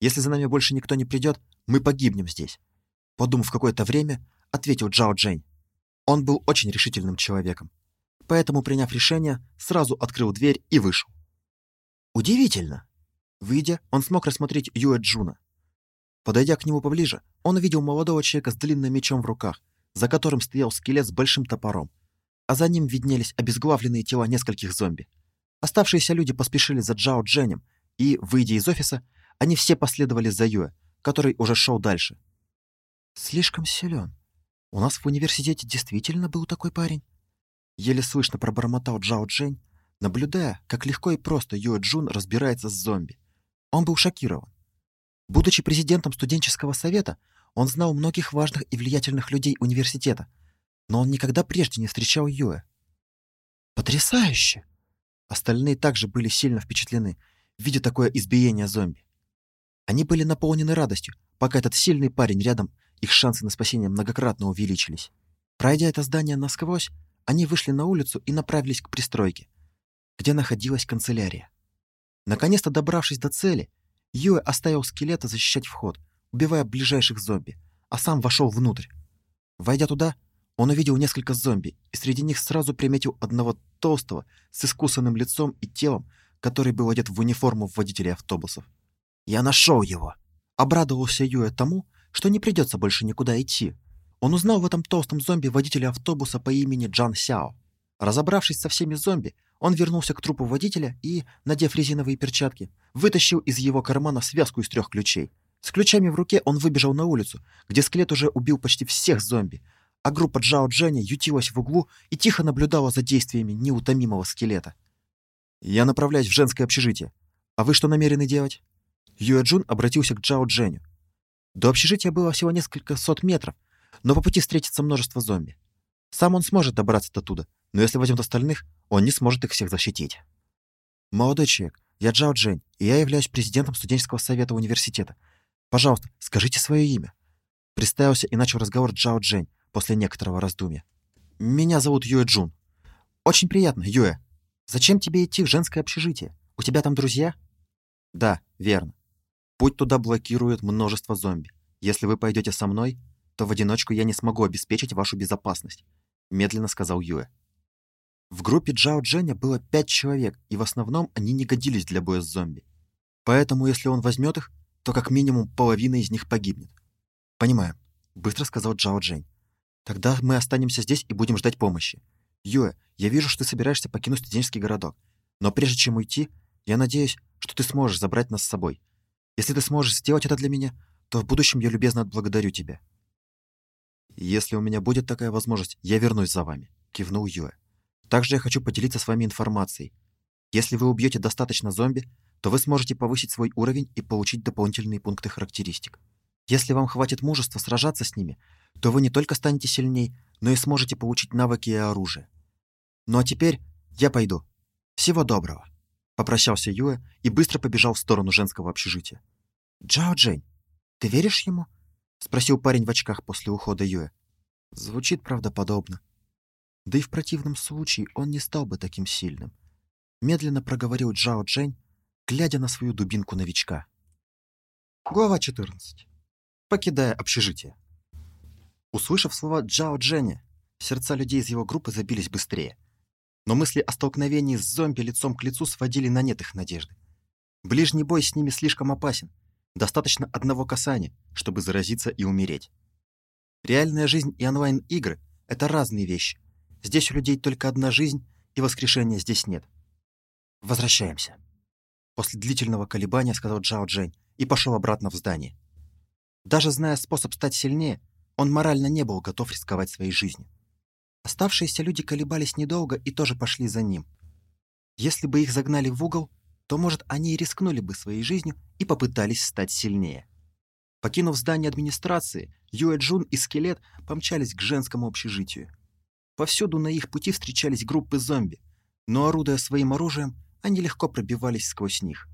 Если за нами больше никто не придет, мы погибнем здесь», — подумав какое-то время, ответил Джао Джень. Он был очень решительным человеком, поэтому, приняв решение, сразу открыл дверь и вышел. Удивительно! Выйдя, он смог рассмотреть Юэ Джуна. Подойдя к нему поближе, он увидел молодого человека с длинным мечом в руках, за которым стоял скелет с большим топором, а за ним виднелись обезглавленные тела нескольких зомби. Оставшиеся люди поспешили за Джао Дженем, и, выйдя из офиса, они все последовали за Юэ, который уже шел дальше. «Слишком силен», у нас в университете действительно был такой парень. Еле слышно пробормотал Джао Джень, наблюдая, как легко и просто Юэ Джун разбирается с зомби. Он был шокирован. Будучи президентом студенческого совета, он знал многих важных и влиятельных людей университета, но он никогда прежде не встречал Юэ. Потрясающе! Остальные также были сильно впечатлены, видя такое избиение зомби. Они были наполнены радостью, пока этот сильный парень рядом их шансы на спасение многократно увеличились. Пройдя это здание насквозь, они вышли на улицу и направились к пристройке, где находилась канцелярия. Наконец-то добравшись до цели, Юэ оставил скелета защищать вход, убивая ближайших зомби, а сам вошел внутрь. Войдя туда, он увидел несколько зомби, и среди них сразу приметил одного толстого, с искусанным лицом и телом, который был одет в униформу водителя автобусов. «Я нашел его!» Обрадовался Юэ тому, что не придется больше никуда идти. Он узнал в этом толстом зомби водителя автобуса по имени Джан Сяо. Разобравшись со всеми зомби, он вернулся к трупу водителя и, надев резиновые перчатки, вытащил из его кармана связку из трех ключей. С ключами в руке он выбежал на улицу, где скелет уже убил почти всех зомби, а группа Джао Дженни ютилась в углу и тихо наблюдала за действиями неутомимого скелета. «Я направляюсь в женское общежитие. А вы что намерены делать?» Юэ Джун обратился к Джао Дженю. До общежития было всего несколько сот метров, но по пути встретится множество зомби. Сам он сможет добраться до туда, но если возьмет остальных, он не сможет их всех защитить. Молодой человек, я Джао Джень, и я являюсь президентом студенческого совета университета. Пожалуйста, скажите свое имя. Представился и начал разговор Джао Джень после некоторого раздумья. Меня зовут Юэ Джун. Очень приятно, Юэ. Зачем тебе идти в женское общежитие? У тебя там друзья? Да, верно. Путь туда блокирует множество зомби. Если вы пойдете со мной, то в одиночку я не смогу обеспечить вашу безопасность», — медленно сказал Юэ. В группе Джао Дженя было пять человек, и в основном они не годились для боя с зомби. Поэтому, если он возьмет их, то как минимум половина из них погибнет. «Понимаю», — быстро сказал Джао Джень. «Тогда мы останемся здесь и будем ждать помощи. Юэ, я вижу, что ты собираешься покинуть студенческий городок. Но прежде чем уйти, я надеюсь, что ты сможешь забрать нас с собой. Если ты сможешь сделать это для меня, то в будущем я любезно отблагодарю тебя. Если у меня будет такая возможность, я вернусь за вами, кивнул Юэ. Также я хочу поделиться с вами информацией. Если вы убьете достаточно зомби, то вы сможете повысить свой уровень и получить дополнительные пункты характеристик. Если вам хватит мужества сражаться с ними, то вы не только станете сильней, но и сможете получить навыки и оружие. Ну а теперь я пойду. Всего доброго. Попрощался Юэ и быстро побежал в сторону женского общежития. «Джао Джень, ты веришь ему?» — спросил парень в очках после ухода Юэ. Звучит правдоподобно. Да и в противном случае он не стал бы таким сильным. Медленно проговорил Джао Джень, глядя на свою дубинку новичка. Глава 14. Покидая общежитие. Услышав слова Джао Дженя, сердца людей из его группы забились быстрее. Но мысли о столкновении с зомби лицом к лицу сводили на нет их надежды. Ближний бой с ними слишком опасен. Достаточно одного касания, чтобы заразиться и умереть. Реальная жизнь и онлайн-игры — это разные вещи. Здесь у людей только одна жизнь, и воскрешения здесь нет. Возвращаемся. После длительного колебания сказал Джао Джень и пошел обратно в здание. Даже зная способ стать сильнее, он морально не был готов рисковать своей жизнью. Оставшиеся люди колебались недолго и тоже пошли за ним. Если бы их загнали в угол, то, может, они и рискнули бы своей жизнью и попытались стать сильнее. Покинув здание администрации, Юэ Джун и Скелет помчались к женскому общежитию. Повсюду на их пути встречались группы зомби, но, орудуя своим оружием, они легко пробивались сквозь них.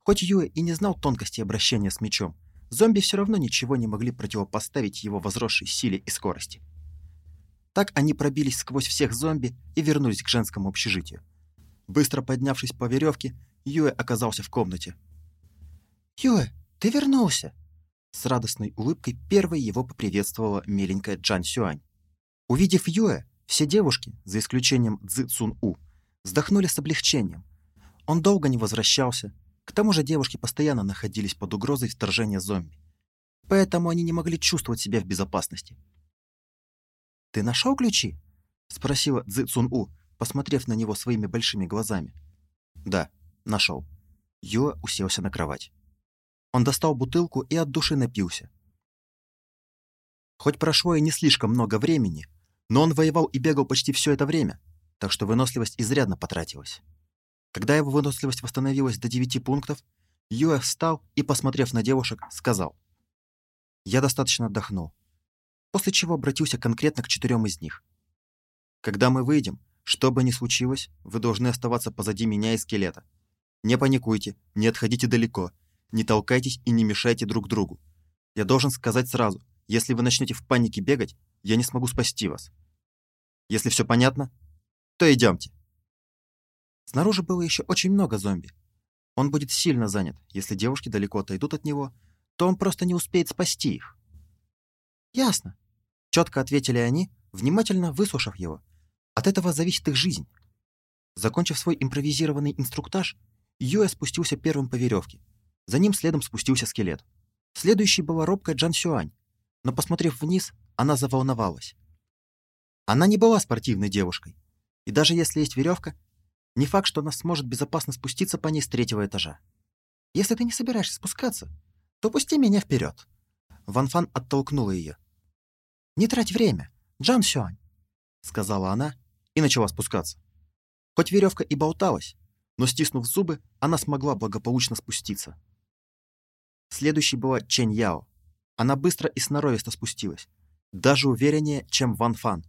Хоть Юэ и не знал тонкости обращения с мечом, зомби все равно ничего не могли противопоставить его возросшей силе и скорости. Так они пробились сквозь всех зомби и вернулись к женскому общежитию. Быстро поднявшись по веревке, Юэ оказался в комнате. «Юэ, ты вернулся!» С радостной улыбкой первой его поприветствовала миленькая Джан Сюань. Увидев Юэ, все девушки, за исключением Цзы Цун У, вздохнули с облегчением. Он долго не возвращался. К тому же девушки постоянно находились под угрозой вторжения зомби. Поэтому они не могли чувствовать себя в безопасности. «Ты нашел ключи?» — спросила Цзы Цун У, посмотрев на него своими большими глазами. «Да, нашел». Юа уселся на кровать. Он достал бутылку и от души напился. Хоть прошло и не слишком много времени, но он воевал и бегал почти все это время, так что выносливость изрядно потратилась. Когда его выносливость восстановилась до 9 пунктов, Юэ встал и, посмотрев на девушек, сказал. «Я достаточно отдохнул». После чего обратился конкретно к четырем из них. «Когда мы выйдем, что бы ни случилось, вы должны оставаться позади меня и скелета. Не паникуйте, не отходите далеко, не толкайтесь и не мешайте друг другу. Я должен сказать сразу, если вы начнете в панике бегать, я не смогу спасти вас. Если все понятно, то идемте. Снаружи было еще очень много зомби. Он будет сильно занят. Если девушки далеко отойдут от него, то он просто не успеет спасти их. «Ясно», — четко ответили они, внимательно выслушав его. «От этого зависит их жизнь». Закончив свой импровизированный инструктаж, Юэ спустился первым по веревке. За ним следом спустился скелет. Следующей была робкая Джан Сюань, но, посмотрев вниз, она заволновалась. Она не была спортивной девушкой, и даже если есть веревка, не факт, что она сможет безопасно спуститься по ней с третьего этажа. Если ты не собираешься спускаться, то пусти меня вперед. Ван Фан оттолкнула ее. «Не трать время, Джан Сюань», — сказала она и начала спускаться. Хоть веревка и болталась, но, стиснув зубы, она смогла благополучно спуститься. Следующей была Чэнь Яо. Она быстро и сноровисто спустилась, даже увереннее, чем Ван Фан.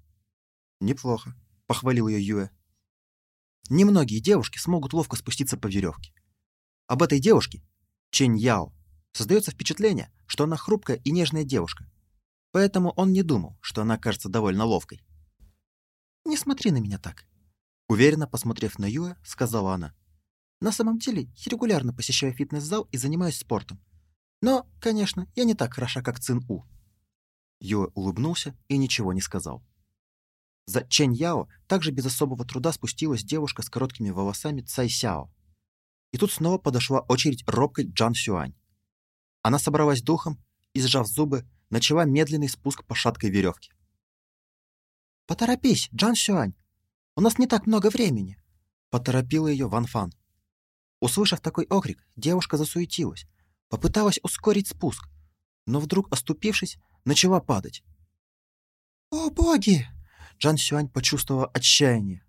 «Неплохо», — похвалил ее Юэ. Немногие девушки смогут ловко спуститься по веревке. Об этой девушке, Чэнь Яо, создается впечатление, что она хрупкая и нежная девушка. Поэтому он не думал, что она кажется довольно ловкой. «Не смотри на меня так», — уверенно посмотрев на Юэ, сказала она. «На самом деле, я регулярно посещаю фитнес-зал и занимаюсь спортом. Но, конечно, я не так хороша, как Цин У». Юэ улыбнулся и ничего не сказал. За Чэнь Яо также без особого труда спустилась девушка с короткими волосами Цай Сяо. И тут снова подошла очередь робкой Джан Сюань. Она собралась духом и, сжав зубы, начала медленный спуск по шаткой веревке. «Поторопись, Джан Сюань! У нас не так много времени!» Поторопила ее Ван Фан. Услышав такой окрик, девушка засуетилась, попыталась ускорить спуск, но вдруг, оступившись, начала падать. «О, боги!» Джан Сюань почувствовала отчаяние.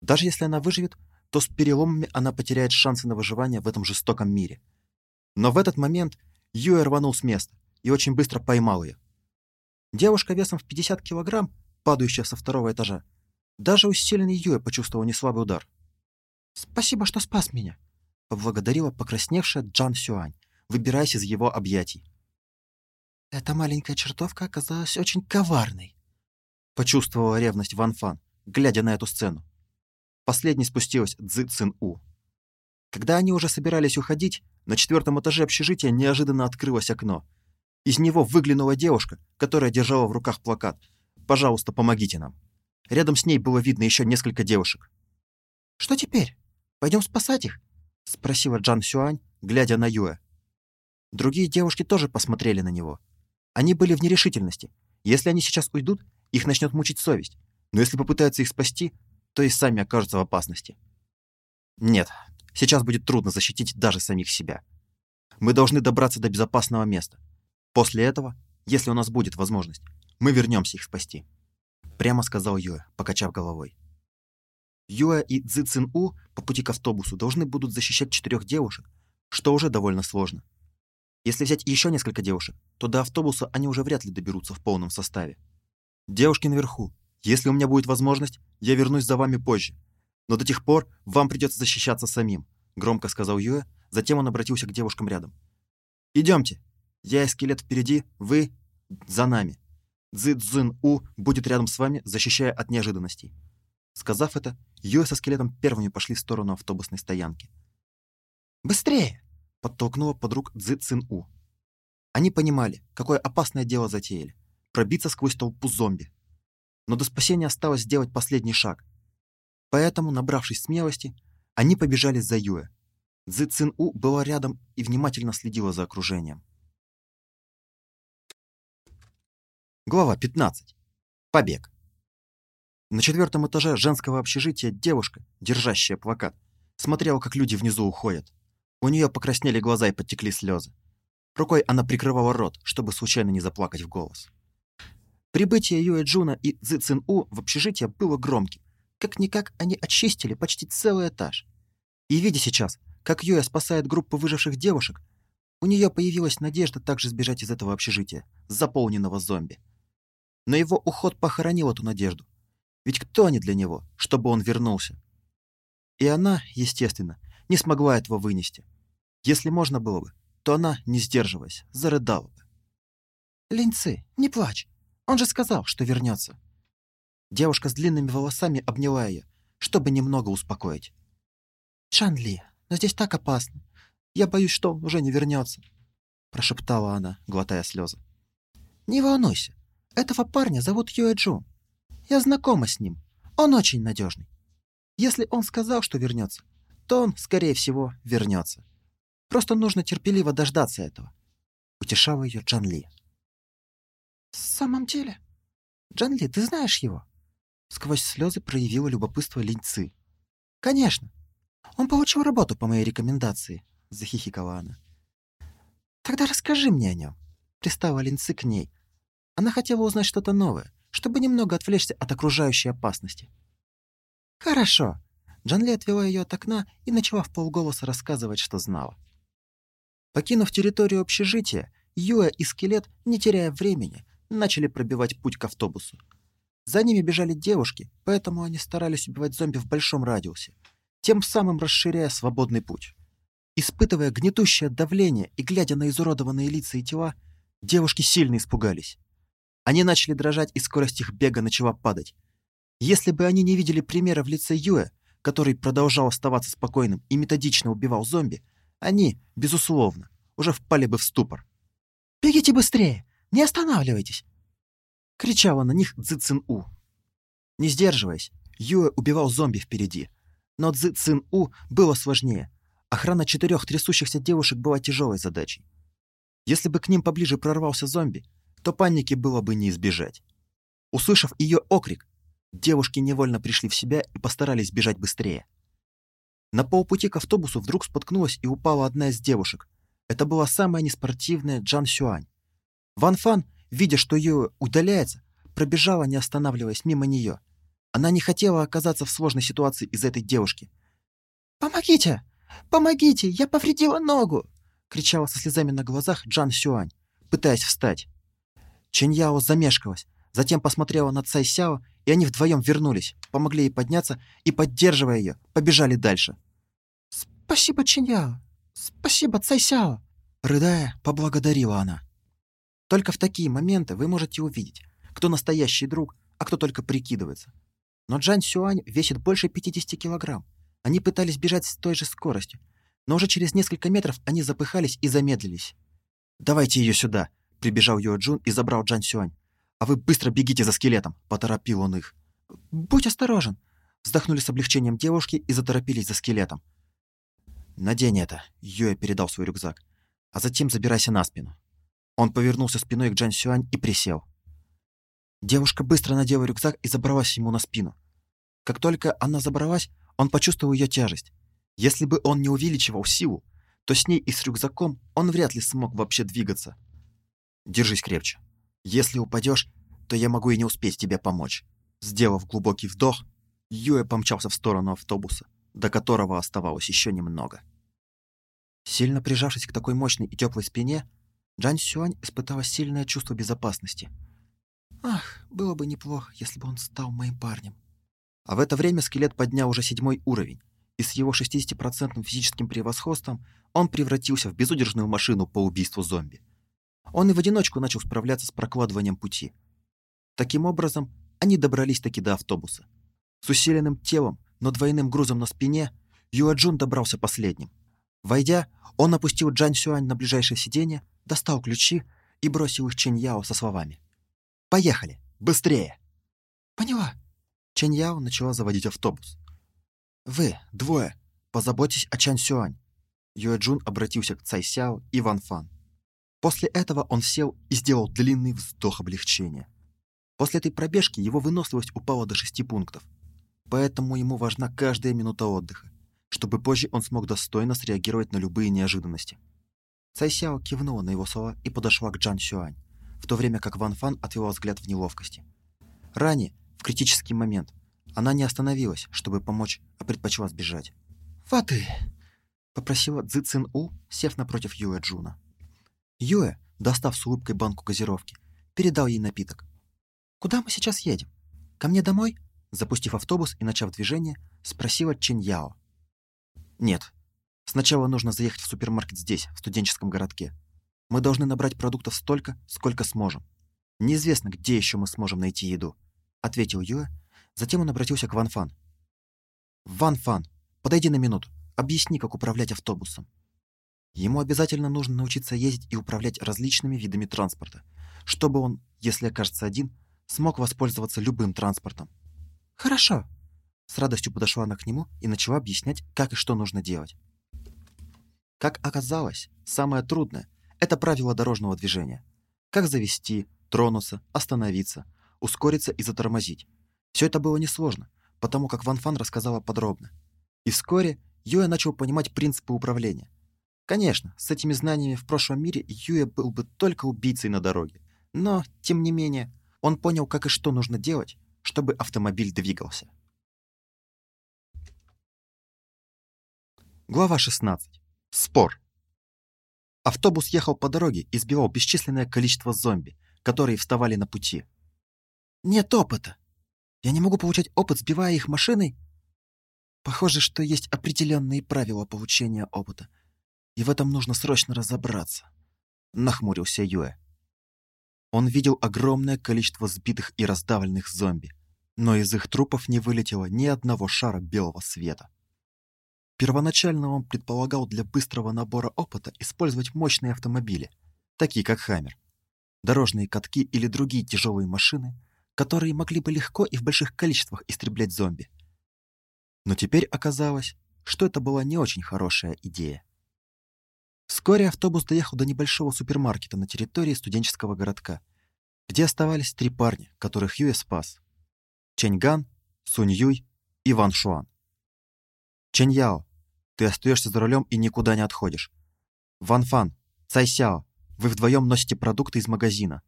Даже если она выживет, то с переломами она потеряет шансы на выживание в этом жестоком мире. Но в этот момент Юэ рванул с места и очень быстро поймал ее. Девушка весом в 50 килограмм, падающая со второго этажа, даже усиленный Юэ почувствовал неслабый удар. «Спасибо, что спас меня», — поблагодарила покрасневшая Джан Сюань, выбираясь из его объятий. «Эта маленькая чертовка оказалась очень коварной», Почувствовала ревность Ван Фан, глядя на эту сцену. Последней спустилась Цзы Цин У. Когда они уже собирались уходить, на четвертом этаже общежития неожиданно открылось окно. Из него выглянула девушка, которая держала в руках плакат «Пожалуйста, помогите нам». Рядом с ней было видно еще несколько девушек. «Что теперь? Пойдем спасать их?» — спросила Джан Сюань, глядя на Юэ. Другие девушки тоже посмотрели на него. Они были в нерешительности. Если они сейчас уйдут, их начнет мучить совесть. Но если попытаются их спасти, то и сами окажутся в опасности. Нет, сейчас будет трудно защитить даже самих себя. Мы должны добраться до безопасного места. После этого, если у нас будет возможность, мы вернемся их спасти. Прямо сказал Юэ, покачав головой. Юэ и Цзи Цин У по пути к автобусу должны будут защищать четырех девушек, что уже довольно сложно. Если взять еще несколько девушек, то до автобуса они уже вряд ли доберутся в полном составе. Девушки наверху, если у меня будет возможность, я вернусь за вами позже. Но до тех пор вам придется защищаться самим, громко сказал Юэ, затем он обратился к девушкам рядом. Идемте. Я и скелет впереди, вы за нами. Цзи Цзин У будет рядом с вами, защищая от неожиданностей. Сказав это, Юэ со скелетом первыми пошли в сторону автобусной стоянки. «Быстрее!» — подтолкнула подруг Цзи Цин У. Они понимали, какое опасное дело затеяли — пробиться сквозь толпу зомби. Но до спасения осталось сделать последний шаг. Поэтому, набравшись смелости, они побежали за Юэ. Цзи Цин У была рядом и внимательно следила за окружением. Глава 15. Побег. На четвертом этаже женского общежития девушка, держащая плакат, смотрела, как люди внизу уходят. У нее покраснели глаза и потекли слезы. Рукой она прикрывала рот, чтобы случайно не заплакать в голос. Прибытие Юэ Джуна и Цзи Цин У в общежитие было громким. Как-никак они очистили почти целый этаж. И видя сейчас, как Юэ спасает группу выживших девушек, у нее появилась надежда также сбежать из этого общежития, заполненного зомби. Но его уход похоронил эту надежду, ведь кто они для него, чтобы он вернулся? И она, естественно, не смогла этого вынести. Если можно было бы, то она, не сдерживаясь, зарыдала бы. «Линцы, не плачь. Он же сказал, что вернется». Девушка с длинными волосами обняла ее, чтобы немного успокоить. «Чанли, но здесь так опасно. Я боюсь, что он уже не вернется», прошептала она, глотая слезы. «Не волнуйся. Этого парня зовут Юэ Джун. Я знакома с ним. Он очень надежный. Если он сказал, что вернется, то он, скорее всего, вернется. Просто нужно терпеливо дождаться этого. Утешала ее Джан Ли. «В самом деле? Джан Ли, ты знаешь его?» Сквозь слезы проявила любопытство Линьцы. «Конечно. Он получил работу по моей рекомендации», — захихикала она. «Тогда расскажи мне о нем», — пристала Линцы к ней. Она хотела узнать что-то новое, чтобы немного отвлечься от окружающей опасности. «Хорошо». Джанли отвела ее от окна и начала в полголоса рассказывать, что знала. Покинув территорию общежития, Юэ и Скелет, не теряя времени, начали пробивать путь к автобусу. За ними бежали девушки, поэтому они старались убивать зомби в большом радиусе, тем самым расширяя свободный путь. Испытывая гнетущее давление и глядя на изуродованные лица и тела, девушки сильно испугались. Они начали дрожать, и скорость их бега начала падать. Если бы они не видели примера в лице Юэ, который продолжал оставаться спокойным и методично убивал зомби, они, безусловно, уже впали бы в ступор. «Бегите быстрее! Не останавливайтесь!» Кричала на них Цзи Цин У. Не сдерживаясь, Юэ убивал зомби впереди. Но Цзи Цин У было сложнее. Охрана четырех трясущихся девушек была тяжелой задачей. Если бы к ним поближе прорвался зомби, то паники было бы не избежать. Услышав ее окрик, девушки невольно пришли в себя и постарались бежать быстрее. На полпути к автобусу вдруг споткнулась и упала одна из девушек. Это была самая неспортивная Джан Сюань. Ван Фан, видя, что ее удаляется, пробежала, не останавливаясь мимо нее. Она не хотела оказаться в сложной ситуации из-за этой девушки. «Помогите! Помогите! Я повредила ногу!» кричала со слезами на глазах Джан Сюань, пытаясь встать. Чэньяо замешкалась, затем посмотрела на Цай Сяо, и они вдвоем вернулись, помогли ей подняться и, поддерживая ее, побежали дальше. «Спасибо, Чэньяо! Спасибо, Цай Сяо!» Рыдая, поблагодарила она. Только в такие моменты вы можете увидеть, кто настоящий друг, а кто только прикидывается. Но Джан Сюань весит больше 50 килограмм. Они пытались бежать с той же скоростью, но уже через несколько метров они запыхались и замедлились. «Давайте ее сюда!» Прибежал Юэ Джун и забрал Джан Сюань. «А вы быстро бегите за скелетом!» — поторопил он их. «Будь осторожен!» Вздохнули с облегчением девушки и заторопились за скелетом. «Надень это!» — Юэ передал свой рюкзак. «А затем забирайся на спину». Он повернулся спиной к Джан Сюань и присел. Девушка быстро надела рюкзак и забралась ему на спину. Как только она забралась, он почувствовал ее тяжесть. Если бы он не увеличивал силу, то с ней и с рюкзаком он вряд ли смог вообще двигаться. «Держись крепче. Если упадешь, то я могу и не успеть тебе помочь». Сделав глубокий вдох, Юэ помчался в сторону автобуса, до которого оставалось еще немного. Сильно прижавшись к такой мощной и теплой спине, Джан Сюань испытала сильное чувство безопасности. «Ах, было бы неплохо, если бы он стал моим парнем». А в это время скелет поднял уже седьмой уровень, и с его 60% физическим превосходством он превратился в безудержную машину по убийству зомби. Он и в одиночку начал справляться с прокладыванием пути. Таким образом, они добрались таки до автобуса. С усиленным телом, но двойным грузом на спине, Юаджун добрался последним. Войдя, он опустил Джан Сюань на ближайшее сиденье, достал ключи и бросил их Чэнь Яо со словами. «Поехали! Быстрее!» «Поняла!» Чэнь Яо начала заводить автобус. «Вы, двое, позаботьтесь о Чан Сюань!» Юэджун обратился к Цай Сяо и Ван Фан. После этого он сел и сделал длинный вздох облегчения. После этой пробежки его выносливость упала до 6 пунктов. Поэтому ему важна каждая минута отдыха, чтобы позже он смог достойно среагировать на любые неожиданности. Цай Сяо кивнула на его слова и подошла к Джан Сюань, в то время как Ван Фан отвела взгляд в неловкости. Ранее, в критический момент, она не остановилась, чтобы помочь, а предпочла сбежать. «Воды!» — попросила Цзи Цин У, сев напротив Юэ Джуна. Юэ, достав с улыбкой банку газировки, передал ей напиток. «Куда мы сейчас едем? Ко мне домой?» Запустив автобус и начав движение, спросила Чэнь Яо. «Нет. Сначала нужно заехать в супермаркет здесь, в студенческом городке. Мы должны набрать продуктов столько, сколько сможем. Неизвестно, где еще мы сможем найти еду», — ответил Юэ. Затем он обратился к Ван Фан. «Ван Фан, подойди на минуту. Объясни, как управлять автобусом». Ему обязательно нужно научиться ездить и управлять различными видами транспорта, чтобы он, если окажется один, смог воспользоваться любым транспортом. «Хорошо!» С радостью подошла она к нему и начала объяснять, как и что нужно делать. Как оказалось, самое трудное – это правило дорожного движения. Как завести, тронуться, остановиться, ускориться и затормозить. Все это было несложно, потому как Ван Фан рассказала подробно. И вскоре Юэ начал понимать принципы управления. Конечно, с этими знаниями в прошлом мире Юэ был бы только убийцей на дороге. Но, тем не менее, он понял, как и что нужно делать, чтобы автомобиль двигался. Глава 16. Спор. Автобус ехал по дороге и сбивал бесчисленное количество зомби, которые вставали на пути. «Нет опыта! Я не могу получать опыт, сбивая их машиной?» Похоже, что есть определенные правила получения опыта, и в этом нужно срочно разобраться. Нахмурился Юэ. Он видел огромное количество сбитых и раздавленных зомби, но из их трупов не вылетело ни одного шара белого света. Первоначально он предполагал для быстрого набора опыта использовать мощные автомобили, такие как «Хаммер», дорожные катки или другие тяжелые машины, которые могли бы легко и в больших количествах истреблять зомби. Но теперь оказалось, что это была не очень хорошая идея. Вскоре автобус доехал до небольшого супермаркета на территории студенческого городка, где оставались три парня, которых Юэ спас. Чэньган, Сунь Юй и Ван Шуан. Чэнь Яо, ты остаешься за рулем и никуда не отходишь. Ван Фан, Цай Сяо, вы вдвоем носите продукты из магазина.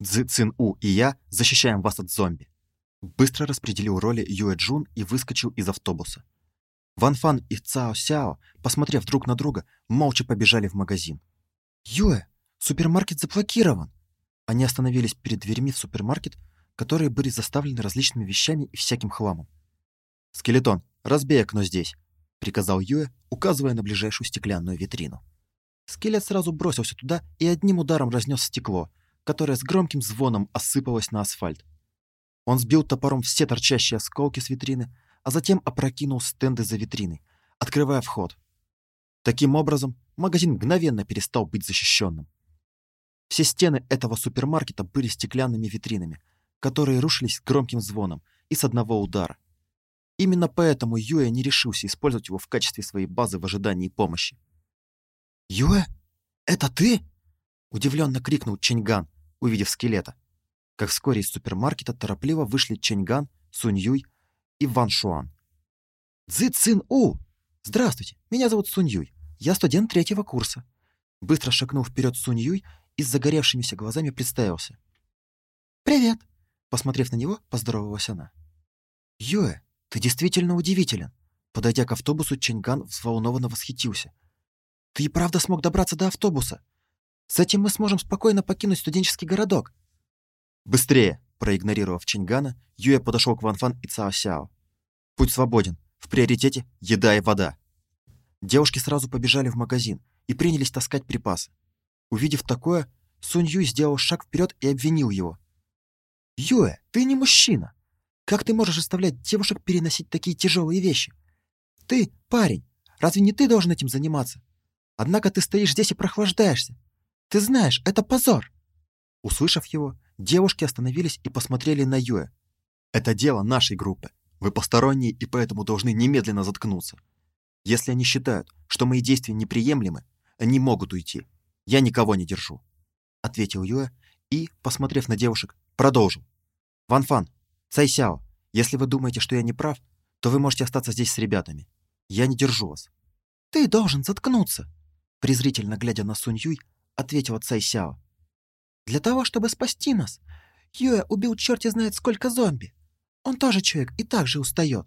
Цзы Цин У и я защищаем вас от зомби. Быстро распределил роли Юэ Джун и выскочил из автобуса. Ван Фан и Цао Сяо, посмотрев друг на друга, молча побежали в магазин. «Юэ, супермаркет заблокирован!» Они остановились перед дверьми в супермаркет, которые были заставлены различными вещами и всяким хламом. «Скелетон, разбей окно здесь!» — приказал Юэ, указывая на ближайшую стеклянную витрину. Скелет сразу бросился туда и одним ударом разнес стекло, которое с громким звоном осыпалось на асфальт. Он сбил топором все торчащие осколки с витрины, а затем опрокинул стенды за витриной, открывая вход. Таким образом, магазин мгновенно перестал быть защищенным. Все стены этого супермаркета были стеклянными витринами, которые рушились громким звоном и с одного удара. Именно поэтому Юэ не решился использовать его в качестве своей базы в ожидании помощи. «Юэ, это ты?» – удивленно крикнул Ченьган, увидев скелета. Как вскоре из супермаркета торопливо вышли Ченьган, Сунь Юй и Ван Шуан. «Цзы Цин У! Здравствуйте, меня зовут Сунь Юй. Я студент третьего курса». Быстро шагнув вперед Сунь Юй и с загоревшимися глазами представился. «Привет!» Посмотрев на него, поздоровалась она. «Юэ, ты действительно удивителен!» Подойдя к автобусу, Ченьган взволнованно восхитился. «Ты и правда смог добраться до автобуса? С этим мы сможем спокойно покинуть студенческий городок!» «Быстрее!» Проигнорировав Ченьгана, Юэ подошел к Ван Фан и Цао Сяо. «Путь свободен. В приоритете еда и вода». Девушки сразу побежали в магазин и принялись таскать припасы. Увидев такое, Сунь Юй сделал шаг вперед и обвинил его. «Юэ, ты не мужчина. Как ты можешь заставлять девушек переносить такие тяжелые вещи? Ты, парень, разве не ты должен этим заниматься? Однако ты стоишь здесь и прохлаждаешься. Ты знаешь, это позор!» Услышав его, девушки остановились и посмотрели на Юэ. «Это дело нашей группы. Вы посторонние и поэтому должны немедленно заткнуться. Если они считают, что мои действия неприемлемы, они могут уйти. Я никого не держу», — ответил Юэ и, посмотрев на девушек, Продолжим. Ван Фан, Цай Сяо, если вы думаете, что я не прав, то вы можете остаться здесь с ребятами. Я не держу вас. Ты должен заткнуться, презрительно глядя на Сунь Юй, ответила Цай Сяо. Для того, чтобы спасти нас, Юэ убил черти знает сколько зомби. Он тоже человек и также устает.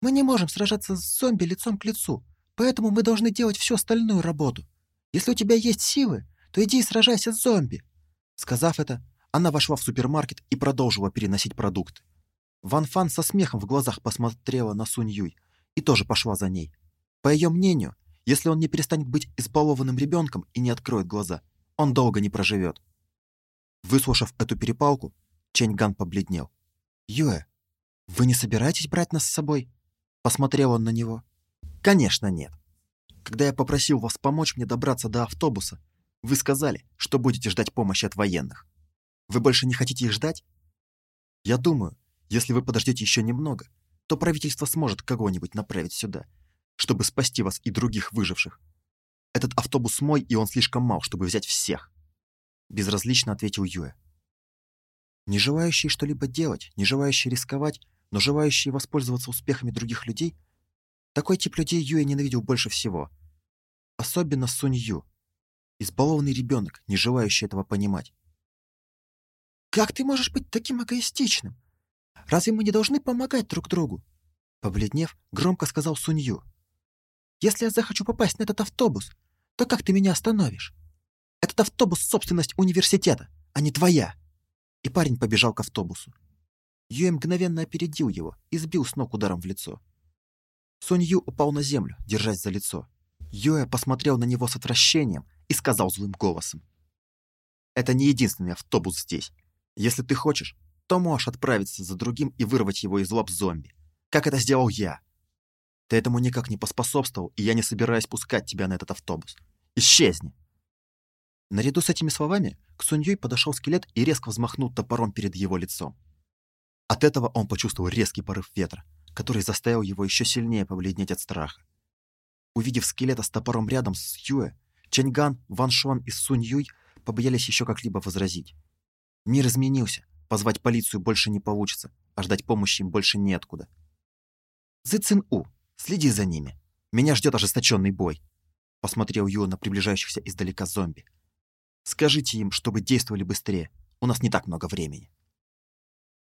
Мы не можем сражаться с зомби лицом к лицу, поэтому мы должны делать всю остальную работу. Если у тебя есть силы, то иди и сражайся с зомби. Сказав это, она вошла в супермаркет и продолжила переносить продукты. Ван Фан со смехом в глазах посмотрела на Сунь Юй и тоже пошла за ней. По ее мнению, если он не перестанет быть избалованным ребенком и не откроет глаза, он долго не проживет. Выслушав эту перепалку, Чэнь Ган побледнел. «Юэ, вы не собираетесь брать нас с собой?» Посмотрел он на него. «Конечно нет. Когда я попросил вас помочь мне добраться до автобуса, вы сказали, что будете ждать помощи от военных. Вы больше не хотите их ждать? Я думаю, если вы подождете еще немного, то правительство сможет кого-нибудь направить сюда, чтобы спасти вас и других выживших. Этот автобус мой, и он слишком мал, чтобы взять всех. Безразлично ответил Юэ. Не желающие что-либо делать, не желающие рисковать, но желающие воспользоваться успехами других людей, такой тип людей Юэ ненавидел больше всего. Особенно Сунь Ю, избалованный ребенок, не желающий этого понимать. Как ты можешь быть таким эгоистичным? Разве мы не должны помогать друг другу? Побледнев, громко сказал Сунью. Если я захочу попасть на этот автобус, то как ты меня остановишь? Этот автобус — собственность университета, а не твоя. И парень побежал к автобусу. Юэ мгновенно опередил его и сбил с ног ударом в лицо. Сунью упал на землю, держась за лицо. Юэ посмотрел на него с отвращением и сказал злым голосом. «Это не единственный автобус здесь. Если ты хочешь, то можешь отправиться за другим и вырвать его из лап зомби. Как это сделал я. Ты этому никак не поспособствовал, и я не собираюсь пускать тебя на этот автобус. Исчезни!» Наряду с этими словами к Суньёй подошел скелет и резко взмахнул топором перед его лицом. От этого он почувствовал резкий порыв ветра, который заставил его еще сильнее побледнеть от страха. Увидев скелета с топором рядом с Юэ, Чэньган, Ван Шуан и Сунь Юй побоялись еще как-либо возразить. Мир изменился. Позвать полицию больше не получится, а ждать помощи им больше неоткуда. Цзы У, следи за ними. Меня ждет ожесточенный бой. Посмотрел Ю на приближающихся издалека зомби. Скажите им, чтобы действовали быстрее. У нас не так много времени.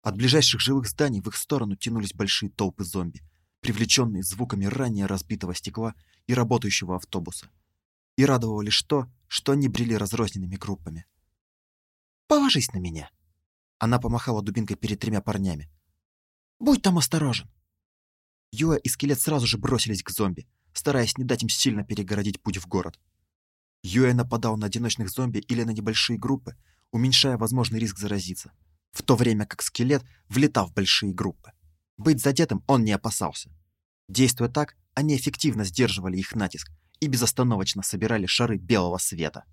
От ближайших живых зданий в их сторону тянулись большие толпы зомби, привлеченные звуками ранее разбитого стекла и работающего автобуса. И радовало лишь то, что они брели разрозненными группами. Положись на меня. Она помахала дубинкой перед тремя парнями. Будь там осторожен. Юа и скелет сразу же бросились к зомби, стараясь не дать им сильно перегородить путь в город. Юэ нападал на одиночных зомби или на небольшие группы, уменьшая возможный риск заразиться, в то время как скелет влетал в большие группы. Быть задетым он не опасался. Действуя так, они эффективно сдерживали их натиск и безостановочно собирали шары белого света.